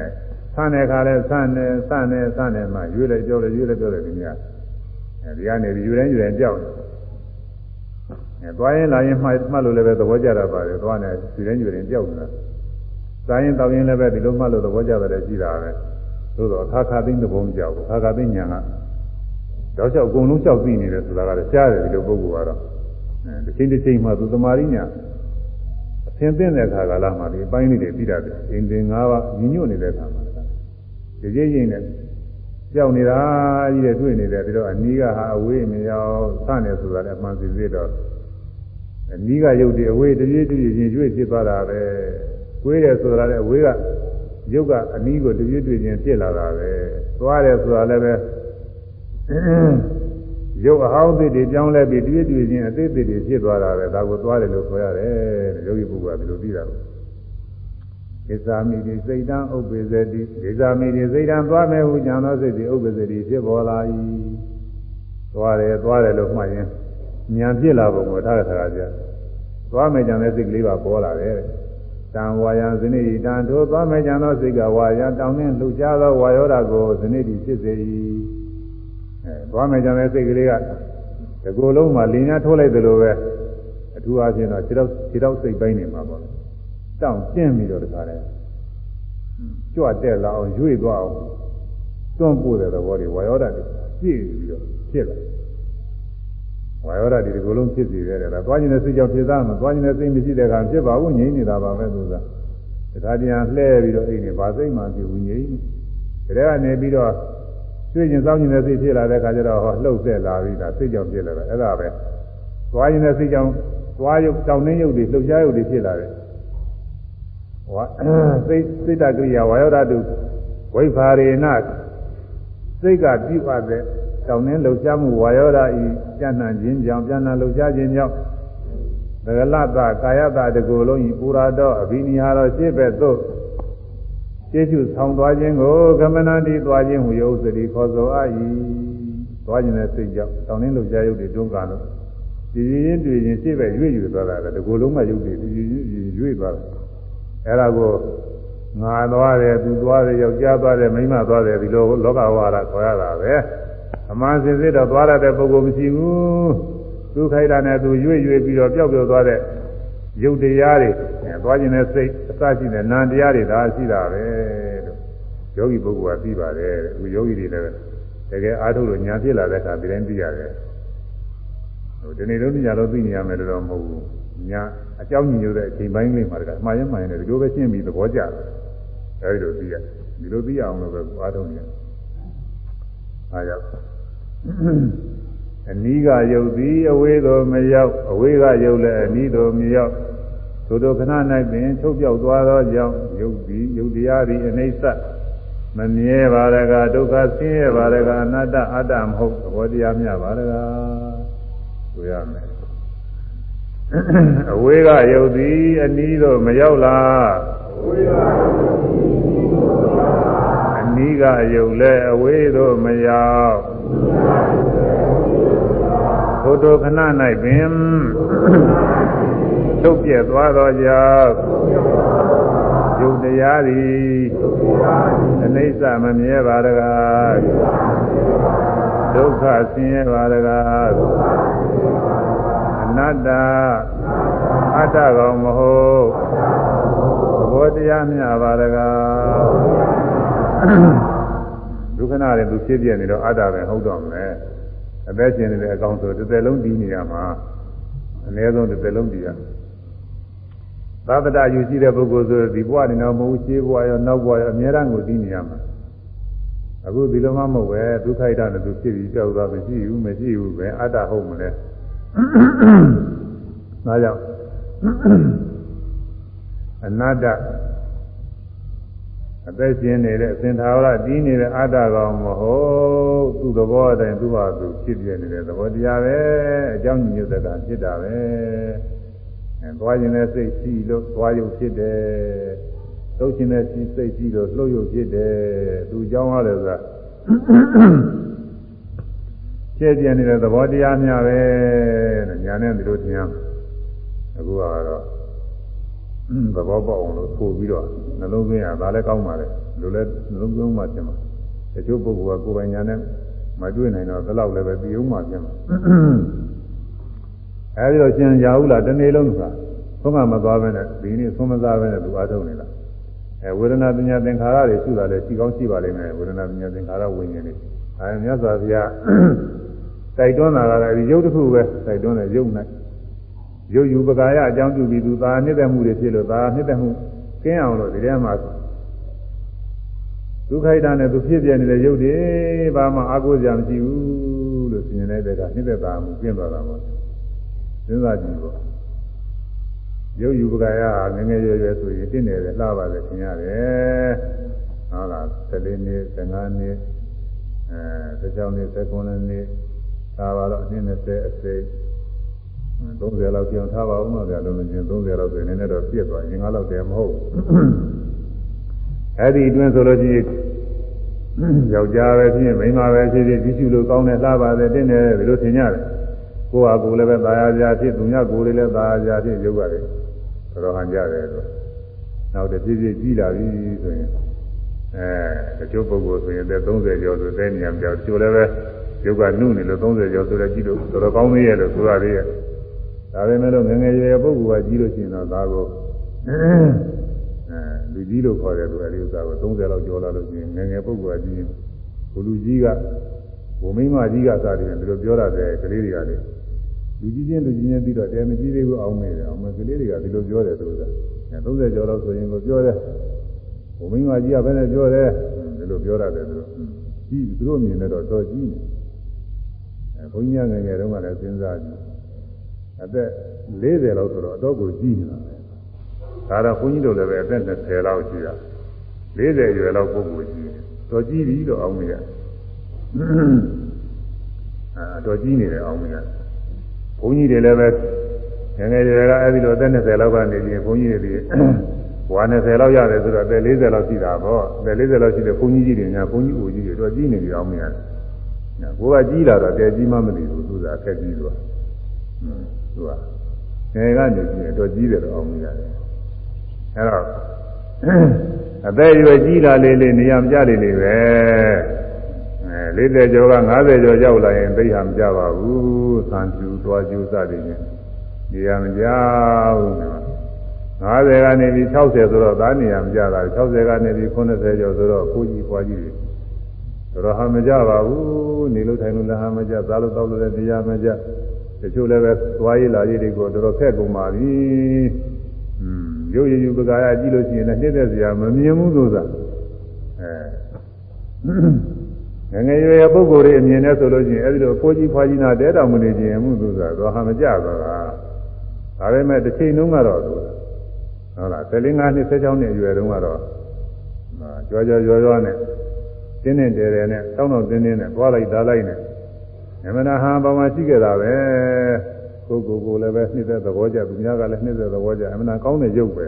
ဆန်းတဲ့ခါလဲဆန်းတယ်ဆန်းတယ်ဆန်းတယ်မှရွေလိုက်ကြောက်လိုက်ရွေလိုက်ကြောက်လိုက်ဒီများအဲဒီကနေရွေတိုင်းရွေတိုင်းကြောက်တယ်အဲသွားရင်လာရင်မှတ်မှတ်လို့လည်းပဲသဘောကျတာပါတယ်သွားနေဒီတိုင်းကြွရင်ကြောက်နေတာ စားရင်တောက်ရင်လည်းပဲဒီလိုမှတ်လို့သဘောကျတယ်ရှိတာပဲသို့တော့အခါခါသိတဲ့ဘုံကြောက်အခါခါသိညာကတော့လျှောက်အကုန်လုံးလျှောက်သိနေတယ်ဆိုတာကလည်းကြားတယ်ဒီလိုပုဂ္ဂိုလ်ကတော့အဲတစ်ချိန်တစ်ချိန်မှသူသမာဓိညာအသင်သိတဲ့အခါကာလမှာဒီအပိုင်းလေးတွေပြီးတာတယ်အင်းတင်၅ပါးညီညွတ်နေတဲ့အခါမှာဒီကြိမ်ကြိမ်နဲ့ကြောက်နေတာကြီးတဲ့တွေ့နေတယ်ပြီးတော့အနီးကဟာအဝေးမရောက်ဆနေဆိုတာလည်းအမှန်စီစစ်တော့အနီးကရုပ်တွေအဝေးတပြေးတပြေးချင်းရွေ့ဖြစ်သွားတာပဲ ကိုယ်တယ်ဆိုတာလည်းအဝေးကရုပ်ကအနီးကိုတပြေးတပြေးချင်းဖြစ်လာတာပဲသွားတယ်ဆိုတာလည်းပဲရုပ်အဟောင်းသစ်တွေပြောင်းလဲပြီးတပြေးတပြေးချင်းအသေးသေးတွေဖြစ်သွားတာပဲဒါကိုသွားတယ်လို့ခေါ်ရတယ်တဲ့ယောဂီပုဂ္ဂိုလ်ကဒီလိုသိတာပဲဣဇာမိတိစိတ်တံဥပ္ပေဇတိဣဇာမိတိစိတ်တံသွားမယ်ဟုညာသောစိတ်တိဥပ္ပေဇတိဖြစ်ပေါ်လာ၏သွားတယ်သွားတယ်လို့မှတ်ရင်ဉာဏ်ဖြစ်လာပုံကိုထားတာကြသွားမယ်ကြံတဲ့စိတ်ကလေးပါပေါ်လာတယ်တံ ဝါယံဇနိတိတံထိုသွားမယ်ကြံသောစိတ်ကဝါယံတောင်းနှင်းလှူရှားသောဝါယောဓာကိုဇနိတိဖြစ်စေ၏အဲသွားမယ်ကြံတဲ့စိတ်ကလေးကဒီကိုယ်လုံးမှာလင်းညာထိုးလိုက်တယ်လို့ပဲအထူးအားဖြင့်တော့ခြေတော့ခြေတော့စိတ်ပိုင်းနေမှာပေါ့တောင့်ကျင့်ပြီးတော့တခါလဲကြွတက်လာအောင်ရွေ့သွားအောင်တွန်းပို့တဲ့သဘောတွေဝါယောဓာတ်တွေပြည့်ပြီးတော့ဖြစ်လာ ဝါယောဓာတ်တွေဒီလိုလုံးဖြစ်စီတယ်ဒါသွားခြင်းနဲ့စိတ်ကြောင့်ဖြစ်သားမှာသွားခြင်းနဲ့စိတ်မရှိတဲ့အခါဖြစ်ပါဘူးငြိမ့်နေတာပါပဲသူကတခါတည်းလှဲပြီးတော့အိမ်နေပါစိတ်မှဖြစ်ဘူးငြိမ့်နေဒါကနေပြီးတော့တွေ့ရင်စောင်းခြင်းနဲ့စိတ်ဖြစ်လာတဲ့အခါကျတော့ဟောလှုပ်ဆက်လာပြီးဒါစိတ်ကြောင့်ဖြစ်လာတယ်အဲ့ဒါပဲသွားခြင်းနဲ့စိတ်ကြောင့်သွားရုပ်တောင်းနှင်းရုပ်တွေလှုပ်ရှားရုပ်တွေဖြစ်လာတယ်ဝါစိတ်စိတ်တကရိယာဝါယောဓာတုဝိဖာရေနစိတ်ကပြုအပ်တဲ့တောင်းနှင်းလှုပ်ရှားမှုဝါယောဓာဤ ပြန့်နှံ့ခြင်းကြောင့်ပြန့်နှံ့လှုပ်ရှားခြင်းကြောင့်သကလတကာယတတကိုယ်လုံးဤပူရာတော့အဘိနိဟာတော့ရှေ့ဘက်သို့ကျေကျုဆောင်သွားခြင်းကိုကမဏတိသွားခြင်းဟူရုပ်စတိခေါ်ဆိုအပ်၏သွားခြင်းနဲ့စိတ်ကြောင့်တောင်းနှင်းလှုပ်ရှားရုပ်တွေတွန်းကန်လို့ဒီရင်တွေ့ရင်ရှေ့ဘက်ရွေ့ရွေ့သွားတာလေဒီကိုယ်လုံးကရုပ်တွေရွေ့သွားတယ်အဲ့ဒါကိုငါသွားတယ်သူသွားတယ်ယောက်ျားသွားတယ်မိန်းမသွားတယ်ဒီလိုလောကဝါဒခေါ်ရတာပဲ အမှန်စင်စစ်တော့သွားရတဲ့ပုဂ္ဂိုလ်မရှိဘူးသူခိုက်တာနဲ့သူရွေ့ရွေ့ပြီးတော့ပျောက်ပျောက်သွားတဲ့ရုပ်တရားတွေသွားခြင်းနဲ့စိတ်အစရှိတဲ့နာမ်တရားတွေဒါရှိတာပဲလို့ယောဂီပုဂ္ဂိုလ်ကသိပါတယ်အခုယောဂီတွေလည်းတကယ်အားထုတ်လို့ညာဖြစ်လာတဲ့အခါဒီတိုင်းသိရတယ်ဟိုဒီနေ့တော့ညာတော့သိနေရမယ်လို့တော့မဟုတ်ဘူးညာအကြောင်းညို့တဲ့အချိန်ပိုင်းလေးမှာတကမှားရင်မှားရင်လည်းဒီလိုပဲရှင်းပြီးသဘောကျတယ်အဲဒီလိုသိရဒီလိုသိအောင်လို့ပဲအားထုတ်နေတယ်အားကြောင့် အနီးကယုတ်သည်အဝေးသို့မရောက်အဝေးကယုတ်လည်းအနီးသို့မရောက်သို့သောခဏ၌ပင်ထုတ်ပြောက်သွားသောကြောင့်ယုတ်သည်ယုတ်တရားသည်အနိစ္စမမြဲပါရကဒုက္ခဆင်းရဲပါရကအနတ္တအတ္တမဟုတ်သဘောတရားမြပါရကဆိုရမယ်အဝေးကယုတ်သည်အနီးသို့မရောက်လားအဝေးကယုတ်သည်အနီးကယုတ်လည်းအဝေးသို့မရောက် ဘုဒ္ဓခဏ၌ပင်ထုတ်ပြက်သွားသောကြောင့်ယုတ်တရားသည်အနိစ္စမမြဲပါတကားဒုက္ခဆင်းရဲပါတကားအနတ္တအတ္တကောင်မဟုတ်သဘောတရားမြပါတကား ဒုက္ခနာတွေသူဖြစ်ပြနေတော့အတ္တပဲဟုတ်တော့မယ်အသက်ရှင်နေတဲ့အကောင်ဆိုတစ်သက်လုံးတည်နေရမှာအနည်းဆုံးတစ်သက်လုံးတည်ရသာသတာယူရှိတဲ့ပုဂ္ဂိုလ်ဆိုဒီဘဝနေတော့မဟုတ်ရှင်းဘဝရောနောက်ဘဝရောအများရန်ကိုတည်နေရမှာအခုဒီလိုမှမဟုတ်ပဲဒုက္ခိတနဲ့သူဖြစ်ပြီးကြောက်တာမရှိဘူးမရှိဘူးပဲအတ္တဟုတ်မလဲဒါကြောင့်အနတ္တ အသက်ရှင်နေတဲ့အသင်္ထာဝရတည်နေတဲ့အတ္တကောင်မဟုတ်သူ့သဘောအတိုင်းသူ့ဟာသူဖြစ်ပြနေတဲ့သဘောတရားပဲအကြောင်းညွှန်တဲ့ကဖြစ်တာပဲအဲသွားခြင်းနဲ့စိတ်ရှိလို့သွားရုပ်ဖြစ်တယ်လှုပ်ခြင်းနဲ့စိတ်ရှိလို့လှုပ်ရုပ်ဖြစ်တယ်သူအကြောင်းရတယ်ဆိုတာဖြစ်ပြနေတဲ့သဘောတရားများပဲတဲ့ညာနဲ့ဒီလိုသင်ရအခုကတော့ သဘောပေါက်အောင်လို့ဆိုပြီးတော့နှလုံးသွင်းရဒါလည်းကောင်းပါလေလူလည်းနှလုံးသွင်းမှပြင်မှာတချို့ပုဂ္ဂိုလ်ကကိုယ်ပိုင်ညာနဲ့မတွေ့နိုင်တော့ဒီလောက်လည်းပဲပြီးအောင်မှပြင်မှာအဲဒီတော့ရှင်ရာဟုလားတစ်နေ့လုံးကသုံးကမသွားဘဲနဲ့ဒီနေ့သုံးမစားဘဲနဲ့သူအားထုတ်နေလားအဲဝေဒနာပညာသင်္ခါရတွေရှိတာလေရှိကောင်းရှိပါလိမ့်မယ်ဝေဒနာပညာသင်္ခါရဝိညာဉ်တွေအဲမြတ်စွာဘုရားတိုက်တွန်းတာကလည်းဒီရုပ်တစ်ခုပဲတိုက်တွန်းတဲ့ရုပ်နဲ့ ရုပ်ယူပကာယအကြောင်းပြုပြီးသူသာနှစ်သက်မှုတွေဖြစ်လို့သာနှစ်သက်မှုကင်းအောင်လို့ဒီထဲမှာဒုက္ခိတနဲ့သူဖြစ်ပြနေတဲ့ရုပ်တွေဘာမှအာကိုးစရာမရှိဘူးလို့ဆင်ញနေတဲ့ကနှစ်သက်တာမှုကျင့်သွားတာပေါ့စဉ်းစားကြည့်ပေါ့ရုပ်ယူပကာယငငယ်ရွယ်ရွယ်ဆိုရင်တင့်တယ်လှပါလေခင်ရတယ်ဟုတ်လား14နှစ်15နှစ်အဲ16နှစ်19နှစ်သာပါတော့အနည်း20အစိ 30လောက်ကြောင်ထားပါဦးတော့တယ်လို့မကျင်30လောက်ဆိုရင်လည်းတော့ပြည့်သွားရင်5လောက်တည်းမဟုတ်အဲ့ဒီအတွင်းဆိုလို့ရှိရင်ယောက်ျားပဲဖြစ်မိန်းမပဲဖြစ်ဖြစ်ဒီကျူလို့ကောင်းတယ်လှပါတယ်တင်းတယ်ဒီလိုထင်ကြတယ်ကိုယ်ဟာကိုယ်လည်းပဲသာယာကြဖြစ်သူများကိုယ်လည်းသာယာကြဖြစ်ရုပ်ရတယ်တော်တော်ဟန်ကြတယ်လို့နောက်တပြည့်ပြည့်ကြီးလာပြီဆိုရင်အဲတချို့ပုဂ္ဂိုလ်ဆိုရင်တဲ့30ကျော်ဆိုတဲ့နေရာပြောက်တချို့လည်းပဲရုပ်ကနုနေလို့30ကျော်ဆိုတဲ့ကြီးလို့တော်တော်ကောင်းသေးရဲ့လို့ဆိုရသေးရဲ့ ဒါပေမဲ့လို့ငငယ်ရွယ်ရွယ်ပုဂ္ဂိုလ်ကကြီးလို့ရှိရင်တော့ဒါကိုအဲလူကြီးလို့ခေါ်တယ်သူအဲဒီဥစ္စာကို30လောက်ကျော်လာလို့ရှိရင်ငငယ်ပုဂ္ဂိုလ်ကကြီးဘုလူကြီးကဘုမိမကြီးကစတယ်ဒီလိုပြောရတယ်ကလေးတွေကလေလူကြီးချင်းလူကြီးချင်းပြီးတော့တဲမကြီးသေးဘူးအောင်မေးတယ်အောင်မေးကလေးတွေကဒီလိုပြောတယ်သူက30ကျော်လောက်ဆိုရင်ကိုပြောတယ်ဘုမိမကြီးကဘယ်နဲ့ပြောတယ်ဒီလိုပြောရတယ်သူကြီးသူတို့မြင်တော့တော့ကြီးနေအဲဘုန်းကြီးငယ်ငယ်တုန်းကလည်းစဉ်းစားကြည့် အသက်40လောက်ဆိုတော့အတော့ကိုကြီးနေတာပဲဒါတော့ဘုန်းကြီးတို့လည်းပဲအသက်20လောက်ရှိတာ40ရွယ်လောက်ပုဂ္ဂိုလ်ကြီးတော်ကြီးပြီတော့အောင်မရအဲတော်ကြီးနေတယ်အောင်မရဘုန်းကြီးတွေလည်းပဲငယ်ငယ်ရွယ်ကအဲဒီလိုအသက်20လောက်ကနေပြီးဘုန်းကြီးတွေဒီဘဝ20လောက်ရတယ်ဆိုတော့အသက်40လောက်ရှိတာပေါ့အသက်40လောက်ရှိတဲ့ဘုန်းကြီးကြီးတွေညာဘုန်းကြီးအိုကြီးတွေတော်ကြီးနေပြီအောင်မရတယ်ကိုယ်ကကြီးလာတော့တဲကြီးမှမသိဘူးသူကအခက်ကြီးသူက သူကငယ်ကနေကြည့်တော့ကြီးတယ်တော့အောင်မရတယ်အဲတော့အသက်ရွယ်ကြီးလာလေလေနေရာမကြလေလေပဲအဲ40ကျော်က50ကျော်ရောက်လာရင်သိဟာမကြပါဘူးသံကျူသွားကျူစသည်ဖြင့်နေရာမကြဘူး50ကနေပြီး60ဆိုတော့ဒါနေရာမကြတာ60ကနေပြီး90ကျော်ဆိုတော့ကိုကြီးပွားကြီးတွေတော်ဟာမကြပါဘူးနေလို့ထိုင်လို့လည်းဟာမကြစားလို့တောက်လို့လည်းတရားမကြ တချို့လည်းပဲသွားရည်လာရည်တွေကိုတော်တော်ခက်ကုန်ပါပြီอืมရုပ်ရည်ယူပကာယကြည့်လို့ရှိရင်လည်းနှိမ့်တဲ့စရာမမြင်ဘူးဆိုတာအဲငငယ်ရွယ်ပုဂ္ဂိုလ်တွေအမြင်နဲ့ဆိုလို့ရှိရင်အဲဒီလိုဖိုးကြီးဖွားကြီးနာတဲတော်မနေခြင်းမှုဆိုတာတော့ဟာမကြပါလားဒါပေမဲ့တစ်ချိန်လုံးကတော့သူဟုတ်လား15နှစ်16နှစ်အရွယ်တုန်းကတော့ကြွားကြွားကြွားကြွားနဲ့တင်းတင်းတယ်တယ်နဲ့တောင်းတော့တင်းတင်းနဲ့သွားလိုက်သားလိုက်နဲ့ အမှန်တရားဟာဘာမှရှိခဲ့တာပဲကိုကိုကိုလည်းပဲနှိမ့်တဲ့သဘောကြသူများကလည်းနှိမ့်တဲ့သဘောကြအမှန်တရားကောင်းတဲ့ရုပ်ပဲ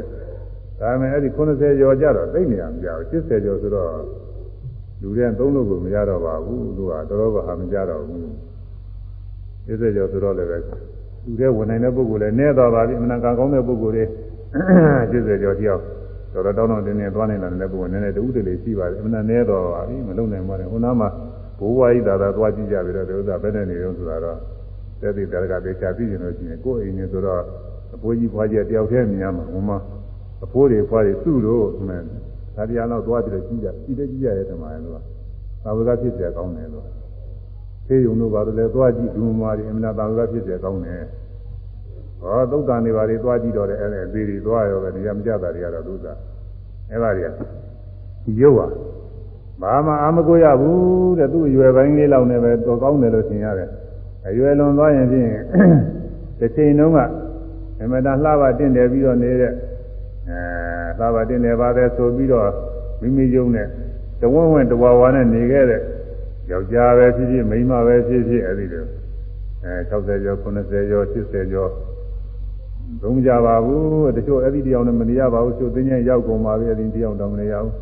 ဒါပေမဲ့အဲ့ဒီ90ကျော်ကြတော့သိနေရမကြဘူး80ကျော်ဆိုတော့လူတွေသုံးလို့ကိုမရတော့ပါဘူးသူကတော်တော်ကဟာမကြတော့ဘူး80ကျော်ဆိုတော့လည်းပဲလူတွေဝင်နိုင်တဲ့ပုဂ္ဂိုလ်လည်းနည်းသွားပါပြီအမှန်တရားကောင်းတဲ့ပုဂ္ဂိုလ်တွေ80ကျော်တယောက်တော်တော်တောင်းတော့တင်းတင်းသွားနေလာတဲ့ပုဂ္ဂိုလ်နည်းနည်းတူးတလေရှိပါတယ်အမှန်တရားနည်းသွားပါပြီမလုံနိုင်ပါနဲ့ဟိုနားမှာ ဘိုးဘွားကြီးသာသာသွားကြည့်ကြပြီးတော့ဒီဥစ္စာဘယ်နဲ့နေရောဆိုတာတော့သက်သေတရားကသေချာသိကျင်လို့ရှိရင်ကိုယ်အိမ်နေဆိုတော့အဖိုးကြီးဘွားကြီးတယောက်တည်းမြင်ရမှာဟိုမှာအဖိုးတွေဘွားတွေသူ့လို့မှန်ဒါတရားတော့သွားပြီးတော့ကြည့်ကြကြည့်တယ်ကြည့်ရတယ်တမန်လို့သာဝကဖြစ်เสียကောင်းတယ်လို့သေယုံတို့ဘာလို့လဲသွားကြည့်ဒူမာတွေအမှန်သာဝကဖြစ်เสียကောင်းတယ်ဟောသုတ်တန်တွေဘာတွေသွားကြည့်တော့တယ်အဲ့ဒါအသေးတွေသွားရောပဲနေရာမကြတာတွေကတော့သူကအဲ့ဒါတွေကရုပ်ဟာ ဘာမှအာမကိုရဘူးတဲ့သူ့အရွယ်ပိုင်းလေးလောက်နဲ့ပဲတော်ကောင်းတယ်လို့ထင်ရတယ်အရွယ်လွန်သွားရင်ဖြင့်တစ်ချိန်လုံးကအမတန်လှပတင့်တယ်ပြီးတော့နေတဲ့အဲလှပတင့်တယ်ပါတယ်ဆိုပြီးတော့မိမိယုံနဲ့တဝန်းဝန်းတဝါဝါနဲ့နေခဲ့တဲ့ယောက်ျားပဲဖြစ်ဖြစ်မိန်းမပဲဖြစ်ဖြစ်အဲဒီလိုအဲ60ကျော်90ကျော်80ကျော်သုံးကြပါဘူးတချို့အဲ့ဒီတရားနဲ့မနေရပါဘူးချို့သင်္ကြန်ရောက်ကုန်ပါပြီအဲ့ဒီတရားတော့မနေရဘူး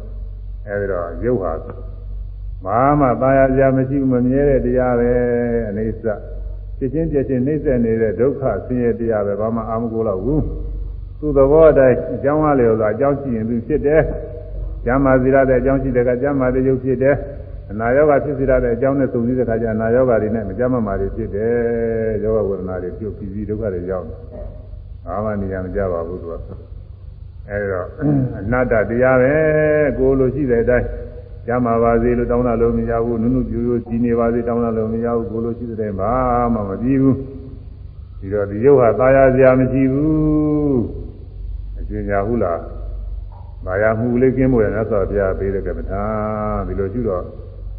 အဲဒီတော့ရုပ်ဟာဘာမှသာယာကြမရှိဘူးမမြဲတဲ့တရားပဲအနေစဖြစ်ချင်းပြချင်းနှိမ့်ဆက်နေတဲ့ဒုက္ခဆင်းရဲတရားပဲဘာမှအာမကိုတော့ဘူးသူ့သဘောအတိုင်းအကြောင်းအားလျော်စွာအကြောင်းရှိရင်သူဖြစ်တယ်ကျမ်းမာစီရတဲ့အကြောင်းရှိတဲ့ကကျမ်းမာတဲ့ရုပ်ဖြစ်တယ်အနာယောဂဖြစ်စေတဲ့အကြောင်းနဲ့သုံးစည်းတဲ့ခါကျအနာယောဂတွေနဲ့မကြမ်းမမာတွေဖြစ်တယ်ယောဂဝေဒနာတွေပြုတ်ပြီးပြီးဒုက္ခတွေရောက်တယ်ဘာမှနေရာမကြပါဘူးသူက အဲဒီတော့အနတ္တတရားပဲကိုလိုရှိတဲ့အတိုင်းကြမ်းမာပါစေလို့တောင်းတာလို့မရဘူးနုနုပြူပြူကြီးနေပါစေတောင်းတာလို့မရဘူးကိုလိုရှိတဲ့တိုင်းဘာမှမပြီးဘူးဒီတော့ဒီရုပ်ဟာตายရစရာမရှိဘူးအကျဉ်းညာဟုတ်လားမာယာမှုလေးကင်းဖို့ရတဲ့ဆိုဘုရားပေးတဲ့ကမ္မထာဒီလိုရှိတော့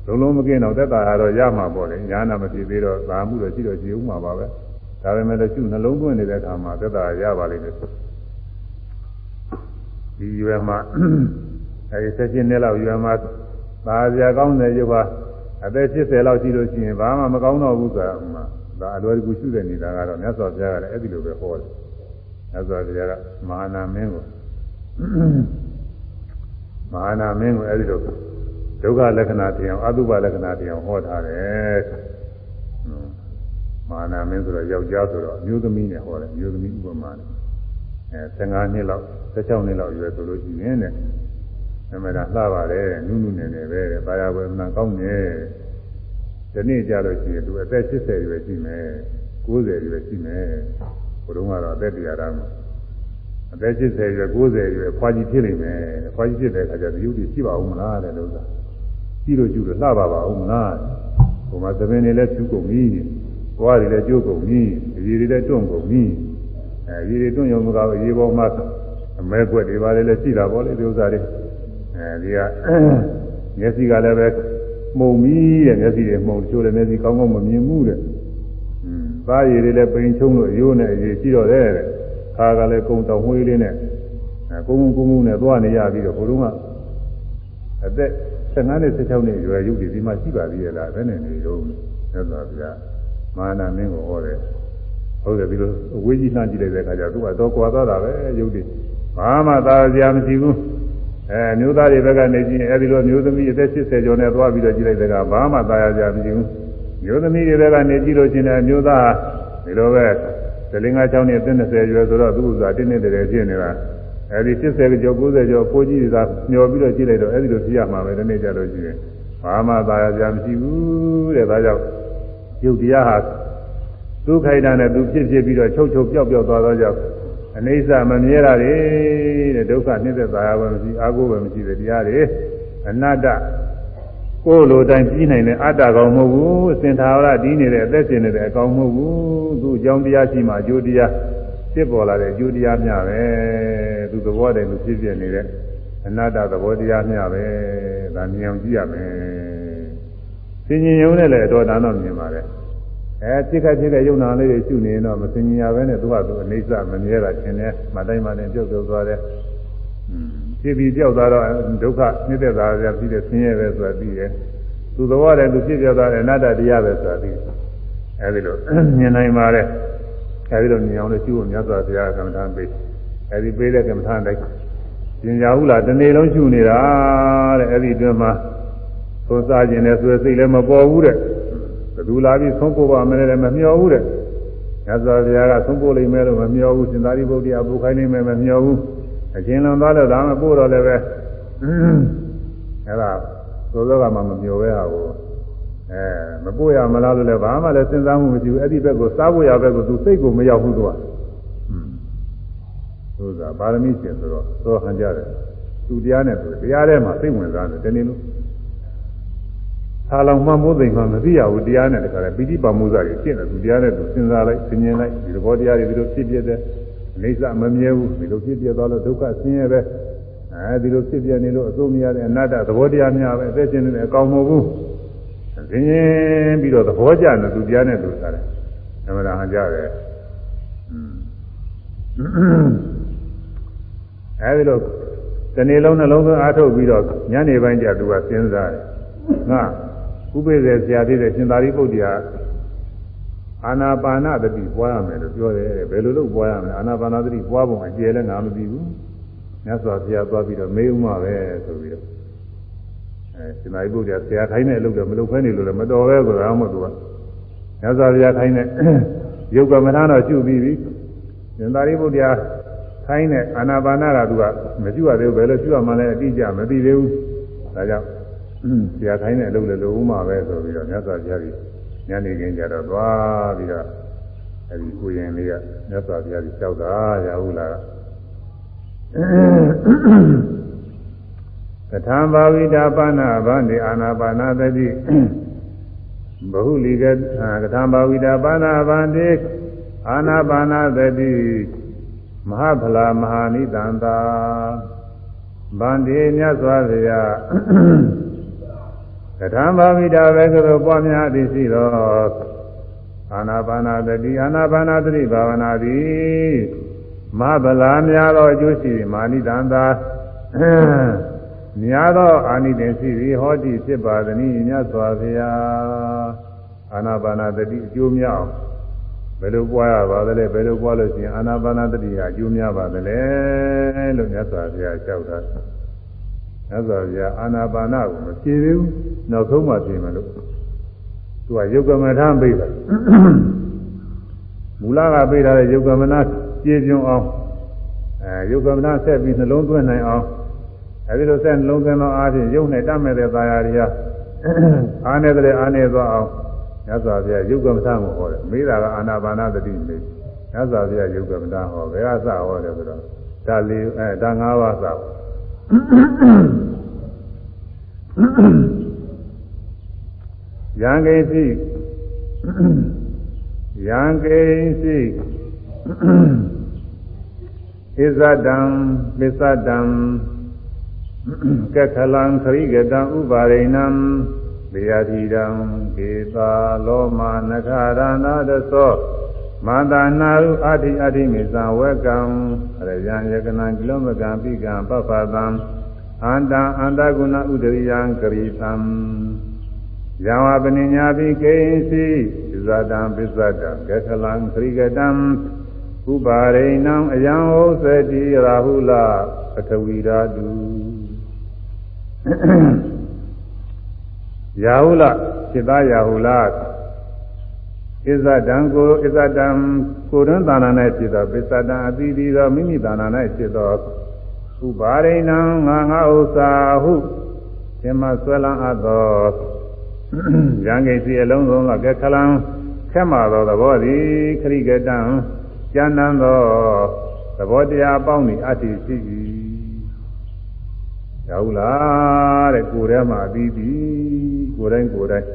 လုံးလုံးမကင်းတော့သက်သာတော့ရမှာပေါ့လေညာနာမဖြစ်သေးတော့သာမှုတော့ရှိတော့ရှိဦးမှာပါပဲဒါပေမဲ့လည်းရှုနှလုံးသွင်းနေတဲ့အခါမှာသက်သာရပါလိမ့်မယ် ဒီရွယ်မှာအဲဒီဆက်ချင်းနဲ့လောက်ရွယ်မှာသာစရာကောင်းတဲ့ရုပ်ဟာအသက်80လောက်ရှိလို့ရှိရင်ဘာမှမကောင်းတော့ဘူးဆိုတာမှာဒါအလွယ်တကူရှုတဲ့နေတာကတော့မြတ်စွာဘုရားကလည်းအဲ့ဒီလိုပဲဟောတယ်မြတ်စွာဘုရားကမဟာနာမင်းကိုမဟာနာမင်းကိုအဲ့ဒီလိုဒုက္ခလက္ခဏာတရားအတုပလက္ခဏာတရားဟောထားတယ်မဟာနာမင်းဆိုတော့ယောက်ျားဆိုတော့အမျိုးသမီးနဲ့ဟောတယ်အမျိုးသမီးဥပမာနဲ့ အဲ15နှစ်လောက်16နှစ်လောက်ရွယ်ဆိုလို့ရှိရင်တဲ့အမှန်တရားလှပါတယ်နုနုနေနေပဲတဲ့ဘာယာဝေမနာကောင်းတယ်ဒီနေ့ကြလို့ရှိရင်သူအသက်80ရွယ်ရှိမယ်90ရွယ်ရှိမယ်ဘုရုံးကတော့အသက်တရားသားမှာအသက်80ရွယ်90ရွယ်ဖွာကြီးဖြစ်နေမယ်ဖွာကြီးဖြစ်တဲ့အခါကျဒီယုတ်တိရှိပါဦးမလားတဲ့လို့သာပြီးလို့ကျူလို့လှပါပါဦးမလားဟိုမှာသမင်းတွေလည်းဖြူကုန်ပြီဘွားတွေလည်းကျိုးကုန်ပြီအရေတွေလည်းတွန့်ကုန်ပြီ အဲရေတွေတွန့်ရုံမကဘူးရေပေါ်မှာအမဲကွက်တွေပါလေလည်းရှိတာပေါ့လေဒီဥစ္စာတွေအဲဒီကမျက်စိကလည်းပဲမှုံပြီးတဲ့မျက်စိတွေမှုံချိုးတယ်မျက်စိကောင်းကောင်းမမြင်ဘူးတဲ့။อืมသားရည်တွေလည်းပိန်ချုံလို့ရိုးနဲ့အရေးရှိတော့တယ်တဲ့။ခါကလည်းကုံတောင်မွှေးလေးနဲ့အဲကုန်းကုန်းကုန်းနဲ့သွားနေရပြီးတော့ဘုရုံကအသက်15နဲ့16နှစ်ရွယ်ရုပ်တွေဒီမှာရှိပါသေးရဲ့လားဘယ်နဲ့နေတော့သက်သာဗျာမာနမင်းကိုဟောတယ် ဟုတ်တယ်ဒီလိုအဝေးကြီးနှမ်းကြည့်လိုက်တဲ့အခါကျတော့သူကတော့ကွာသွားတာပဲရုပ်တွေဘာမှသာစရာမရှိဘူးအဲမျိုးသားတွေဘက်ကနေကြည့်အဲဒီလိုမျိုးသမီးအသက်80ကျော်နဲ့သွားပြီးတော့ကြည့်လိုက်တဲ့ကဘာမှသာယာကြမရှိဘူးမျိုးသမီးတွေဘက်ကနေကြည့်လို့ရှိရင်မျိုးသားဒီလိုပဲဒလင်္ဂ6နှစ်အသက်20ရွယ်ဆိုတော့သူ့ဥစ္စာတင်းနေတယ်ဖြစ်နေတာအဲဒီ80ကျော်90ကျော်ပိုးကြီးတွေကမျောပြီးတော့ကြည့်လိုက်တော့အဲဒီလိုဖြစ်ရမှာပဲဒီနေ့ကြလို့ရှိရင်ဘာမှသာယာကြမရှိဘူးတဲ့ဒါကြောင့်ယုတ်တရားဟာ သူခိုက်တာနဲ့သူဖြစ်ဖြစ်ပြီးတော့ချုပ်ချုပ်ပြောက်ပြောက်သွားသောကြောင့်အနိစ္စမမြဲတာတွေတဲ့ဒုက္ခနှိမ့်သက်သာရပဲမရှိအာကိုပဲမရှိတဲ့တရားတွေအနတ္တကိုယ်လိုတိုင်းပြီးနိုင်တဲ့အတ္တကောင်မဟုတ်ဘူးအစင်သာဝရတည်နေတဲ့အသက်ရှင်နေတဲ့အကောင်မဟုတ်ဘူးသူအကြောင်းတရားရှိမှအကျိုးတရားဖြစ်ပေါ်လာတဲ့အကျိုးတရားမျှပဲသူသဘောတည်းသူဖြစ်ပြနေတဲ့အနတ္တသဘောတရားမျှပဲဒါမြင်အောင်ကြည့်ရမယ်သင်ញင်ုံနဲ့လည်းအတော်တန်တော့မြင်ပါတယ် အဲဖြစ်ခက်ဖြစ်တဲ့ယုံနာလေးတွေရှုနေရင်တော့မစင်ညာပဲနဲ့သူကသူအိဋ္ဌမမြဲတာရှင်တယ်မတိုင်းမတိုင်းပြုတ်ပြုတ်သွားတယ်ဖြစ်ပြီးကြောက်သွားတော့ဒုက္ခနှိမ့်သက်တာရပြီးတဲ့ဆင်းရဲပဲဆိုတာသိတယ်သူသဘောတည်းသူဖြစ်ပြောသွားတယ်အနတ္တတရားပဲဆိုတာသိအဲဒီလိုမြင်နိုင်ပါတယ်အဲဒီလိုမြင်အောင်လို့ရှုဖို့မြတ်စွာဘုရားကမ္မထာပေးအဲဒီပေးတဲ့ကမ္မထာတိုင်းပညာဟုလားတစ်နေ့လုံးရှုနေတာတဲ့အဲဒီအတွင်းမှာသုံးစားခြင်းနဲ့ဆိုစိတ်လည်းမပေါ်ဘူးတဲ့ဘယ် သူလာပြီးဆုံးပို့ပါမယ်လည်းမမျှော်ဘူးတဲ့။ညဇောဘုရားကဆုံးပို့လိမ့်မယ်လို့မမျှော်ဘူး။စင်သာရိပုတ္တရာပို့ခိုင်းနိုင်မယ်မမျှော်ဘူး။အချင်းလွန်သွားလို့ဒါမှပို့တော့လည်းပဲအဲ့ဒါသောသောကမှမမျှော်ပဲဟာကိုအဲမပို့ရမလားလို့လည်းဘာမှလည်းစဉ်းစားမှုမရှိဘူး။အဲ့ဒီဘက်ကိုစားဖို့ရဘက်ကိုသူစိတ်ကိုမရောက်ဘူးသူက။ဟွန်းဆိုတာပါရမီရှင်ဆိုတော့သောဟန်ကြတယ်။သူတရားနဲ့သူတရားထဲမှာစိတ်ဝင်စားတယ်တနေ့လို့ ဆာလောင်မှမိုးသိမ်မှမသိရဘူးတရားနဲ့တခါလဲပိဋိပါမှုစာကြီးရှင်းတယ်သူတရားနဲ့သူစဉ်းစားလိုက်သင်ញင်လိုက်ဒီဘောတရားတွေဒီလိုဖြစ်ပြတဲ့အိဋ္ဌမမြဲဘူးဒီလိုဖြစ်ပြသွားလို့ဒုက္ခဆင်းရဲပဲအဲဒီလိုဖြစ်ပြနေလို့အစိုးမရတဲ့အနတ္တသဘောတရားများပဲအသက်ရှင်နေတယ်အကောင်မဟုတ်ဘူးသင်ញင်ပြီးတော့သဘောကျတယ်သူတရားနဲ့သူစားတယ်အမှန်တရားဟန်ကြတယ်အဲဒီလိုဒီနေ့လုံးနှလုံးသွင်းအားထုတ်ပြီးတော့ညနေပိုင်းကျသူကစဉ်းစားတယ်ငါ ဥပိ္ပေဆရာသေးတဲ့ရှင်သာရိပုတ္တရာအာနာပါနသတိပွားရမယ်လို့ပြောတယ်ဘယ်လိုလုပ်ပွားရမလဲအာနာပါနသတိပွားပုံအကျယ်လည်းငါမသိဘူးမြတ်စွာဘုရားသွားပြီးတော့မေးဥမှာပဲဆိုပြီးတော့အဲရှင်သာရိပုတ္တရာဆရာခိုင်းတဲ့အလုပ်တော့မလုပ်ဖဲနေလို့လည်းမတော်ပဲဆိုတာမှမဟုတ်သူကမြတ်စွာဘုရားခိုင်းတဲ့ယုတ်ကမထာတော့ရှုပြီးပြီရှင်သာရိပုတ္တရာခိုင်းတဲ့အာနာပါနကသူကမရှုရသေးဘူးဘယ်လိုရှုရမှလဲအတိအကျမသိသေးဘူးဒါကြောင့် ဆရာခိုင်းတဲ့အလုပ်လည်းလိုဦးမှာပဲဆိုပြီးတော့မြတ်စွာဘုရားကြီးညနေခင်းကြတော့သွားပြီးတော့အဲဒီကိုရင်လေးကမြတ်စွာဘုရားကြီးကြောက်တာရဟုလားကထာဘာဝိတာပါဏဗန္တိအာနာပါနာတတိဘဟုလိကကထာဘာဝိတာပါဏဗန္တိအာနာပါနာတတိမဟာဖလာမဟာနိတန္တာဗန္တိမြတ်စွာဘုရား ကထာဘာဝိတာပဲကသောပွားများသည်ရှိသောအာနာပါနာတတိအာနာပါနာတတိဘာဝနာသည်မဟာဗလာများသောအကျိုးရှိမာနိတန္တာများသောအာနိသင်ရှိသည်ဟောတိဖြစ်ပါသည်မြတ်စွာဘုရားအာနာပါနာတတိအကျိုးများအောင်ဘယ်လိုပွားရပါသလဲဘယ်လိုပွားလို့ရှိရင်အာနာပါနာတတိဟာအကျိုးများပါသလဲလို့မြတ်စွာဘုရားလျှောက်တာ မြတ်စွာဘုရားအာနာပါနာကိုမဖြေသေးဘူးနောက်ဆုံးမှဖြေမယ်လို့သူကယုတ်ကမထပိတ်တာမူလကပိတ်ထားတဲ့ယုတ်ကမနာပြေပြွန်အောင်အဲယုတ်ကမနာဆက်ပြီးနှလုံးသွင်းနိုင်အောင်အဲဒီလိုဆက်နှလုံးသွင်းသောအားဖြင့်ယုတ်နဲ့တတ်မဲ့တဲ့သာယာတွေကအားနေတဲ့အားနေသွားအောင်မြတ်စွာဘုရားယုတ်ကမ္မထကိုဟောတယ်မေးတာကအာနာပါနသတိမေးမြတ်စွာဘုရားယုတ်ကမ္မထဟောဘယ်ကစဟောတယ်ဆိုတော့ဒါလေးအဲဒါ၅ပါးစ ယံကိစီယံကိစီဣဇဒံပစ္စဒံကခလံခရိကတံဥပါရိဏံဘေယတိတံကေသာလောမနခရဏတသော မန္တနာရုအဋ္ဌိအဋ္ဌိမေသံဝကံရယံယကနံကိလောမကံပိကံပပသံအန္တအန္တကုဏဥဒရိယံကရိသံယံဝပနိညာပိကိဉ္စီဇာတံပစ္စတံကေခလံသရိကတံဥပါရိဏံအယံဟောသတိရာဟုလပထဝီဓာတုရာဟုလစိတ္တရာဟုလ ဣဇဒံကိုဣဇဒံကိုရင်းသာနာ၌ဖြစ်သောပစ္စဒံအတိတိသောမိမိသာနာ၌ဖြစ်သောဥပါရိဏံငါငါဥစ္စာဟုသင်မဆွဲလန်းအပ်သောရံကိစီအလုံးစုံကကခလံခက်မာသောသဘောသည်ခရိကတံကျမ်းတမ်းသောသဘောတရားအပေါင်းသည်အတ္တိရှိ၏ရောက်လားတဲ့ကိုယ်ထဲမှာပြီးပြီကိုယ်တိုင်းကိုယ်တိုင်း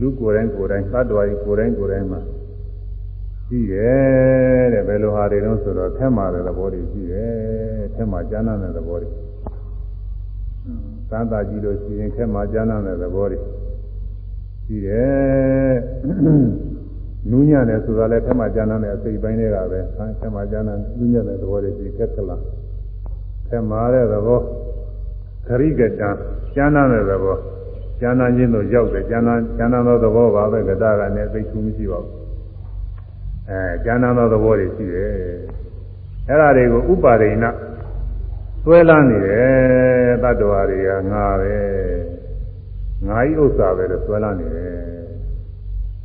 လူကိုယ်တိုင်းကိုယ်တိုင်းသတ္တဝါကြီးကိုယ်တိုင်းကိုယ်တိုင်းမှာရှိတယ်တဲ့ဘယ်လိုဟာတွေတော့ဆိုတော့ထက်မှာတဲ့သဘောတွေရှိတယ်ထက်မှာကျမ်းတဲ့သဘောတွေသံသာကြည့်လို့ရှိရင်ထက်မှာကျမ်းတဲ့သဘောတွေရှိတယ်နူးညံ့တယ်ဆိုတာလည်းထက်မှာကျမ်းတဲ့အစိတ်ပိုင်းတွေကပဲထက်မှာကျမ်းတဲ့နူးညံ့တဲ့သဘောတွေရှိခက်ကလာထက်မှာတဲ့သဘောခရိကတံကျမ်းနာတဲ့သဘော ကျမ်းနာခြင်းတို့ရောက်တယ်ကျမ်းနာကျမ်းနာသောသဘောပါပဲကတကနဲ့သိချူမရှိပါဘူးအဲကျမ်းနာသောသဘောတွေရှိတယ်အဲ့ဒါတွေကိုဥပါရိဏသွဲလန်းနေတယ်တတ္တဝါတွေကငါပဲငါဤဥစ္စာပဲလို့သွဲလန်းနေတယ်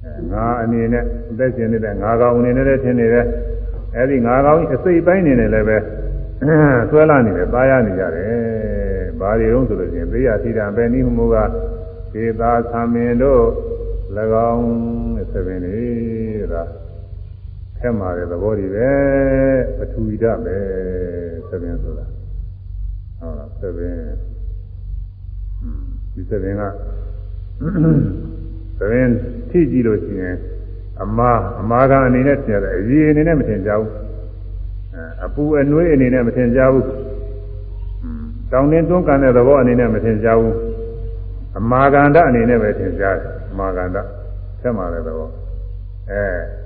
အဲငါအနေနဲ့အသက်ရှင်နေတဲ့ငါကောင်အနေနဲ့လည်းထင်နေတယ်အဲ့ဒီငါကောင်အစိတ်ပိုင်းနေတယ်လည်းပဲသွဲလန်းနေတယ်သားရနေကြတယ်ဘာတွေတုံးဆိုလို့ရှိရင်သေယသီတာပဲနိမှုက ဒေသာသမင်တို့၎င်းတဲ့သဘင်လေးဒါခက်မာတဲ့သဘောတွေပဲပထူဣဒပဲသဘင်ဆိုတာဟုတ်လားသဘင်ဒီသဘင်ကသဘင်ထိကြည့်လို့ရှိရင်အမားအမားကအနေနဲ့ထင်ရတယ်အရေးအနေနဲ့မထင်ကြဘူးအပူအနှွေးအနေနဲ့မထင်ကြဘူးတောင်းတင်းတွန်းကန်တဲ့သဘောအနေနဲ့မထင်ရှားဘူး အမာကန္တအနေနဲ့ပဲထင်ရှားတယ်အမာကန္တဆက်မှာတဲ့သဘောအဲ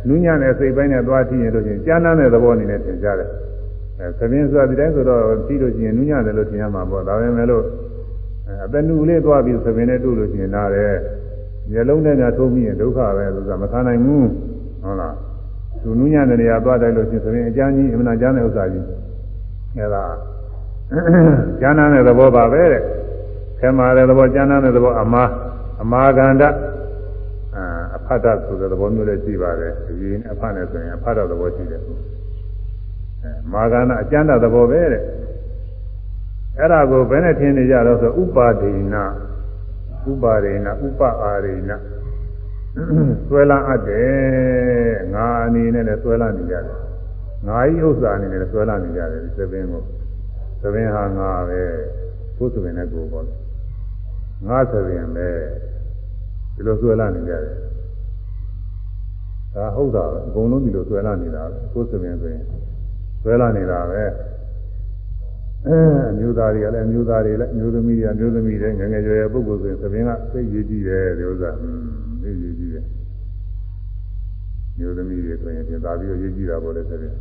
နူးညံ့တဲ့စိတ်ပိုင်းနဲ့သွားကြည့်ရင်လို့ချင်းကြားနာတဲ့သဘောအနေနဲ့ထင်ရှားတယ်အဲသမင်းဆိုတာဒီတိုင်းဆိုတော့ကြည့်လို့ချင်းနူးညံ့တယ်လို့ထင်ရမှာပေါ့ဒါပဲမဲ့လို့အပနူလေးသွားပြီးသမင်းနဲ့တွေ့လို့ချင်းနားတယ်မျက်လုံးနဲ့ညာထုံးပြီးရင်ဒုက္ခပဲဆိုတာမခံနိုင်ဘူးဟုတ်လားသူနူးညံ့တဲ့နေရာသွားတယ်လို့ချင်းသမင်းအကျမ်းကြီးအမှန်တရားတဲ့ဥစ္စာကြီးအဲဒါကျမ်းနာတဲ့သဘောပါပဲတဲ့ ခဲမာတဲ့သဘောကျမ်းနာတဲ့သဘောအမာအမာကန္တအဖတ်တဆိုတဲ့သဘောမျိုးလည်းရှိပါတယ်ဒီရင်အဖတ်နဲ့ဆိုရင်အဖတ်တော်သဘောရှိတယ်အဲမာကန္တအကျမ်းတဲ့သဘောပဲတဲ့အဲ့ဒါကိုဘယ်နဲ့ထင်နေကြတော့ဆိုဥပါဒိနာဥပါရိဏဥပအာရိဏဆွဲလန်းအပ်တယ်ငါအနေနဲ့လည်းဆွဲလန်းနေကြတယ်ငါဤဥစ္စာအနေနဲ့လည်းဆွဲလန်းနေကြတယ်ဒီသဘင်ကိုသဘင်ဟာငါပဲကိုယ်သဘင်နဲ့ကိုယ်ပေါ့ ငါသဘင်ပဲဒီလိုဆွဲလန်းနေကြတယ်ဒါဟုတ်တာပဲအကုန်လုံးဒီလိုဆွဲလန်းနေတာပဲကိုယ်သဘင်ဆိုရင်ဆွဲလန်းနေတာပဲအဲအမျိုးသားတွေကလည်းအမျိုးသားတွေလည်းအမျိုးသမီးတွေအမျိုးသမီးတွေငငယ်ရွယ်ရွယ်ပုဂ္ဂိုလ်ဆိုရင်သဘင်ကသိရေးကြည့်တယ်ဒီဥစ္စာဟွန်းသိရေးကြည့်တယ်မျိုးသမီးတွေဆိုရင်ပြင်သာပြီးတော့ရေးကြည့်တာပေါ့လေသဘင်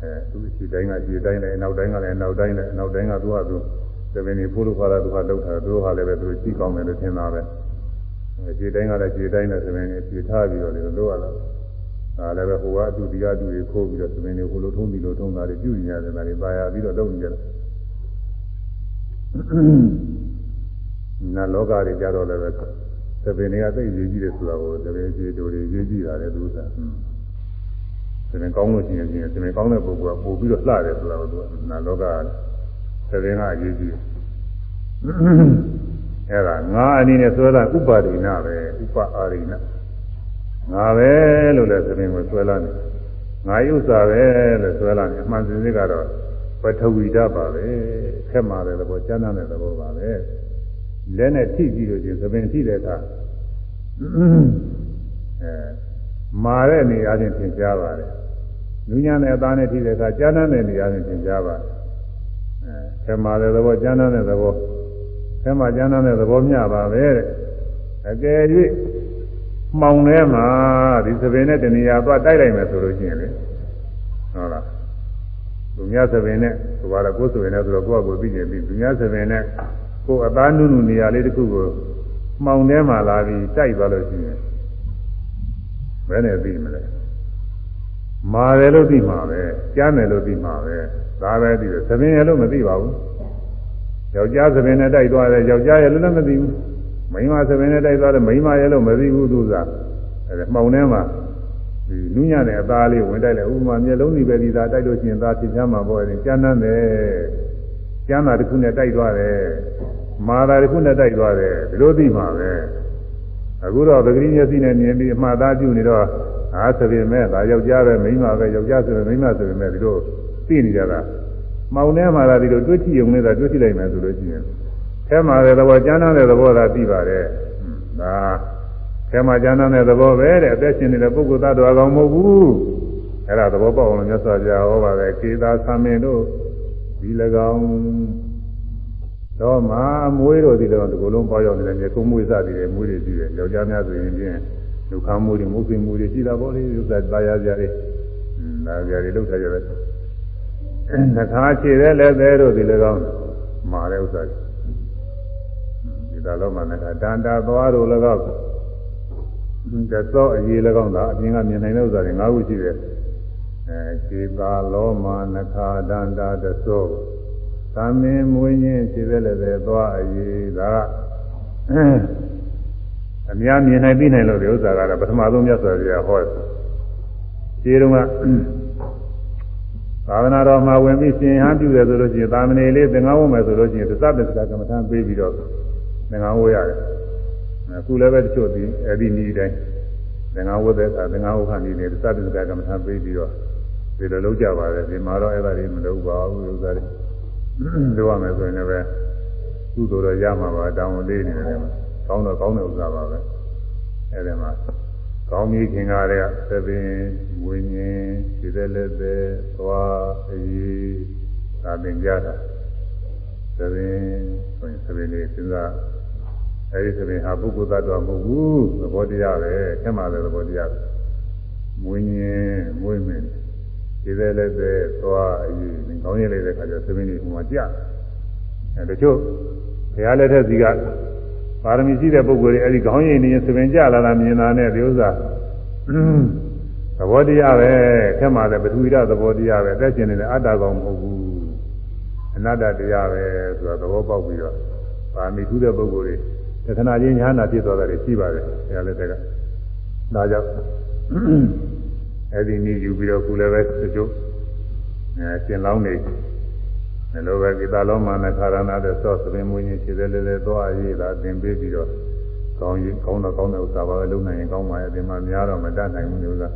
အဲသူရှိတိုင်းကရှိတိုင်းလည်းနောက်တိုင်းကလည်းနောက်တိုင်းလည်းနောက်တိုင်းကသူကသူ သဘင်တွေဖိုးလို့ခါတာသူကလောက်တာသူတို့ဟာလည်းပဲသူကြည့်ကောင်းတယ်လို့ထင်တာပဲရှိတိုင်းကလည်းရှိတိုင်းလည်းသဘင်တွေဖြေထားပြီးတော့လေလို့ရတာဒါလည်းပဲဟိုကအတူဒီကအတူတွေခိုးပြီးတော့သမင်းတွေဟိုလိုထုံးပြီးလိုထုံးတာတွေပြုနေရတယ်ဒါတွေပါရပြီးတော့လုပ်နေကြတယ်နတ်လောကတွေကြတော့လည်းပဲသမင်းတွေကသိရေးကြည့်တယ်ဆိုတာကိုသမင်းကြီးတို့တွေရေးကြည့်တာလေသူကသမင်းကောင်းလို့ရှိရင်ချင်းသမင်းကောင်းတဲ့ပုဂ္ဂိုလ်ကပို့ပြီးတော့လှတယ်ဆိုတာကိုသူကနတ်လောက သမင်းကအရေးကြီးအဲ့ဒါငါအနေနဲ့ဆိုတာဥပါဒိနာပဲဥပအာရိနာငါပဲလို့လည်းသမင်ကိုဆွဲလာနေငါဥစ္စာပဲလို့ဆွဲလာနေအမှန်စင်စစ်ကတော့ပထဝီဓာတ်ပါပဲခက်မာတဲ့သဘောကျမ်းသာတဲ့သဘောပါပဲလက်နဲ့ထိကြည့်လို့ချင်းသမင်ထိတဲ့အခါအဲမာတဲ့နေရာချင်းသင်ကြားပါတယ်နူးညံ့တဲ့အသားနဲ့ထိတဲ့အခါကျမ်းသာတဲ့နေရာချင်းသင်ကြားပါတယ် အဲခက်မာတဲ့သဘောကျမ်းသာတဲ့သဘောခက်မာကျမ်းသာတဲ့သဘောမျှပါပဲတဲ့အကယ်၍မှောင်ထဲမှာဒီသပင်နဲ့တဏှာသွားတိုက်လိုက်မယ်ဆိုလို့ရှိရင်လေဟုတ်လားသူများသပင်နဲ့ဟိုပါတော့ကိုယ်သပင်နဲ့ဆိုတော့ကိုယ့်အကိုသိကျင်ပြီးသူများသပင်နဲ့ကိုယ်အသားနုနုနေရာလေးတစ်ခုကိုမှောင်ထဲမှာလာပြီးတိုက်သွားလို့ရှိရင်ဘယ်နဲ့သိမလဲမာတယ်လို့သိမှာပဲကြားတယ်လို့သိမှာပဲ ဒါပဲသိတယ်သပင်ရဲ့လို့မသိပါဘူးယောက်ျားသပင်နဲ့တိုက်သွားတယ်ယောက်ျားရဲ့လို့လည်းမသိဘူးမိန်းမသဘင်နဲ့တိုက်သွားတယ်မိန်းမရဲ့လို့မသိဘူးသူကအဲမှောင်ထဲမှာဒီနူးညံ့တဲ့အသားလေးဝင်တိုက်လိုက်ဥပမာမျက်လုံးဒီပဲဒီသာတိုက်လို့ရှိရင်သာဖြစ်ချမ်းမှာပေါ့ရင်ကျမ်းမ်းတယ်ကျမ်းသာတစ်ခုနဲ့တိုက်သွားတယ်မာတာတစ်ခုနဲ့တိုက်သွားတယ်ဒီလိုသိမှာပဲအခုတော့ပဂရိမျက်စိနဲ့မြင်ပြီးအမှားသားပြုနေတော့အာသဘင်မဲ့ဒါယောက်ျားပဲမိန်းမပဲယောက်ျားဆိုရင်မိန်းမဆိုရင်လည်းဒီလို သိနေကြတာမှောင်ထဲမှာလာဒီလိုတွေ့ကြည့်ုံနဲ့သာတွေ့ကြည့်လိုက်မယ်ဆိုလို့ရှိရင်ထဲမှာတဲ့သဘောကျမ်းမ်းတဲ့သဘောသာသိပါတယ်ဒါထဲမှာကျမ်းမ်းတဲ့သဘောပဲတဲ့အသက်ရှင်နေတဲ့ပုဂ္ဂိုလ်သတ္တဝါကောင်မဟုတ်ဘူးအဲ့ဒါသဘောပေါက်အောင်လို့မြတ်စွာဘုရားဟောပါတယ်ကေသာသမင်တို့ဒီ၎င်းတော့မှာမွေးတို့ဒီ၎င်းဒီကုလုံးပေါရောက်နေတယ်မြေကုန်းမွေးစသည်တွေမွေးတွေရှိတယ်ယောက်ျားများဆိုရင်ဖြင့်ဒုက္ခမွေးတွေမုတ်စိမ်မွေးတွေရှိတာပေါ့လေဥစ္စာတရားကြတွေနာကြတွေလောက်ထားကြတယ် နှခါခြေတဲ့လက်သေးတို့ဒီ၎င်းမာတဲ့ဥစ္စာတွေဒါလုံးမှလည်းတန်တာသွားတို့လည်းကောက်တသောအရေးလည်းကောက်တာအပြင်ကမြင်နိုင်တဲ့ဥစ္စာတွေ၅ခုရှိတယ်အဲခြေသာလောမနခာတန်တာတသောသမင်းမွေးခြင်းခြေသက်လည်းပဲသွားအရေးဒါအများမြင်နိုင်သိနိုင်လို့ဒီဥစ္စာကတော့ပထမဆုံးမြတ်စွာဘုရားဟောတယ်ခြေတုံးက သာသနာတော်မှာဝင်ပြီးရှင်ဟန်ပြုတယ်ဆိုလို့ရှိရင်သာမဏေလေးသင်္ကန်းဝတ်မယ်ဆိုလို့ရှိရင်သစ္စာပစ္စကကမ္မထံပေးပြီးတော့သင်္ကန်းဝတ်ရတယ်အခုလည်းပဲတချို့ဒီအဲ့ဒီနေ့တိုင်းသင်္ကန်းဝတ်တဲ့အခါသင်္ကန်းဝတ်ခဏနေတယ်သစ္စာပစ္စကကမ္မထံပေးပြီးတော့ဒီလိုလုပ်ကြပါတယ်ဒီမှာတော့အဲ့ဒါတွေမလုပ်ပါဘူးဥစ္စာတွေလုပ်ရမယ်ဆိုရင်လည်းကုသိုလ်တော့ရမှာပါတောင်းလေးနေတယ်မှာကောင်းတော့ကောင်းတဲ့ဥစ္စာပါပဲအဲ့ဒီမှာ ကောင်းပြီခင်ကားတဲ့သဘင်ဝိညာဉ်ဒီတဲ့လက်သက်သွားအရေးသာပင်ကြတာသဘင်ဆိုရင်သဘင်လေးစဉ်းစားအဲဒီသဘင်ဟာပုဂ္ဂိုလ်သတ္တဝါမဟုတ်ဘူးသဘောတရားပဲခက်မှတဲ့သဘောတရားဝိညာဉ်မွေးမင်းဒီတဲ့လက်သက်သွားအရေးကောင်းရလိုက်တဲ့ခါကျသဘင်လေးဟိုမှာကြာအဲတချို့ဘုရားလက်ထက်စီက ပါရမီရှိတဲ့ပုဂ္ဂိုလ်တွေအဲဒီခေါင်းရည်နေရင်သဘင်ကြလာတာမြင်တာနဲ့ဒီဥစ္စာသဘောတရားပဲခက်မှတဲ့ပထဝီရသဘောတရားပဲအသက်ရှင်နေတဲ့အတ္တကောင်မဟုတ်ဘူးအနတ္တတရားပဲဆိုတာသဘောပေါက်ပြီးတော့ပါရမီထူးတဲ့ပုဂ္ဂိုလ်တွေတခဏချင်းညာနာဖြစ်သွားတာတွေရှိပါတယ်ဆရာလက်ထက်ကဒါကြောင့်အဲဒီနည်းယူပြီးတော့ခုလည်းပဲတချို့အဲရှင်လောင်းနေ မလိုပဲကိတလုံးမာနခါရဏတဲ့သောသမင်းမွေးခြင်းရှိတယ်လေလေသွားအရေးတာသင်ပေးပြီးတော့ကောင်းရင်ကောင်းတော့ကောင်းတဲ့ဥစ္စာပါပဲလုံနိုင်ရင်ကောင်းပါရဲ့ဒီမှာများတော့မတတ်နိုင်ဘူးလို့လား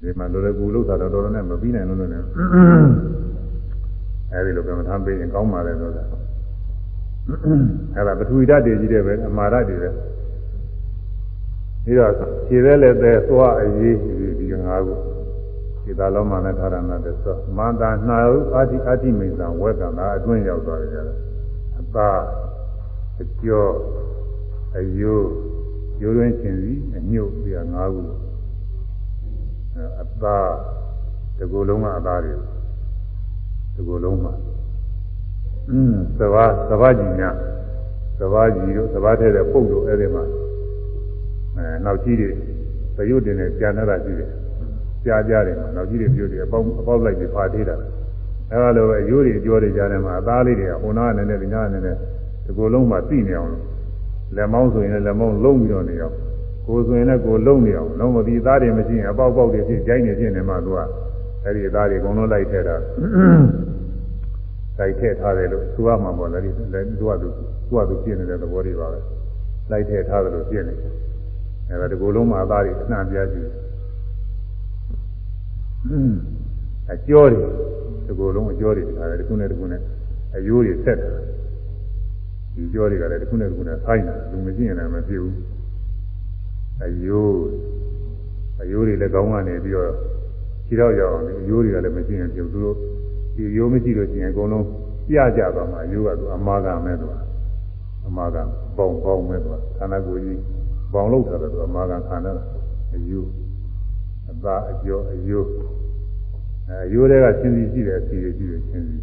ဒီမှာလိုလေကူလို့သာတော့တော်တော်နဲ့မပြီးနိုင်လို့လည်းအဲဒီလိုကမ္မထာပေးရင်ကောင်းပါလေဆိုတာအဲဒါပထဝီဓာတ်တွေကြီးတယ်ပဲအမာဓာတ်တွေပဲပြီးတော့ခြေသေးလည်းသေးသွားအရေးဒီငါးခု ဒီသာလောမနဲ့ထာရဏတဲ့ဆိုမန္တာနှာဥအာတိအာတိမိန်သံဝက်ကံသာအတွင်းရောက်သွားကြတယ်အသာအကျော်အယိုးရိုးရင်းချင်းစီအညုတ်ပြငါးခုအသာတကူလုံးကအသားတွေတကူလုံးမှာอืมသဘာသဘာကြီးများသဘာကြီးတို့သဘာထဲတဲ့ပုတ်တို့အဲ့ဒီမှာအဲနောက်ကြီးတွေသရုပ်တင်နဲ့ကြာနေတာရှိတယ် ကြားကြတယ်မှာနောက်ကြီးတွေပြုတ်တယ်အပေါက်အပေါက်လိုက်ပြီးဖာသေးတာအဲလိုပဲရိုးတွေကြောတွေကြားတယ်မှာအသားလေးတွေကဟိုနာကနေနဲ့ဒီနာကနေနဲ့ဒီကိုယ်လုံးမှာသိနေအောင်လက်မောင်းဆိုရင်လည်းလက်မောင်းလုံးပြီးတော့နေအောင်ကိုယ်ဆိုရင်လည်းကိုယ်လုံးနေအောင်လုံးမပြီးသားတွေမရှိရင်အပေါက်ပေါက်တွေဖြစ်ကြိုင်းနေဖြစ်နေမှသူကအဲဒီအသားတွေအကုန်လုံးလိုက်ထည့်တာလိုက်ထည့်ထားတယ်လို့သူကမှပေါ့လေဒီသူကသူသူကသူပြည့်နေတဲ့သဘောတွေပါပဲလိုက်ထည့်ထားတယ်လို့ပြည့်နေတယ်အဲဒါဒီကိုယ်လုံးမှာအသားတွေအနှံ့ပြားကြည့် အကျော်တွေဒီကိုယ်လုံးအကျော်တွေဒါလည်းတစ်ခုနဲ့တစ်ခုနဲ့အယိုးတွေဆက်တာဒီကျော်တွေကလည်းတစ်ခုနဲ့တစ်ခုနဲ့ဆိုင်းတာလူမကြည့်ရင်လည်းမဖြစ်ဘူးအယိုးအယိုးတွေလည်းကောင်းကနေပြီးတော့ခြေတော့ရအောင်အယိုးတွေကလည်းမကြည့်ရင်ဖြစ်ဘူးသူတို့ဒီယိုးမရှိလို့ရှိရင်အကုန်လုံးပြကြသွားမှာအယိုးကသူအမာကမဲ့သူအမာကပေါင်ပေါင်မဲ့သူခန္ဓာကိုယ်ကြီးပေါင်လောက်တာတော့သူအမာကခန္ဓာအယိုး အသာအကျော်အယိုးအဲအယိုးတွေကချင်းစီရှိတယ်စီရရှိတယ်ချင်းစီ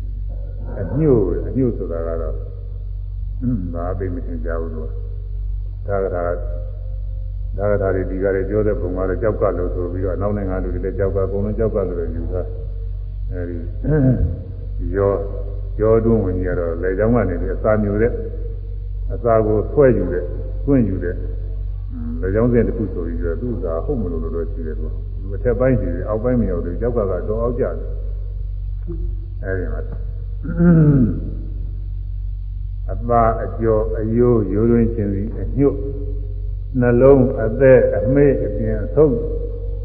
အညို့အညို့ဆိုတာကတော့อืมဒါအသိမထင်ကြဘူးလို့ဒါကဒါဒါကဒါတွေဒီကတွေပြောတဲ့ပုံကလည်းကြောက်ကလို့ဆိုပြီးတော့နောက်နိုင်ငံလူတွေလည်းကြောက်ကအကုန်လုံးကြောက်ကလို့ယူတာအဲဒီရောရောတွင်းဝင်ကြီးကတော့လေကြောင်းကနေပြီးအစာမျိုးတဲ့အစာကိုဆွဲယူတဲ့တွင်းယူတဲ့လေကြောင်းစဉ်တစ်ခုဆိုပြီးတော့သူ့သာဟုတ်မလို့လို့ရှိတယ်သူလူ အထက်ပိုင်းစီအောက်ပိုင်းမရောက်သေးကြောက်ကကတော့အောက်ကျတယ်အဲဒီမှာအသာအကျော်အယိုးရိုးရင်းချင်းစီအညွတ်နှလုံးအသက်အမေ့အပြင်အဆုံး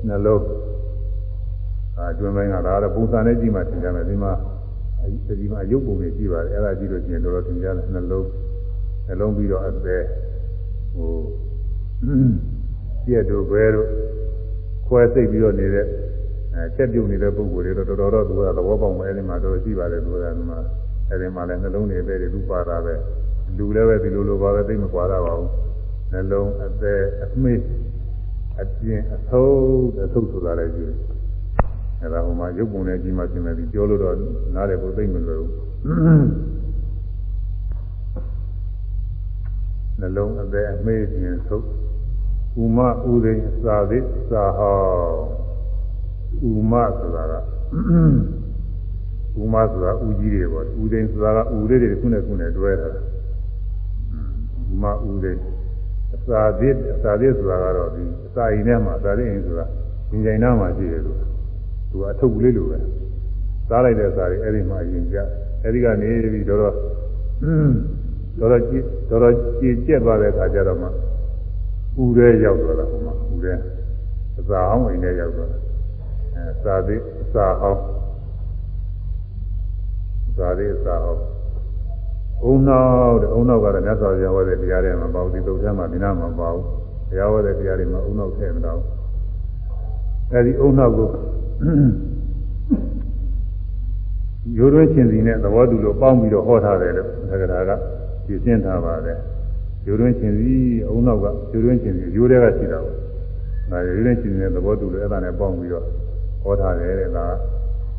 နှလုံးအာကျွမ်းပိုင်းကဒါကတော့ပုံစံနဲ့ကြည့်မှသင်ကြမယ်ဒီမှာဒီမှာရုပ်ပုံတွေကြည့်ပါတယ်အဲ့ဒါကြည့်လို့ရှိရင်တော်တော်သင်ကြတယ်နှလုံးနှလုံးပြီးတော့အသက်ဟိုပြည့်တို့ဘဲတို့ ခွဲစိတ်ပြီးတော့နေတဲ့အဲချက်ပြုတ်နေတဲ့ပုံကိုယ်တွေတော့တော်တော်တော့သူကသဘောပေါက်မယ်အဲဒီမှာတော့ရှိပါတယ်သူကဒီမှာအဲဒီမှာလည်းနှလုံးတွေပဲတွေလူပါတာပဲလူလည်းပဲဒီလိုလိုပါပဲသိမကွာတာပါဘူးနှလုံးအသက်အမေ့အပြင်းအထုပ်အထုပ်ဆိုတာလည်းကြည့်အဲဒါဟိုမှာရုပ်ပုံနဲ့ကြီးမှပြင်မယ်ပြီးပြောလို့တော့နားတယ်ကိုသိမလွယ်ဘူးနှလုံးအသက်အမေ့ပြင်းထုပ် ဥမဥဒိသာသိသာဟောဥမဆိုတာကဥမဆိုတာဥကြီးတွေပေါ့ဥဒိဆိုတာကဥလေးတွေခုနဲ့ခုနဲ့တွဲတာဥမဥဒိသာသိသာသိဆိုတာကတော့ဒီအစာအိမ်ထဲမှာသာသိအိမ်ဆိုတာဒီချိန်နားမှာရှိတယ်လို့သူကအထုပ်ကလေးလိုပဲစားလိုက်တဲ့စာတွေအဲ့ဒီမှာအရင်ကြအဲ့ဒီကနေပြီးတော့တော်တော်ကြည့်တော်တော်ကြည်ကျက်သွားတဲ့အခါကျတော့မှ ဥရဲရောက်သွားတာဟိုမှာဥရဲအစာဟောင်းအိမ်ထဲရောက်သွားတာအဲစာသေးအစာဟောင်းစာသေးအစာဟောင်းအုံနောက်တဲ့အုံနောက်ကတော့မြတ်စွာဘုရားဟောတဲ့တရားတွေမှာပေါ့ဒီသုတ်ထဲမှာဒီနာမှာပေါ့တရားဟောတဲ့တရားတွေမှာအုံနောက်ထည့်မတော့အဲဒီအုံနောက်ကိုရိုးရိုးချင်းစီနဲ့သဘောတူလို့ပေါင်းပြီးတော့ဟောထားတယ်လို့သက္ကရာကပြည့်စင်ထားပါတယ် ယူရင်းချင်းစီအုံနောက်ကယူရင်းချင်းစီယူတဲ့ကရှိတာပေါ့။ဒါယူရင်းချင်းစီနဲ့သဘောတူလို့အဲ့ဒါနဲ့ပေါင်းပြီးတော့ဟောထားတယ်တဲ့ဒါ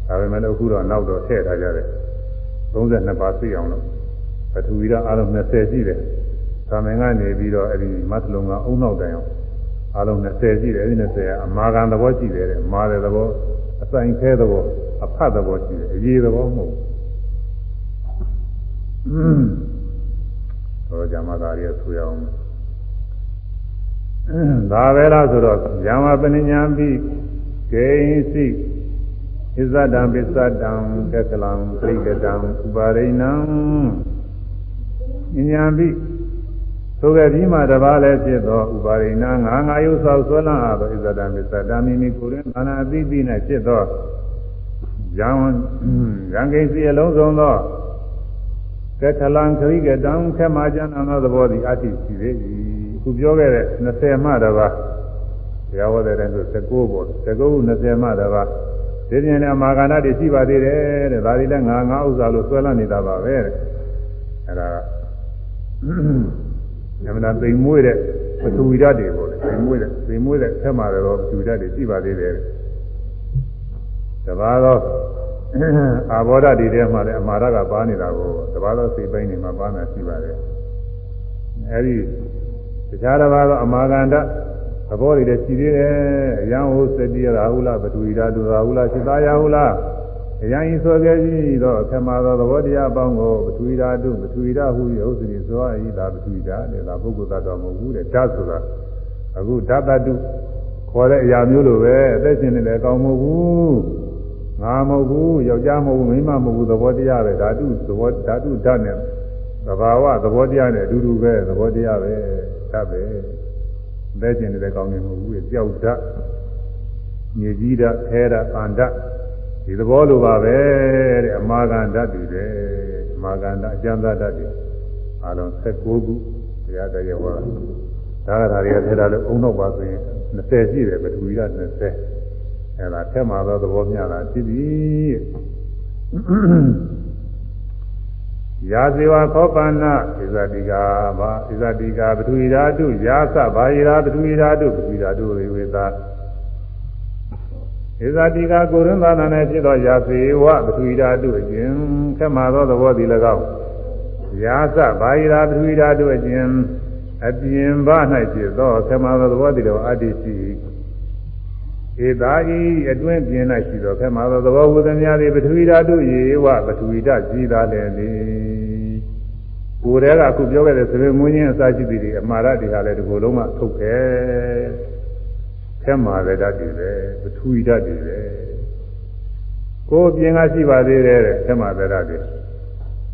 ဒါပေမဲ့အခုတော့နောက်တော့ထည့်ထားကြတယ်။32ပါးသိအောင်လို့ပထဝီရအားလုံး20ရှိတယ်။သာမင်ကနေပြီးတော့အဲ့ဒီမတ်လုံးကအုံနောက်တိုင်အောင်အားလုံး20ရှိတယ်အဲ့ဒီ20ကအမာခံသဘောရှိတယ်တဲ့မာတဲ့သဘောအဆိုင်ခဲသဘောအဖတ်သဘောရှိတယ်အရေးသဘောမဟုတ်ဘူး။ တော့ဇာမသာရီဆူရအောင်ဒါပဲလားဆိုတော့ဇာမပဏိညာပိဂိဉ္စိဣဇဒံပစ္စဒံကကလံပရိကတံဥပါရိဏံဉာဏ်ပိသို့ကဲ့ဒီမှာတပါးလည်းဖြစ်သောဥပါရိဏငါငါယုဆောက်ဆွလန်းအားသောဣဇဒံပစ္စဒံမိမိကိုယ်တွင်သာနာအသိသိ၌ဖြစ်သောယံယံကိစီအလုံးစုံသော ကကလံခရိကတံခမကျမ်းသောသဘောသည်အတ္တိရှိသေး၏ခုပြောခဲ့တဲ့20မှတပါးဘုရားဟောတဲ့တဲ့ဆို19ပေါ့19 20မှတပါးဒီပြင်လည်းအမာကဏတွေရှိပါသေးတယ်တဲ့ဒါတွေလည်းငါငါဥစ္စာလို့ဆွဲလန်းနေတာပါပဲတဲ့အဲဒါညမနာသိမ်မွေးတဲ့ပထဝီဓာတ်တွေပေါ့လေသိမ်မွေးတဲ့သိမ်မွေးတဲ့ဆက်မှာတော့ပထဝီဓာတ်တွေရှိပါသေးတယ်တပါးတော့ အာဘောဓာတ်တွေထဲမှာလည်းအမာရကပါနေတာကိုတပါးတော့စိတ်ပိုင်းတွေမှာပါနေရှိပါတယ်အဲဒီတခြားတစ်ပါးတော့အမာကန္တသဘောတွေလည်းရှိသေးတယ်အယံဟိုစတိရာဟုလားပထဝီဓာတုရာဟုလားစိသားရာဟုလားအယံဤဆိုခဲ့ပြီးတော့ခမသောသဘောတရားအပေါင်းကိုပထဝီဓာတုပထဝီဓာဟုယဥစ္စရိဆိုအဤသာပထဝီဓာတဲ့ဒါပုဂ္ဂိုလ်သတ္တမဟုတ်ဘူးတဲ့ဓာတ်ဆိုတာအခုဓာတတုခေါ်တဲ့အရာမျိုးလိုပဲအသက်ရှင်နေတယ်အကောင်မဟုတ်ဘူး ငါမဟုတ်ဘူးယောက်ျားမဟုတ်ဘူးမိန်းမမဟုတ်ဘူးသဘောတရားပဲဓာတုသဘောဓာတုဓာတ်နဲ့သဘာဝသဘောတရားနဲ့အတူတူပဲသဘောတရားပဲဓာတ်ပဲလဲကျင်နေတဲ့ကောင်းနေမဟုတ်ဘူးကြောက်ဓာတ်မြေကြီးဓာတ်ခဲဓာတ်အန္ဓာတ်ဒီသဘောလိုပါပဲတဲ့အမာကန္ဓာတ်တွေပဲအမာကန္ဓာအကျမ်းသာဓာတ်တွေအလုံး16ခုတရားတရားဟောတာဒါကဒါတွေကထဲတာလို့အုံတော့ပါဆိုရင်20ရှိတယ်ပထဝီဓာတ်20 အဲဒါထက်မှာတော့သဘောမျှတာဖြစ်ပြီယာဇေဝခောပန္နဣဇတိကာဘာဣဇတိကာပထဝီဓာတုယာသဘာယရာပထဝီဓာတုပထဝီဓာတုဝေဝေသာဣဇတိကာကိုရင်းသာနာနဲ့ဖြစ်သောယာဇေဝပထဝီဓာတုအကျဉ်ခက်မှသောသဘောသည်၎င်းယာသဘာယရာပထဝီဓာတုအကျဉ်အပြင်ဘ၌ဖြစ်သောခက်မှသောသဘောသည်၎င်းအတ္တိရှိ ဧသာဤအတွင်းပြင်၌ရှိသောခက်မှသောသဘောဝုသမြသည်ပထဝီဓာတုယေဝပထဝီဓာရှိသာလည်းလေကိုယ်တည်းကအခုပြောခဲ့တဲ့သဘေမွင်းချင်းအစရှိသည်တွေအမှားရတွေဟာလည်းဒီလိုလုံးမထုတ်ခဲ့ခက်မှလည်းဓာတ်တွေပဲပထဝီဓာတ်တွေပဲကိုယ်ပြင်ကရှိပါသေးတယ်တဲ့ခက်မှလည်းဓာတ်တွေ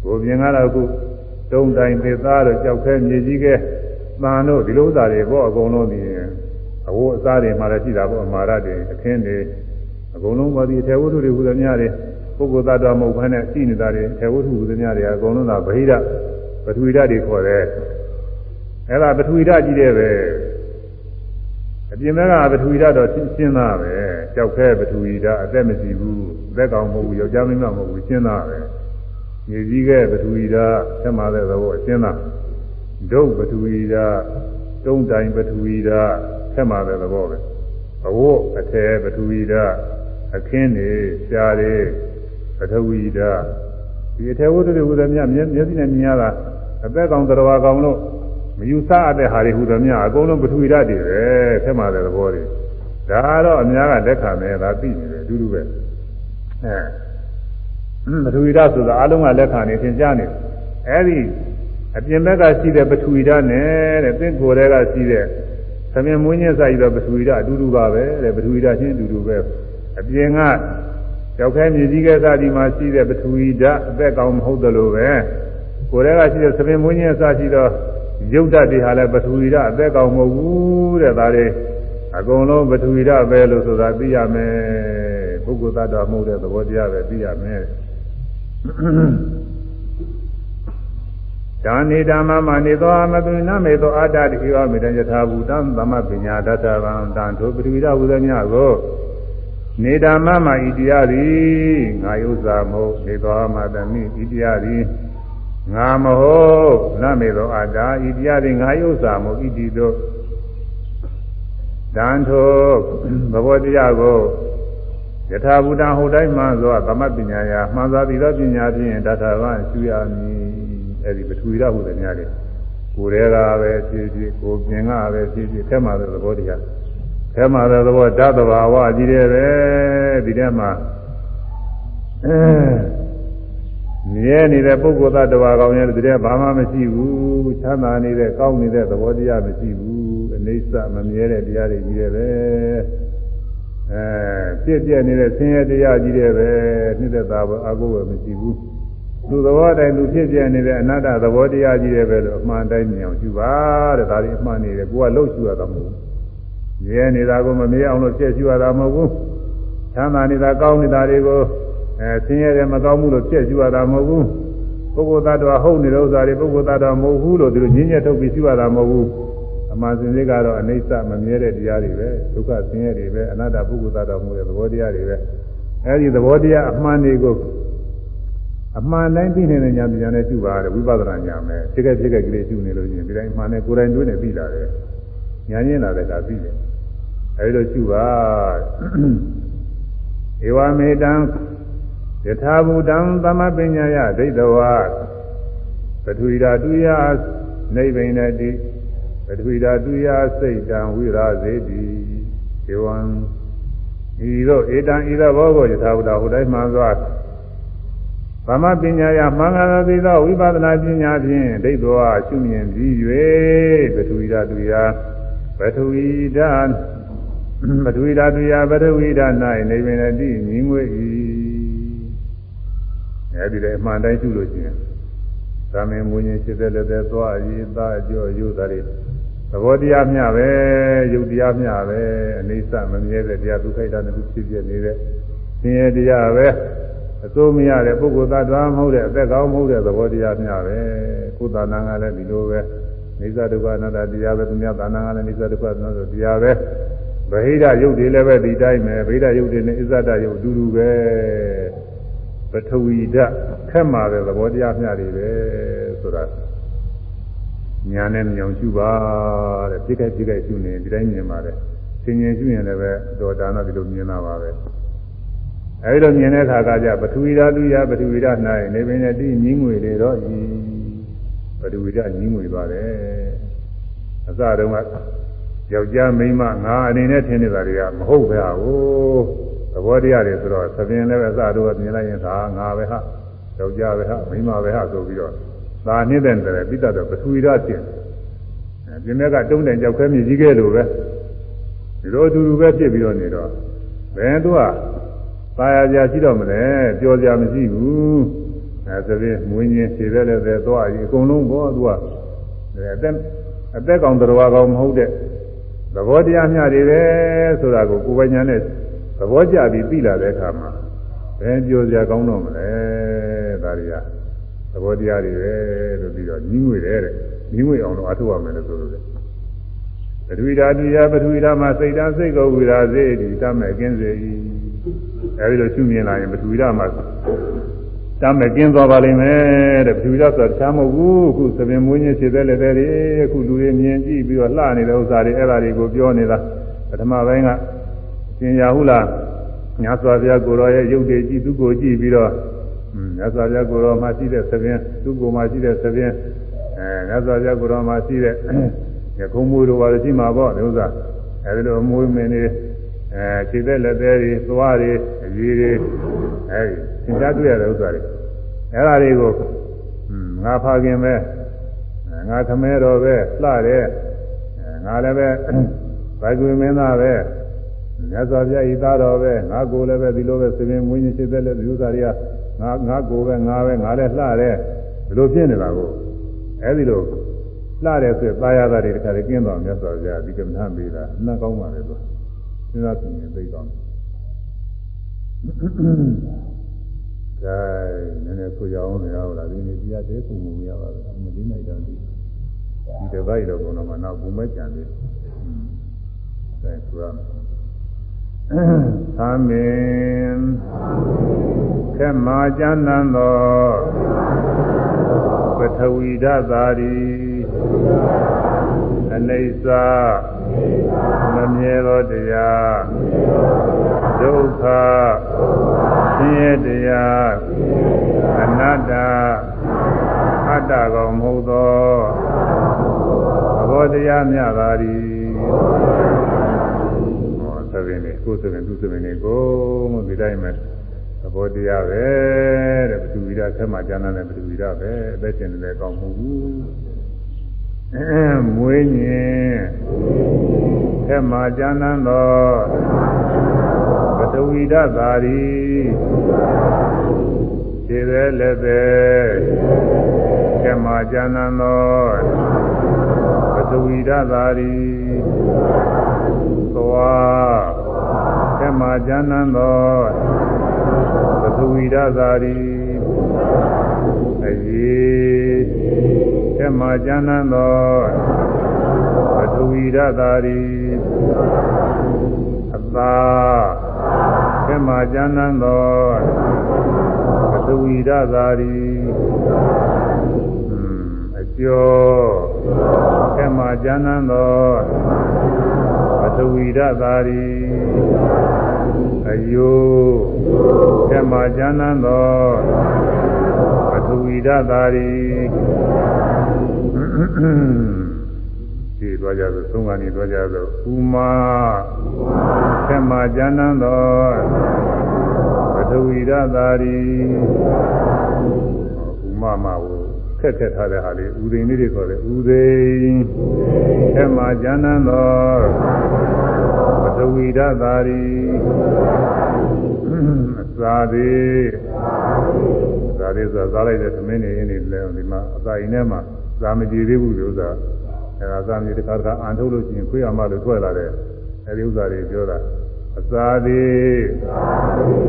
ကိုယ်ပြင်ကတော့အခုတုံတိုင်သေသားတို့ကြောက်ခဲမြေကြီးကဲတန်တို့ဒီလိုဥစ္စာတွေပေါ့အကုန်လုံးဒီ အဝတ်အစားတွေမှလည်းရှိတာပေါ့အမာရတွေအခင်းတွေအကုန်လုံးပါဒီအထေဝတ္ထုတွေဟူသမျှတွေပုဂ္ဂိုလ်သတ္တဝါမဟုတ်ဘဲနဲ့ရှိနေတာတွေအထေဝတ္ထုဟူသမျှတွေအကုန်လုံးသာဗဟိဒပထဝီဓာတ်တွေခေါ်တယ်အဲ့ဒါပထဝီဓာတ်ကြီးတဲ့ပဲအပြင်ဘက်ကပထဝီဓာတ်တော့ရှင်းသားပဲကြောက်ခဲပထဝီဓာတ်အသက်မရှိဘူးအသက်ကောင်မဟုတ်ဘူးယောက်ျားမင်းမမဟုတ်ဘူးရှင်းသားပဲမြေကြီးကပထဝီဓာတ်ဆက်မှာတဲ့သဘောရှင်းသားဒုတ်ပထဝီဓာတ်တုံးတိုင်ပထဝီဓာတ် ဆက်မှာတဲ့သဘောပဲအဝတ်အထည်ပထဝီဓာတ်အခင်းတွေရှားတွေပထဝီဓာတ်ဒီအထည်ဝတ္ထုတွေဟူသည်များမျက်စိနဲ့မြင်ရတာအသက်ကောင်တော်ကောင်လို့မယူဆအပ်တဲ့ဟာတွေဟူသည်များအကုန်လုံးပထဝီဓာတ်တွေပဲဆက်မှာတဲ့သဘောတွေဒါတော့အများကလက်ခံတယ်ဒါသိနေတယ်အတူတူပဲအဲပထဝီဓာတ်ဆိုတာအလုံးကလက်ခံနေသင်ကြားနေအဲဒီအပြင်ဘက်ကရှိတဲ့ပထဝီဓာတ်နဲ့တဲ့သင်ကိုယ်ထဲကရှိတဲ့ သမင်မွေးညက်စာကြီးတော့ပထဝီဓာတ်အတူတူပါပဲတဲ့ပထဝီဓာတ်ချင်းအတူတူပဲအပြင်ကကြောက်ခဲမြေကြီးကဲစားဒီမှာရှိတဲ့ပထဝီဓာတ်အသက်ကောင်မဟုတ်တယ်လို့ပဲကိုယ်ထဲကရှိတဲ့သမင်မွေးညက်စာရှိတော့ရုပ်ဓာတ်တွေဟာလည်းပထဝီဓာတ်အသက်ကောင်မဟုတ်ဘူးတဲ့ဒါတွေအကုန်လုံးပထဝီဓာတ်ပဲလို့ဆိုတာသိရမယ်ပုဂ္ဂိုလ်သတ္တဝါမဟုတ်တဲ့သဘောတရားပဲသိရမယ် ဒါနေဓမ္မမနေသောအမတုနမေသောအတ္တတိဝမေတ္တယထာဘူတံသမပညာတတဗံတံထိုပရိဝိဒဝုဒမြကိုနေဓမ္မမဣတိယသည်ငါယုဇာမဟုတ်နေသောအမတမိဣတိယသည်ငါမဟုတ်နမေသောအတ္တဣတိယသည်ငါယုဇာမဟုတ်ဣတိသောတံထိုဘဝတရားကိုယထာဘူတံဟိုတိုင်းမှသောသမပညာယာမှန်စွာပြီးသောပညာဖြင့်တထဗံရှုရမည် အဲ့ဒီပထဝီရဟုတဲ့များတယ်ကိုယ်တည်းကပဲဖြစ်ဖြစ်ကိုယ်ပြင်ကပဲဖြစ်ဖြစ်ထဲမှာတဲ့သဘောတရားထဲမှာတဲ့သဘောဓာတ်တဘာဝကြီးတယ်ပဲဒီထဲမှာအဲမြဲနေတဲ့ပုဂ္ဂိုလ်သားတဘာကောင်ရဲ့ဒီထဲဘာမှမရှိဘူးချမ်းသာနေတဲ့ကောင်းနေတဲ့သဘောတရားမရှိဘူးအိဋ္ဌမမြဲတဲ့တရားတွေကြီးတယ်ပဲအဲပြည့်ပြည့်နေတဲ့ဆင်းရဲတရားကြီးတွေပဲနှိမ့်သက်တာပဲအကုဝယ်မရှိဘူး သူသဘောတိုင်းသူဖြစ်ပြနေတဲ့အနတ္တသဘောတရားကြီးတွေပဲလို့အမှန်တိုင်းမြင်အောင်ယူပါတဲ့ဒါလေးအမှန်နေတယ်ကိုကလှုပ်ရှူရတာမဟုတ်ဘူးမြဲနေတာကိုမမြဲအောင်လို့ပြည့်ရှူရတာမဟုတ်ဘူးချမ်းသာနေတာကောင်းနေတာတွေကိုအဲဆင်းရဲတယ်မကောင်းမှုလို့ပြည့်ရှူရတာမဟုတ်ဘူးပုဂ္ဂိုလ်သတ္တဝါဟုတ်နေတဲ့ဥစ္စာတွေပုဂ္ဂိုလ်သတ္တဝါမဟုတ်ဘူးလို့သူတို့ညဉ့်ညက်ထုတ်ပြီးရှူရတာမဟုတ်ဘူးအမှန်စင်စစ်ကတော့အနိစ္စမမြဲတဲ့တရားတွေပဲဒုက္ခဆင်းရဲတွေပဲအနတ္တပုဂ္ဂိုလ်သတ္တဝါမဟုတ်တဲ့သဘောတရားတွေပဲအဲဒီသဘောတရားအမှန်တွေကို အမှန်တိုင်းသိနေတဲ့ညာဉာဏ်နဲ့ရှုပါတယ်ဝိပဿနာညာမယ်ဖြစ်ခဲ့ဖြစ်ခဲ့ကလေးရှုနေလို့ရှိရင်ဒီတိုင်းအမှန်နဲ့ကိုယ်တိုင်တွေ့နေပြီလာတယ်ညာရင်းလာတဲ့ကပြီးတယ်အဲဒီလိုရှုပါဧဝမေတံယထာဘူတံသမပညာယဒိဋ္ဌဝါပထဝီဓာတုယနိဗ္ဗိနတိပထဝီဓာတုယစိတ်တံဝိရာစေတိဧဝံဤသို့ဧတံဤသောဘောကိုယထာဘူတာဟိုတိုင်းမှန်သွား သမပညာယမင်္ဂလာသိသောဝိပဿနာပညာဖြင့်ဒိဋ္ဌဝါရှုမြင်ပြီး၍ပထဝီဓာတုယပထဝီဓာပထဝီဓာတုယပထဝီဓာ၌နေပင်တိမြင်ငွေ၏အဲဒီလည်းအမှန်တိုင်းရှုလို့ရှိရင်သာမင်မူရင်ဖြစ်တဲ့လည်းတဲ့သွားရည်သားကြောရုပ်သားတွေသဘောတရားမျှပဲယုတ်တရားမျှပဲအိဋ္ဌမမြဲတဲ့တရားဒုက္ခိတနဲ့ဖြစ်ဖြစ်နေတဲ့သင်ရတရားပဲ အစိုးမရတဲ့ပုဂ္ဂိုလ်သတ္တဝါမဟုတ်တဲ့အသက်ကောင်းမဟုတ်တဲ့သဘောတရားမျှပဲကုသနာကလည်းဒီလိုပဲနေသဒုက္ခအနတ္တတရားပဲသူများသာနာကလည်းနေသဒုက္ခအနတ္တတရားပဲဗဟိတယုတ်တွေလည်းပဲဒီတိုင်းပဲဗဟိတယုတ်တွေနဲ့အစ္ဆဒယုတ်အတူတူပဲပထဝီဓာတ်ခက်မှာတဲ့သဘောတရားမျှတွေပဲဆိုတာညာနဲ့မြောင်ရှုပါတဲ့ပြိခိုက်ပြိခိုက်ရှုနေဒီတိုင်းမြင်ပါတယ်သင်ញင်ရှုရင်လည်းပဲတော်ဒါနဒီလိုမြင်လာပါပဲ အဲဒီလိုမြင်တဲ့အခါကကြပထဝီဓာတုယပထဝီဓာတ်၌နေပင်နဲ့တိညီးငွေတွေတော့ဤပထဝီဓာတ်ညီးငွေပါတယ်အစတုန်းကယောက်ျားမိန်းမငါအနေနဲ့ထင်နေတာတွေကမဟုတ်ပဲဟာကိုသဘောတရားတွေဆိုတော့သဖြင့်လည်းပဲအစတုန်းကမြင်လိုက်ရင်ဒါငါပဲဟာယောက်ျားပဲဟာမိန်းမပဲဟာဆိုပြီးတော့ဒါနှိမ့်တဲ့တယ်ပိတ္တတော့ပထဝီဓာတ်တင်ပြင်းတဲ့ကတုံးတယ်ကြောက်ခဲမြည်ကြီးခဲ့လို့ပဲဒီလိုအတူတူပဲဖြစ်ပြီးတော့နေတော့ဘယ်သူက သာယာကြရှိတော့မလဲပျော်ကြမရှိဘူးအဲဆိုပြီးမွေးခြင်းခြေသက်လည်းပဲသွားရင်အကုန်လုံးဘောသူကအသက်အသက်ကောင်တော်ကောင်မဟုတ်တဲ့သဘောတရားမျှတွေပဲဆိုတာကိုကိုယ်ပိုင်ညာနဲ့သဘောကျပြီးသိလာတဲ့အခါမှာဘယ်ပျော်ကြကောင်းတော့မလဲဒါတွေကသဘောတရားတွေပဲလို့ပြီးတော့ညီးငွေတယ်တဲ့ညီးငွေအောင်တော့အထုရမယ်လို့ဆိုလို့တယ်ပထဝီဓာတုယပထဝီဓာမှာစိတ်ဓာတ်စိတ်ကိုဝိရာစေတိတမဲ့ကင်းစေ၏ အဲဒီလိုရှုမြင်လာရင်ပထဝီဓာမှာတမ်းမဲ့ကင်းသွားပါလိမ့်မယ်တဲ့ပထဝီဓာဆိုတာတမ်းမဟုတ်ဘူးအခုသပင်မွေးခြင်းခြေသက်လက်သက်တွေအခုလူတွေမြင်ကြည့်ပြီးတော့လှနေတဲ့ဥစ္စာတွေအဲ့ဒါတွေကိုပြောနေတာပထမပိုင်းကသင်ရဟုလားညစွာဘုရားကိုရောရဲ့ရုပ်တွေကြည့်သူ့ကိုကြည့်ပြီးတော့ညစွာဘုရားကိုရောမှာရှိတဲ့သပင်သူ့ကိုမှာရှိတဲ့သပင်အဲညစွာဘုရားကိုရောမှာရှိတဲ့ရခုံးမွေးတို့ပါလို့ရှိမှာပေါ့ဒီဥစ္စာအဲဒီလိုမွေးမင်းတွေ အဲခြေသက်လက်သေးတွေသွားတွေအကြီးတွေအဲဒီသင်ကြားတွေ့ရတဲ့ဥစ္စာတွေအဲဒါတွေကိုငါဖာခင်ပဲငါခမဲတော်ပဲလှတယ်ငါလည်းပဲဘိုက်ကွေမင်းသားပဲမြတ်စွာဘုရားဤသားတော်ပဲငါကိုယ်လည်းပဲဒီလိုပဲသင်္မွေးခြင်းခြေသက်လက်ဒီဥစ္စာတွေကငါငါကိုယ်ပဲငါပဲငါလည်းလှတယ်ဒီလိုဖြစ်နေတာကိုအဲဒီလိုလှတယ်ဆိုသာယာတာတွေတခါတည်းကျင်းတော်မြတ်စွာဘုရားဒီကမ္ဘာပေးတာနှံ့ကောင်းပါလေသူ စဉ်းစားကြည့်ရင်သိတော့ကဲနည်းနည်းဆိုကြအောင်လည်းဟုတ်လားဒီနေ့တရားတဲခုံမရပါဘူးမသိနိုင်တော့ဒီဒီတစ်ပိုက်တော့ဘုံတော်မှာနောက်ဘုံမဲ့ကြံသေးတယ်ဆိုရမယ်သမင်ခက်မာကျမ်းနံသောပထဝီဓာတာရီအနိစ္စ မမြဲသောတရားဒုက္ခဆင်းရဲတရားအနတ္တအတ္တကောင်မဟုတ်သောသဘောတရားမြတ်ပါသည်ဟောသဘင်လေးကိုယ်သဘင်သူသဘင်လေးကိုမဒီတိုင်းမဲ့သဘောတရားပဲတဲ့ဘုသူဝိရဆက်မှကျမ်းတဲ့ဘုသူဝိရပဲအသက်ရှင်နေတယ်ကောင်းမှု မွေးညင်ခက်မှကျမ်းသောသဝိဒသာရီခြေသေးလည်းသေးကမကျမ်းသာသောသဝိဒသာရီသွားကမကျမ်းသာသောသဝိဒသာရီအေ ကမကျမ်းသာသောသဝိဒသာရီအသာကမကျမ်းသာသောသဝိဒသာရီအကျော်ကမကျမ်းသာသောသဝိဒသာရီအယိုကမကျမ်းသာသောသဝိဒသာရီ ဒီသွားကြဆိုသုံးကနေသွားကြဆိုဥမာဆက်မှာဉာဏ်သောပထဝီရသာရီဥမာမဟုခက်ခက်ထားတဲ့ဟာလေးဥဒိန်လေးတွေခေါ်တယ်ဥဒိန်ဆက်မှာဉာဏ်သောပထဝီရသာရီအစာသေးသာသေးဆိုတာစားလိုက်တဲ့သမင်းနေရင်းနေလဲဒီမှာအစာရင်ထဲမှာ သာမကြည်သေးဘူးလို့ဆိုတာအဲဒါသာမကြည်တစ်ခါတစ်ခါအန်ထုတ်လို့ရှိရင်ခွေးအမလို့ထွက်လာတယ်အဲဒီဥစ္စာတွေပြောတာအစာသည်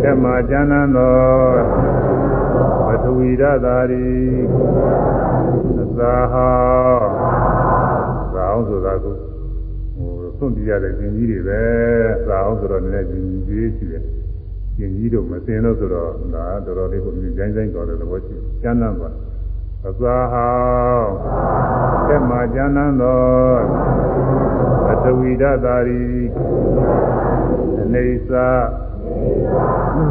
သက်မှာကျမ်းမ်းသောပထဝီရသာရီအစာဟာသာအောင်ဆိုတာကဟိုသွန့်ပြရတဲ့ကျင်ကြီးတွေပဲသာအောင်ဆိုတော့နည်းနည်းကျင်ကြီးကြီးရှိတယ်ကျင်ကြီးတို့မစင်လို့ဆိုတော့ဒါတော်တော်လေးကိုမြင်ဆိုင်ဆိုင်တော်တဲ့သဘောရှိကျမ်းမ်းပါ အစာဟာသက်မှာကျမ်းမ်းသောပထဝီရသာရီအနေစာ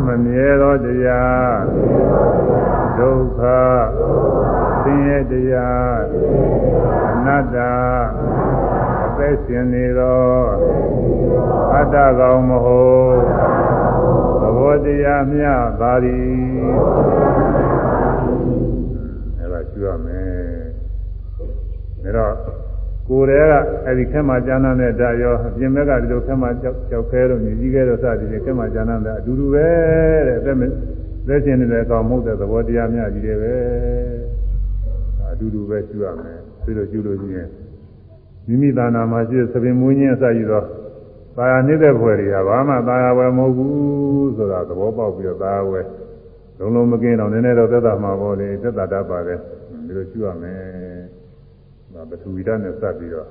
မမြဲသောတရားဒုက္ခဆင်းရဲတရားအနတ္တအသက်ရှင်နေသောအတ္တကောင်မဟုတ်သဘောတရားမြတ်ပါသည် မယ်ဒါတော့ကိုယ်တည်းကအဲ့ဒီခက်မှကျမ်းမ်းတဲ့ဓာတ်ရောအပြင်ဘက်ကဒီလိုခက်မှကြောက်ကြောက်ခဲတော့မြည်ကြီးခဲတော့စသည်ဖြင့်ခက်မှကျမ်းမ်းတဲ့အတူတူပဲတဲ့အသက်သက်ရှင်နေတဲ့အကောင်မဟုတ်တဲ့သဘောတရားများကြီးတွေပဲအတူတူပဲကျွရမယ်ပြီးတော့ကျွလို့ရှိရင်မိမိသာနာမှာရှိတဲ့သပင်မွေးခြင်းအစရှိသောသာယာနေတဲ့ဖွယ်တွေကဘာမှသာယာဝယ်မဟုတ်ဘူးဆိုတာသဘောပေါက်ပြီးတော့သာယာဝယ်လုံးလုံးမကင်းတော့နည်းနည်းတော့သက်သာမှာပေါ့လေသက်သာတတ်ပါလေဒီလိုကျွရမယ်ဒါ ပထဝီဓာတ်နဲ့စပ်ပြီးတော့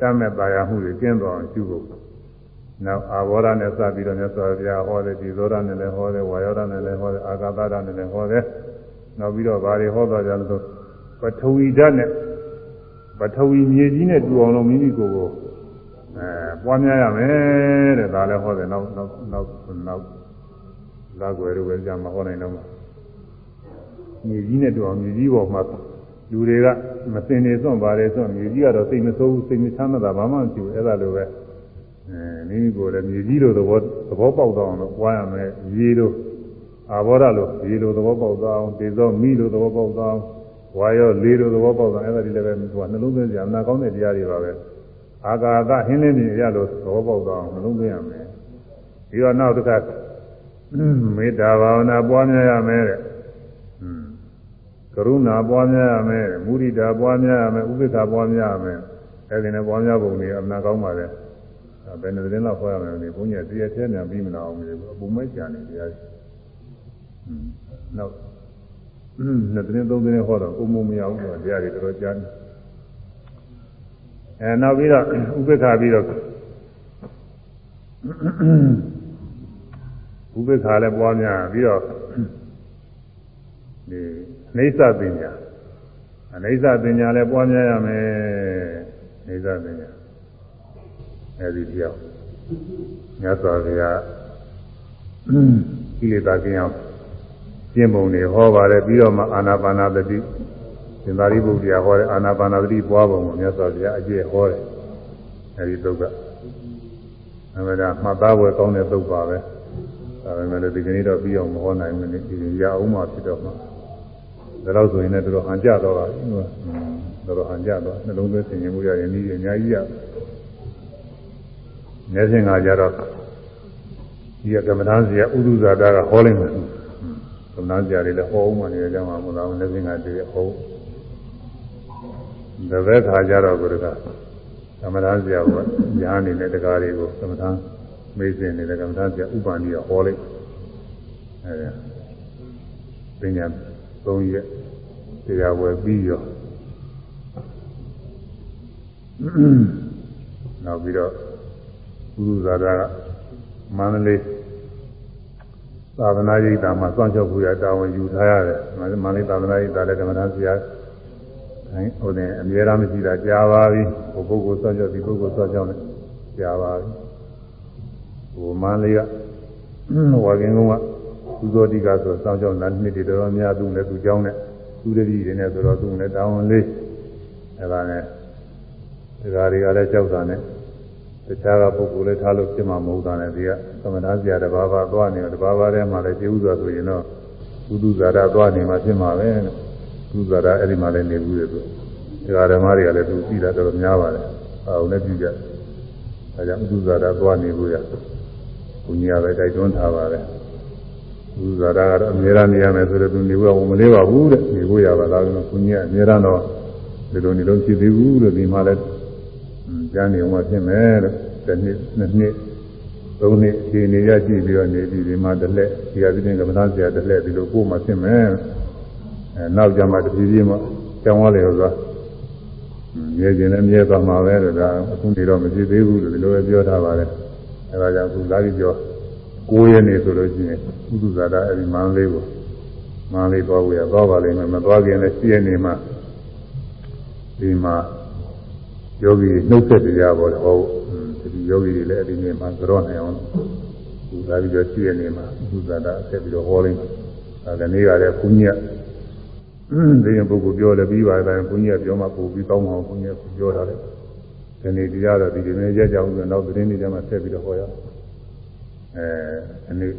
တတ်မဲ့ပါရမှုတွေကျင်းသွားအောင်ကျူဖို့နောက်အာဘောဓာနဲ့စပ်ပြီးတော့မြတ်စွာဘုရားဟောတယ်ဒီသောဓာနဲ့လည်းဟောတယ်ဝါယောဓာနဲ့လည်းဟောတယ်အာဂါသဓာနဲ့လည်းဟောတယ်နောက်ပြီးတော့ဘာတွေဟောသွားကြလဲဆိုပထဝီဓာတ်နဲ့ပထဝီမြေကြီးနဲ့တူအောင်လို့မိမိကိုယ်ကိုအဲပွားများရမယ်တဲ့ဒါလည်းဟောတယ်နောက်နောက်နောက်နောက်လာွယ်တို့ပဲကြာမဟောနိုင်တော့မှာမြေကြီးနဲ့တူအောင်မြေကြီးပေါ်မှာ လူတွေကမစင်နေစွန့်ပါတယ်စွန့်မြေကြီးကတော့စိတ်မဆိုးဘူးစိတ်မချမ်းသာဘာမှမဖြစ်ဘူးအဲ့ဒါလိုပဲအဲမိမိကိုယ်လည်းမြေကြီးလိုသဘောသဘောပေါက်တော့အောင်လို့ပွားရမယ်ရေလိုအာဘောဓလိုရေလိုသဘောပေါက်တော့အောင်ဒေသောမိလိုသဘောပေါက်တော့အောင်ဝါရောလေလိုသဘောပေါက်တော့အဲ့ဒါဒီလည်းပဲသူကနှလုံးသွင်းကြအနာကောင်းတဲ့တရားတွေပါပဲအာကာသဟင်းလင်းမြင်ရလို့သဘောပေါက်တော့အောင်နှလုံးသွင်းရမယ်ပြီးတော့နောက်တစ်ခါမေတ္တာဘာဝနာပွားများရမယ်တဲ့ ကရုဏာပွားများရမယ်မုဒိတာပွားများရမယ်ဥပိ္ပခာပွားများရမယ်အဲဒီနဲ့ပွားများပုံတွေအမှန်ကောင်းပါလေဘယ်နှစ်တင်းလောက်ခေါ်ရမလဲဒီဘုန်းကြီးတရားထဲများပြီးမလာအောင်လေအပုံမဲ့ကြံနေတရားနောက်နှစ်တင်းသုံးတင်းဟောတော့အုံမမရဘူးတော့တရားတွေတော်တော်ကြားနေအဲနောက်ပြီးတော့ဥပိ္ပခာပြီးတော့ဥပိ္ပခာလည်းပွားများပြီးတော့ဒီ နေသပညာအနေသပညာလည်းပွားများရမယ်နေသပညာအဲဒီတရားမြတ်စွာဘုရားကိလေသာကင်းအောင်ကျင့်ပုံတွေဟောပါတယ်ပြီးတော့မှအာနာပါနာသတိသင်္သာရိပုတ္တရာဟောတဲ့အာနာပါနာသတိပွားပုံကိုမြတ်စွာဘုရားအကျင့်ဟောတယ်အဲဒီသုတ်ကအမှန်တရားမှတ်သားပွဲကောင်းတဲ့သုတ်ပါပဲဒါပေမဲ့ဒီကနေ့တော့ပြီးအောင်မဟောနိုင်ဘူးဒီရအောင်မှဖြစ်တော့မှ ဒါတော့ဆိုရင်လည်းတော်တော်ဟန်ကြတော့ပါတော်တော်ဟန်ကြတော့နှလုံးသွင်းဆင်ခြင်မှုရရင်ဒီအများကြီးရမျက်စင်ကကြတော့ဒီကကမ္မဋ္ဌာန်းစီကဥဒုဇာတာကဟောလိုက်မယ်ကမ္မဋ္ဌာန်းစီတွေလည်းဟောအောင်မှနေကြမှာမဟုတ်လားလက်စင်ကတည်းကဟောတပည့်ခါကြတော့ကိုယ်ကကမ္မဋ္ဌာန်းစီကညာနေတဲ့တရားတွေကိုကမ္မဋ္ဌာန်းမေးစင်နေတဲ့ကမ္မဋ္ဌာန်းစီကဥပ္ပန္နိကဟောလိုက်အဲပညာ၃ရက် တရားဝယ်ပြီးရောနောက်ပြီးတော့ဘုရားသာကမန္တလေးသာသနာ့ရိပ်သာမှာစောင့်ရှောက်ဖို့ရတာဝန်ယူထားရတယ်မန္တလေးသာသနာ့ရိပ်သာလည်းကမ္မဋ္ဌာန်းဆရာအဲဟိုတင်အမြဲတမ်းမရှိတာကြားပါပြီဟိုပုဂ္ဂိုလ်စောင့်ရှောက်ဒီပုဂ္ဂိုလ်စောင့်ရှောက်နေကြားပါပြီဟိုမန္တလေးကဝါကင်းကုန်းကသူသောတိကဆိုစောင့်ရှောက်လာနှစ်တည်းတော်များသူလည်းသူเจ้าနဲ့ သူတတိတွေနဲ့ဆိုတော့သူလည်းတာဝန်လေးအဲဒါနဲ့ဒါတွေကလည်းကြောက်တာနဲ့တခြားကပုဂ္ဂိုလ်လည်းထားလို့ဖြစ်မှာမဟုတ်တာနဲ့ဒီကသမဏဆရာတဘာဘာသွားနေတော့တဘာဘာထဲမှာလည်းကျေဥစွာဆိုရင်တော့ကုသဇာတာသွားနေမှာဖြစ်မှာပဲကုသဇာတာအဲ့ဒီမှာလည်းနေဘူးလေသူဒါဓမ္မတွေကလည်းသူသိတာတော်များပါတယ်အောင်လည်းပြုကြအဲကြောင့်ကုသဇာတာသွားနေဘူးရဘုညာပဲတိုက်တွန်းထားပါတယ် ကုသဇာတာကတော့အများအားနေရမယ်ဆိုတော့သူနေဖို့မလေးပါဘူးတဲ့နေဖို့ရပါလားဘုညာအများအားတော့ဒီလိုနေလို့ဖြစ်သေးဘူးလို့ဒီမှာလည်းကျမ်းနေအောင်ဖြစ်မယ်လို့တစ်နှစ်နှစ်နှစ်သုံးနှစ်ခြေနေရကြည့်ပြီးတော့နေပြီးဒီမှာတစ်လက်ဒီကပြင်းကမ္ဘာဆရာတစ်လက်ဒီလိုကိုယ်မှဖြစ်မယ်အဲနောက်ကြမှာတဖြည်းဖြည်းမှကျောင်းဝါလေရောသွားမြဲခြင်းလည်းမြဲသွားမှာပဲလို့ဒါအခုနေတော့မဖြစ်သေးဘူးလို့ဒီလိုပဲပြောထားပါတယ်အဲဒါကြောင့်အခုလာပြီးပြော 9ရက်နေဆိုလို့ရှိရင်ဥဒုဇာတာအဲဒီမန္တလေးကိုမန္တလေးသွားဝေရသွားပါလိမ့်မယ်မသွားခင်လည်း7ရက်နေမှဒီမှာယောဂီနှုတ်ဆက်တရားပေါ်တယ်ဟောဒီယောဂီတွေလည်းအဒီနေ့မှာကြောနိုင်အောင်သူလာပြီးတော့ကြည့်ရနေမှာသုသတာဆက်ပြီးတော့ဟောလိမ့်မယ်အဲဒီနေ့ကလည်းဘုညက်ဒီရင်ပုဂ္ဂိုလ်ပြောလည်းပြီးပါတယ်ဘုညက်ပြောမှပို့ပြီးကောင်းအောင်ဘုညက်ပြောတာလေဒီနေ့တရားတော့ဒီဒီနေ့ရက်ကြောင်ဆိုတော့သတင်းတွေကျမှဆက်ပြီးတော့ဟောရအဲ အနည်း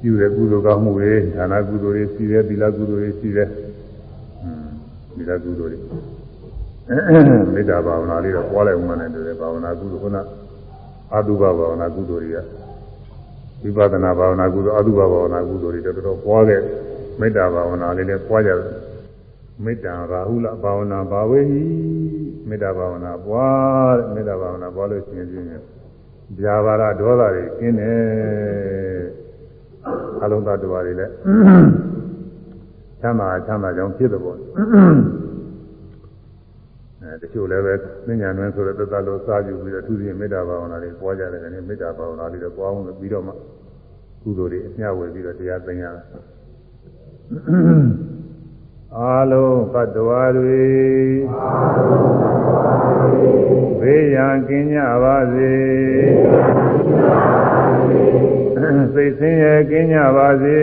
ပြုတဲ့ကုသိုလ်ကောင်းမှုတွေဌာနကုသိုလ်တွေရှိတယ်သီလကုသိုလ်တွေရှိတယ်သီလကုသိုလ်တွေမေတ္တာဘာဝနာလေးတော့ပွားလိုက်ဦးမှနဲ့တူတယ်ဘာဝနာကုသိုလ်ခုနအာတုဘဘာဝနာကုသိုလ်တွေကဝိပဿနာဘာဝနာကုသိုလ်အာတုဘဘာဝနာကုသိုလ်တွေတော်တော်ပွားတဲ့မေတ္တာဘာဝနာလေးလည်းပွားကြတယ်မေတ္တာရာဟုလဘာဝနာဘာဝေဟိမေတ္တာဘာဝနာပွားတဲ့မေတ္တာဘာဝနာပွားလို့ရှိရင်ပြင်းရင် ဗျာပါဒဒေါသတွေကျင်းတယ်အလုံးသတ္တဝါတွေလည်းချမ်းသာချမ်းသာကြောင်းဖြစ်တဲ့ပေါ့အဲတချို့လည်းပဲသင်ညာတွင်ဆိုတဲ့သတ္တလို့စားကြည့်ပြီးတော့သူစီမေတ္တာဘာဝနာလေးပွားကြတယ်ကနေမေတ္တာဘာဝနာလေးတော့ပွားအောင်ပြီးတော့မှကုသိုလ်တွေအမျှဝေပြီးတော့တရားသိညာ အာလုံးကတ္တဝါတွေဘေးရန်ကင်းကြပါစေစိတ်ဆင်းရဲကင်းကြပါစေ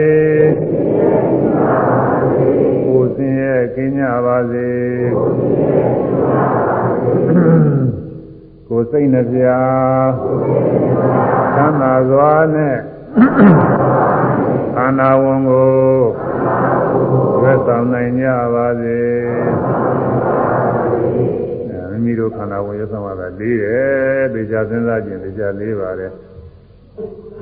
ကိုယ်ဆင်းရဲကင်းကြပါစေကိုယ်စိတ်နှပြသမ်းသာစွာနဲ့ခန္ဓာဝန်ကို ရွတ်ဆောင်နိုင်ကြပါစေမိမိတို့ခန္ဓာဝန်ရွတ်ဆောင်ရတာလေးတယ်သေချာစဉ်းစားခြင်းသေချာလေးပါတယ်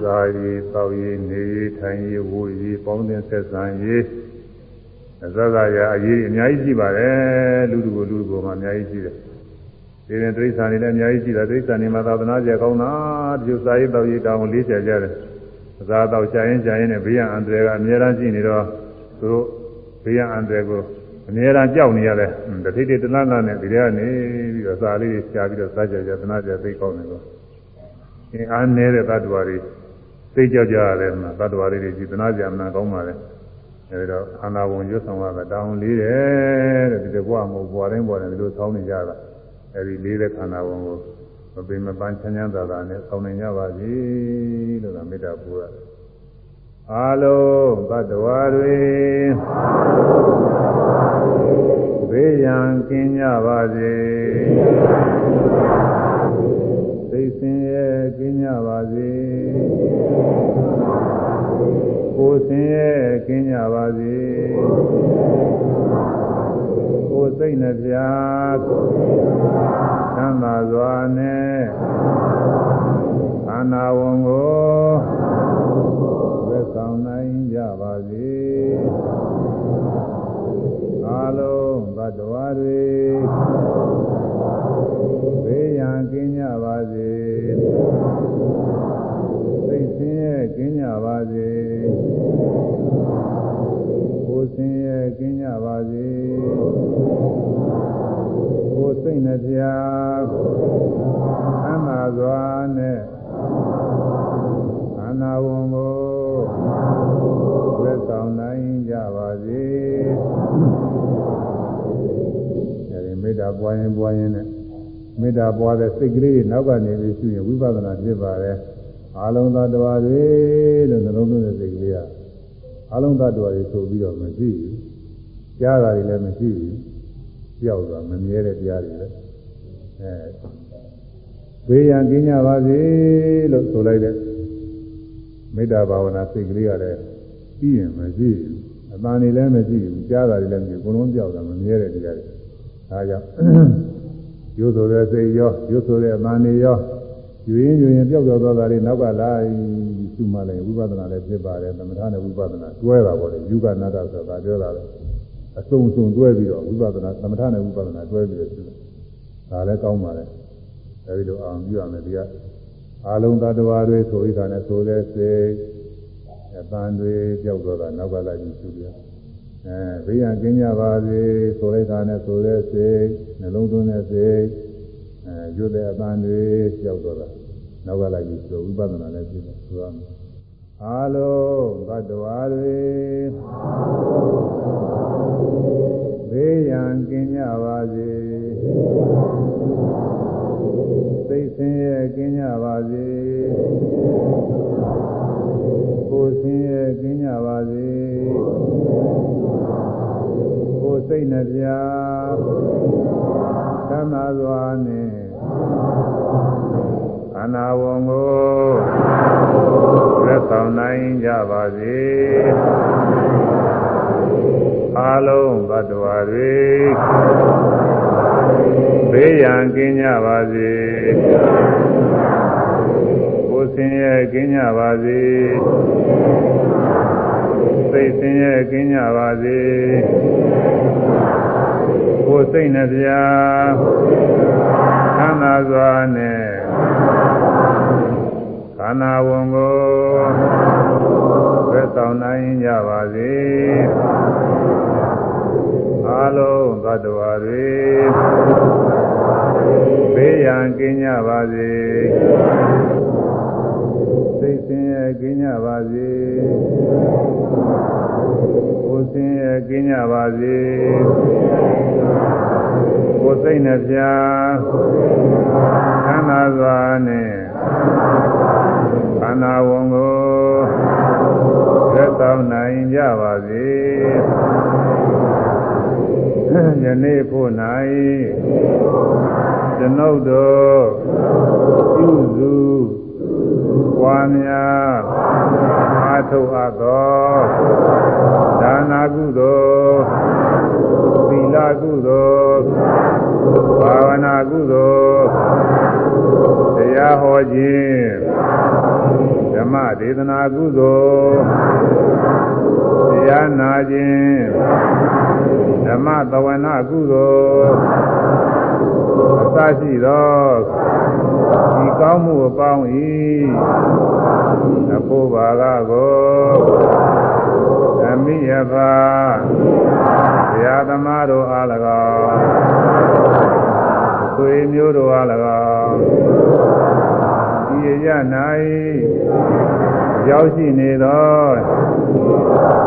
သာရည်တောက်ရည်နေရည်ထိုင်ရည်ဝူရည်ပေါင်းတင်ဆက်ဆံရည်အစသာရအရေးအများကြီးရှိပါတယ်လူတူကိုလူတူကိုမှအများကြီးရှိတယ်ဒီရင်တိရစ္ဆာန်တွေလည်းအများကြီးရှိတယ်တိရစ္ဆာန်တွေမှာသာသနာကျကောင်းတာဒီလိုစာရေးတောက်ရေးတောင်းလေးချကြတယ်အစာတော့ရှာရင်ရှာရင်နဲ့ဘေးရန်အန္တရာယ်ကအများအားရှိနေတော့ သူတို့ဘေးရန်အန္တရာယ်ကိုအများအားကြောက်နေရတယ်တတိတိတလန်းလန်းနဲ့ဒီထဲကနေပြီးတော့စာလေးတွေရှာပြီးတော့စားကြကြသနာကျသိကောင်းတယ်လို့အင်းအားနေတဲ့တ attva တွေသိကြကြရတယ်မှာတ attva တွေကြီးသနာကျမှန်ကောင်းပါလေအဲဒီတော့ခန္ဓာဝင်ရွတ်ဆောင်ရတာတောင်းလေးတယ်တဲ့ဒီလိုဘဝမဟုတ်ဘဝတိုင်းဘဝတိုင်းဒီလိုဆောင်းနေကြတာအဲဒီလေးတဲ့ခန္ဓာဝင်ကိုမပင်မပန်းချမ်းချမ်းသာသာနဲ့ဆောင်းနေကြပါစေလို့ကမေတ္တာပို့ရ အာလုံးသတ္တဝါတွေဘေးရန်ကင်းကြပါစေသိစင်ရဲ့ကင်းကြပါစေကိုယ်စင်ရဲ့ကင်းကြပါစေကိုယ်စိတ်နှပြသမ်းသာစွာနဲ့ခအာနာဝန်ကိုသက် လုံးဘတ်တော်တွေဘေးရန်ကင်းကြပါစေသိဆင်းရဲကင်းကြပါစေကိုယ်ဆင်းရဲကင်းကြပါစေကိုယ်စိတ်နှပြအမှန်စွာနဲ့အနာဝန်ကိုသက်ဆောင်နိုင်ကြပါစေ တ္တာပွားရင်ပွားရင်နဲ့မေတ္တာပွားတဲ့စိတ်ကလေးတွေနောက်ကနေပြီးရှိရင်ဝိပဿနာဖြစ်ပါတယ်အာလုံးသတ္တဝါတွေလို့နှလုံးသွင်းတဲ့စိတ်ကလေးကအလုံးသတ္တဝါတွေဆိုပြီးတော့မရှိဘူးကြားတာတွေလည်းမရှိဘူးကြောက်တာမမြဲတဲ့တရားတွေလည်းအဲဘေးရန်ကင်းကြပါစေလို့ဆိုလိုက်တဲ့မေတ္တာဘာဝနာစိတ်ကလေးကလည်းပြီးရင်မရှိဘူးအတန်တွေလည်းမရှိဘူးကြားတာတွေလည်းမရှိဘူးဘုံလုံးကြောက်တာမမြဲတဲ့တရားတွေ ဒါကြောင့်ရိုးဆိုတဲ့စိတ်ရောရိုးဆိုတဲ့အတန်တွေရောယူရင်ယူရင်ပျောက်ပျောက်သွားတာတွေနောက်ကလာရှုမှလည်းဝိပဿနာလည်းဖြစ်ပါတယ်သမထနဲ့ဝိပဿနာတွဲတာပေါ့လေယူကနာတဆိုတာပြောတာလေအစုံစုံတွဲပြီးတော့ဝိပဿနာသမထနဲ့ဝိပဿနာတွဲပြီးတော့ရှုတယ်ဒါလည်းကောင်းပါလေအဲဒီလိုအောင်ပြုရမယ်ဒီကအာလုံးသတ္တဝါတွေဆိုဣဒာနဲ့ဆိုတဲ့စိတ်အပန်းတွေကြောက်တော့တာနောက်ကလိုက်ပြီးရှုရ အဲဘေးရန်ကင်းကြပါစေဆိုလိုက်တာနဲ့ဆိုတဲ့စိတ်နှလုံးသွင်းတဲ့စိတ်အဲရွတ်တဲ့အပန်းတွေကြောက်တော့တာနောက်ကလိုက်ပြီးဆိုဝိပဿနာလည်းဖြစ်တယ်ဆိုရမယ်အာလုံးသတ္တဝါတွေဘေးရန်ကင်းကြပါစေသိဆင်းရဲကင်းကြပါစေ ကိုယ်ဆင်းရဲကင်းကြပါစေကိုယ်စိတ်နှပြသမသာစွာနဲ့အနာဝံကိုသက်ဆောင်နိုင်ကြပါစေအာလုံးဘတ်တော်တွေဘေးရန်ကင်းကြပါစေကိုယ် ဆင်းရဲကင်းကြပါစေစိတ်ဆင်းရဲကင်းကြပါစေကိုယ်စိတ်နှပြသမ်းသာစွာနဲ့ခန္ဓာဝန်ကိုသက်ဆောင်နိုင်ကြပါစေအလုံးသတ္တဝါတွေဘေးရန်ကင်းကြပါစေ စိတ်ဆင်းရဲကင်းကြပါစေကိုယ်ဆင်းရဲကင်းကြပါစေကိုယ်စိတ်နှပြသမ်းသာစွာနဲ့ခန္ဓာဝန်ကိုသက်ဆောင်နိုင်ကြပါစေယနေ့ဖို့၌ကျွန်ုပ်တို့ပြုစု ပွားများအားထုတ်အပ်သောဒါနာကုသိုလ်သီလကုသိုလ်ဘာဝနာကုသိုလ်တရားဟောခြင်းဓ မ္မဒေသနာကုသိုလ်တရားနာခြင်းဓမ္မသဝနာကုသိုလ်အစရှိသောဒီကောင်းမှုအပေါင်းဤအဖို့ဘာကကိုအမိယဘာဘုရားသမားတို့အား၎င်းသွေမျိုးတို့အား၎င်းဒီ ရ၌ရောက်ရှိနေသော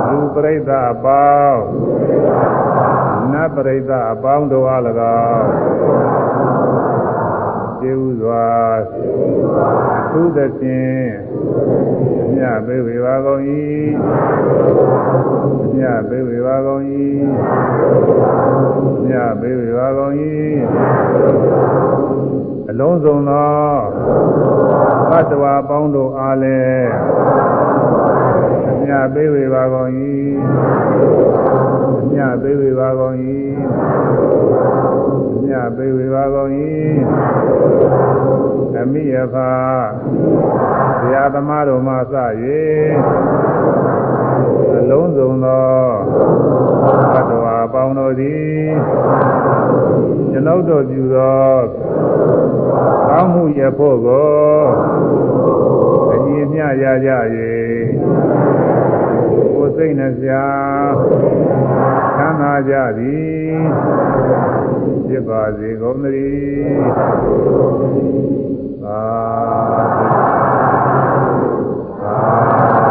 လူပရိသတ်အပေါင်းနတ်ပရိသတ်အပေါင်းတို့အား၎င်းကျေဥစွာအထူးသဖြင့်မြတ်ပေဝေပါကုန်၏မြတ်ပေဝေပါကုန်၏မြတ်ပေဝေပါကုန်၏ အလုံးစုံသောသတ္တဝါပေါင်းတို့အားလည်းမြတ်ပေဝေပါကုန်၏မြတ်ပေဝေပါကုန်၏မြတ်ပေဝေပါကုန်၏မိယဖာဆရာသမားတို့မှစ၍ အလုံးစုံသောသတ္တဝါအပေါင်းတို့သည်ကျွန်ုပ်တို့ပြုသောကောင်းမှုရဖို့ကိုအညီမျှရကြ၍ကိုယ်စိတ်နှစရာချမ်းသာကြသည်ဖြစ်ပါစေကုန်သတည်းသာသာ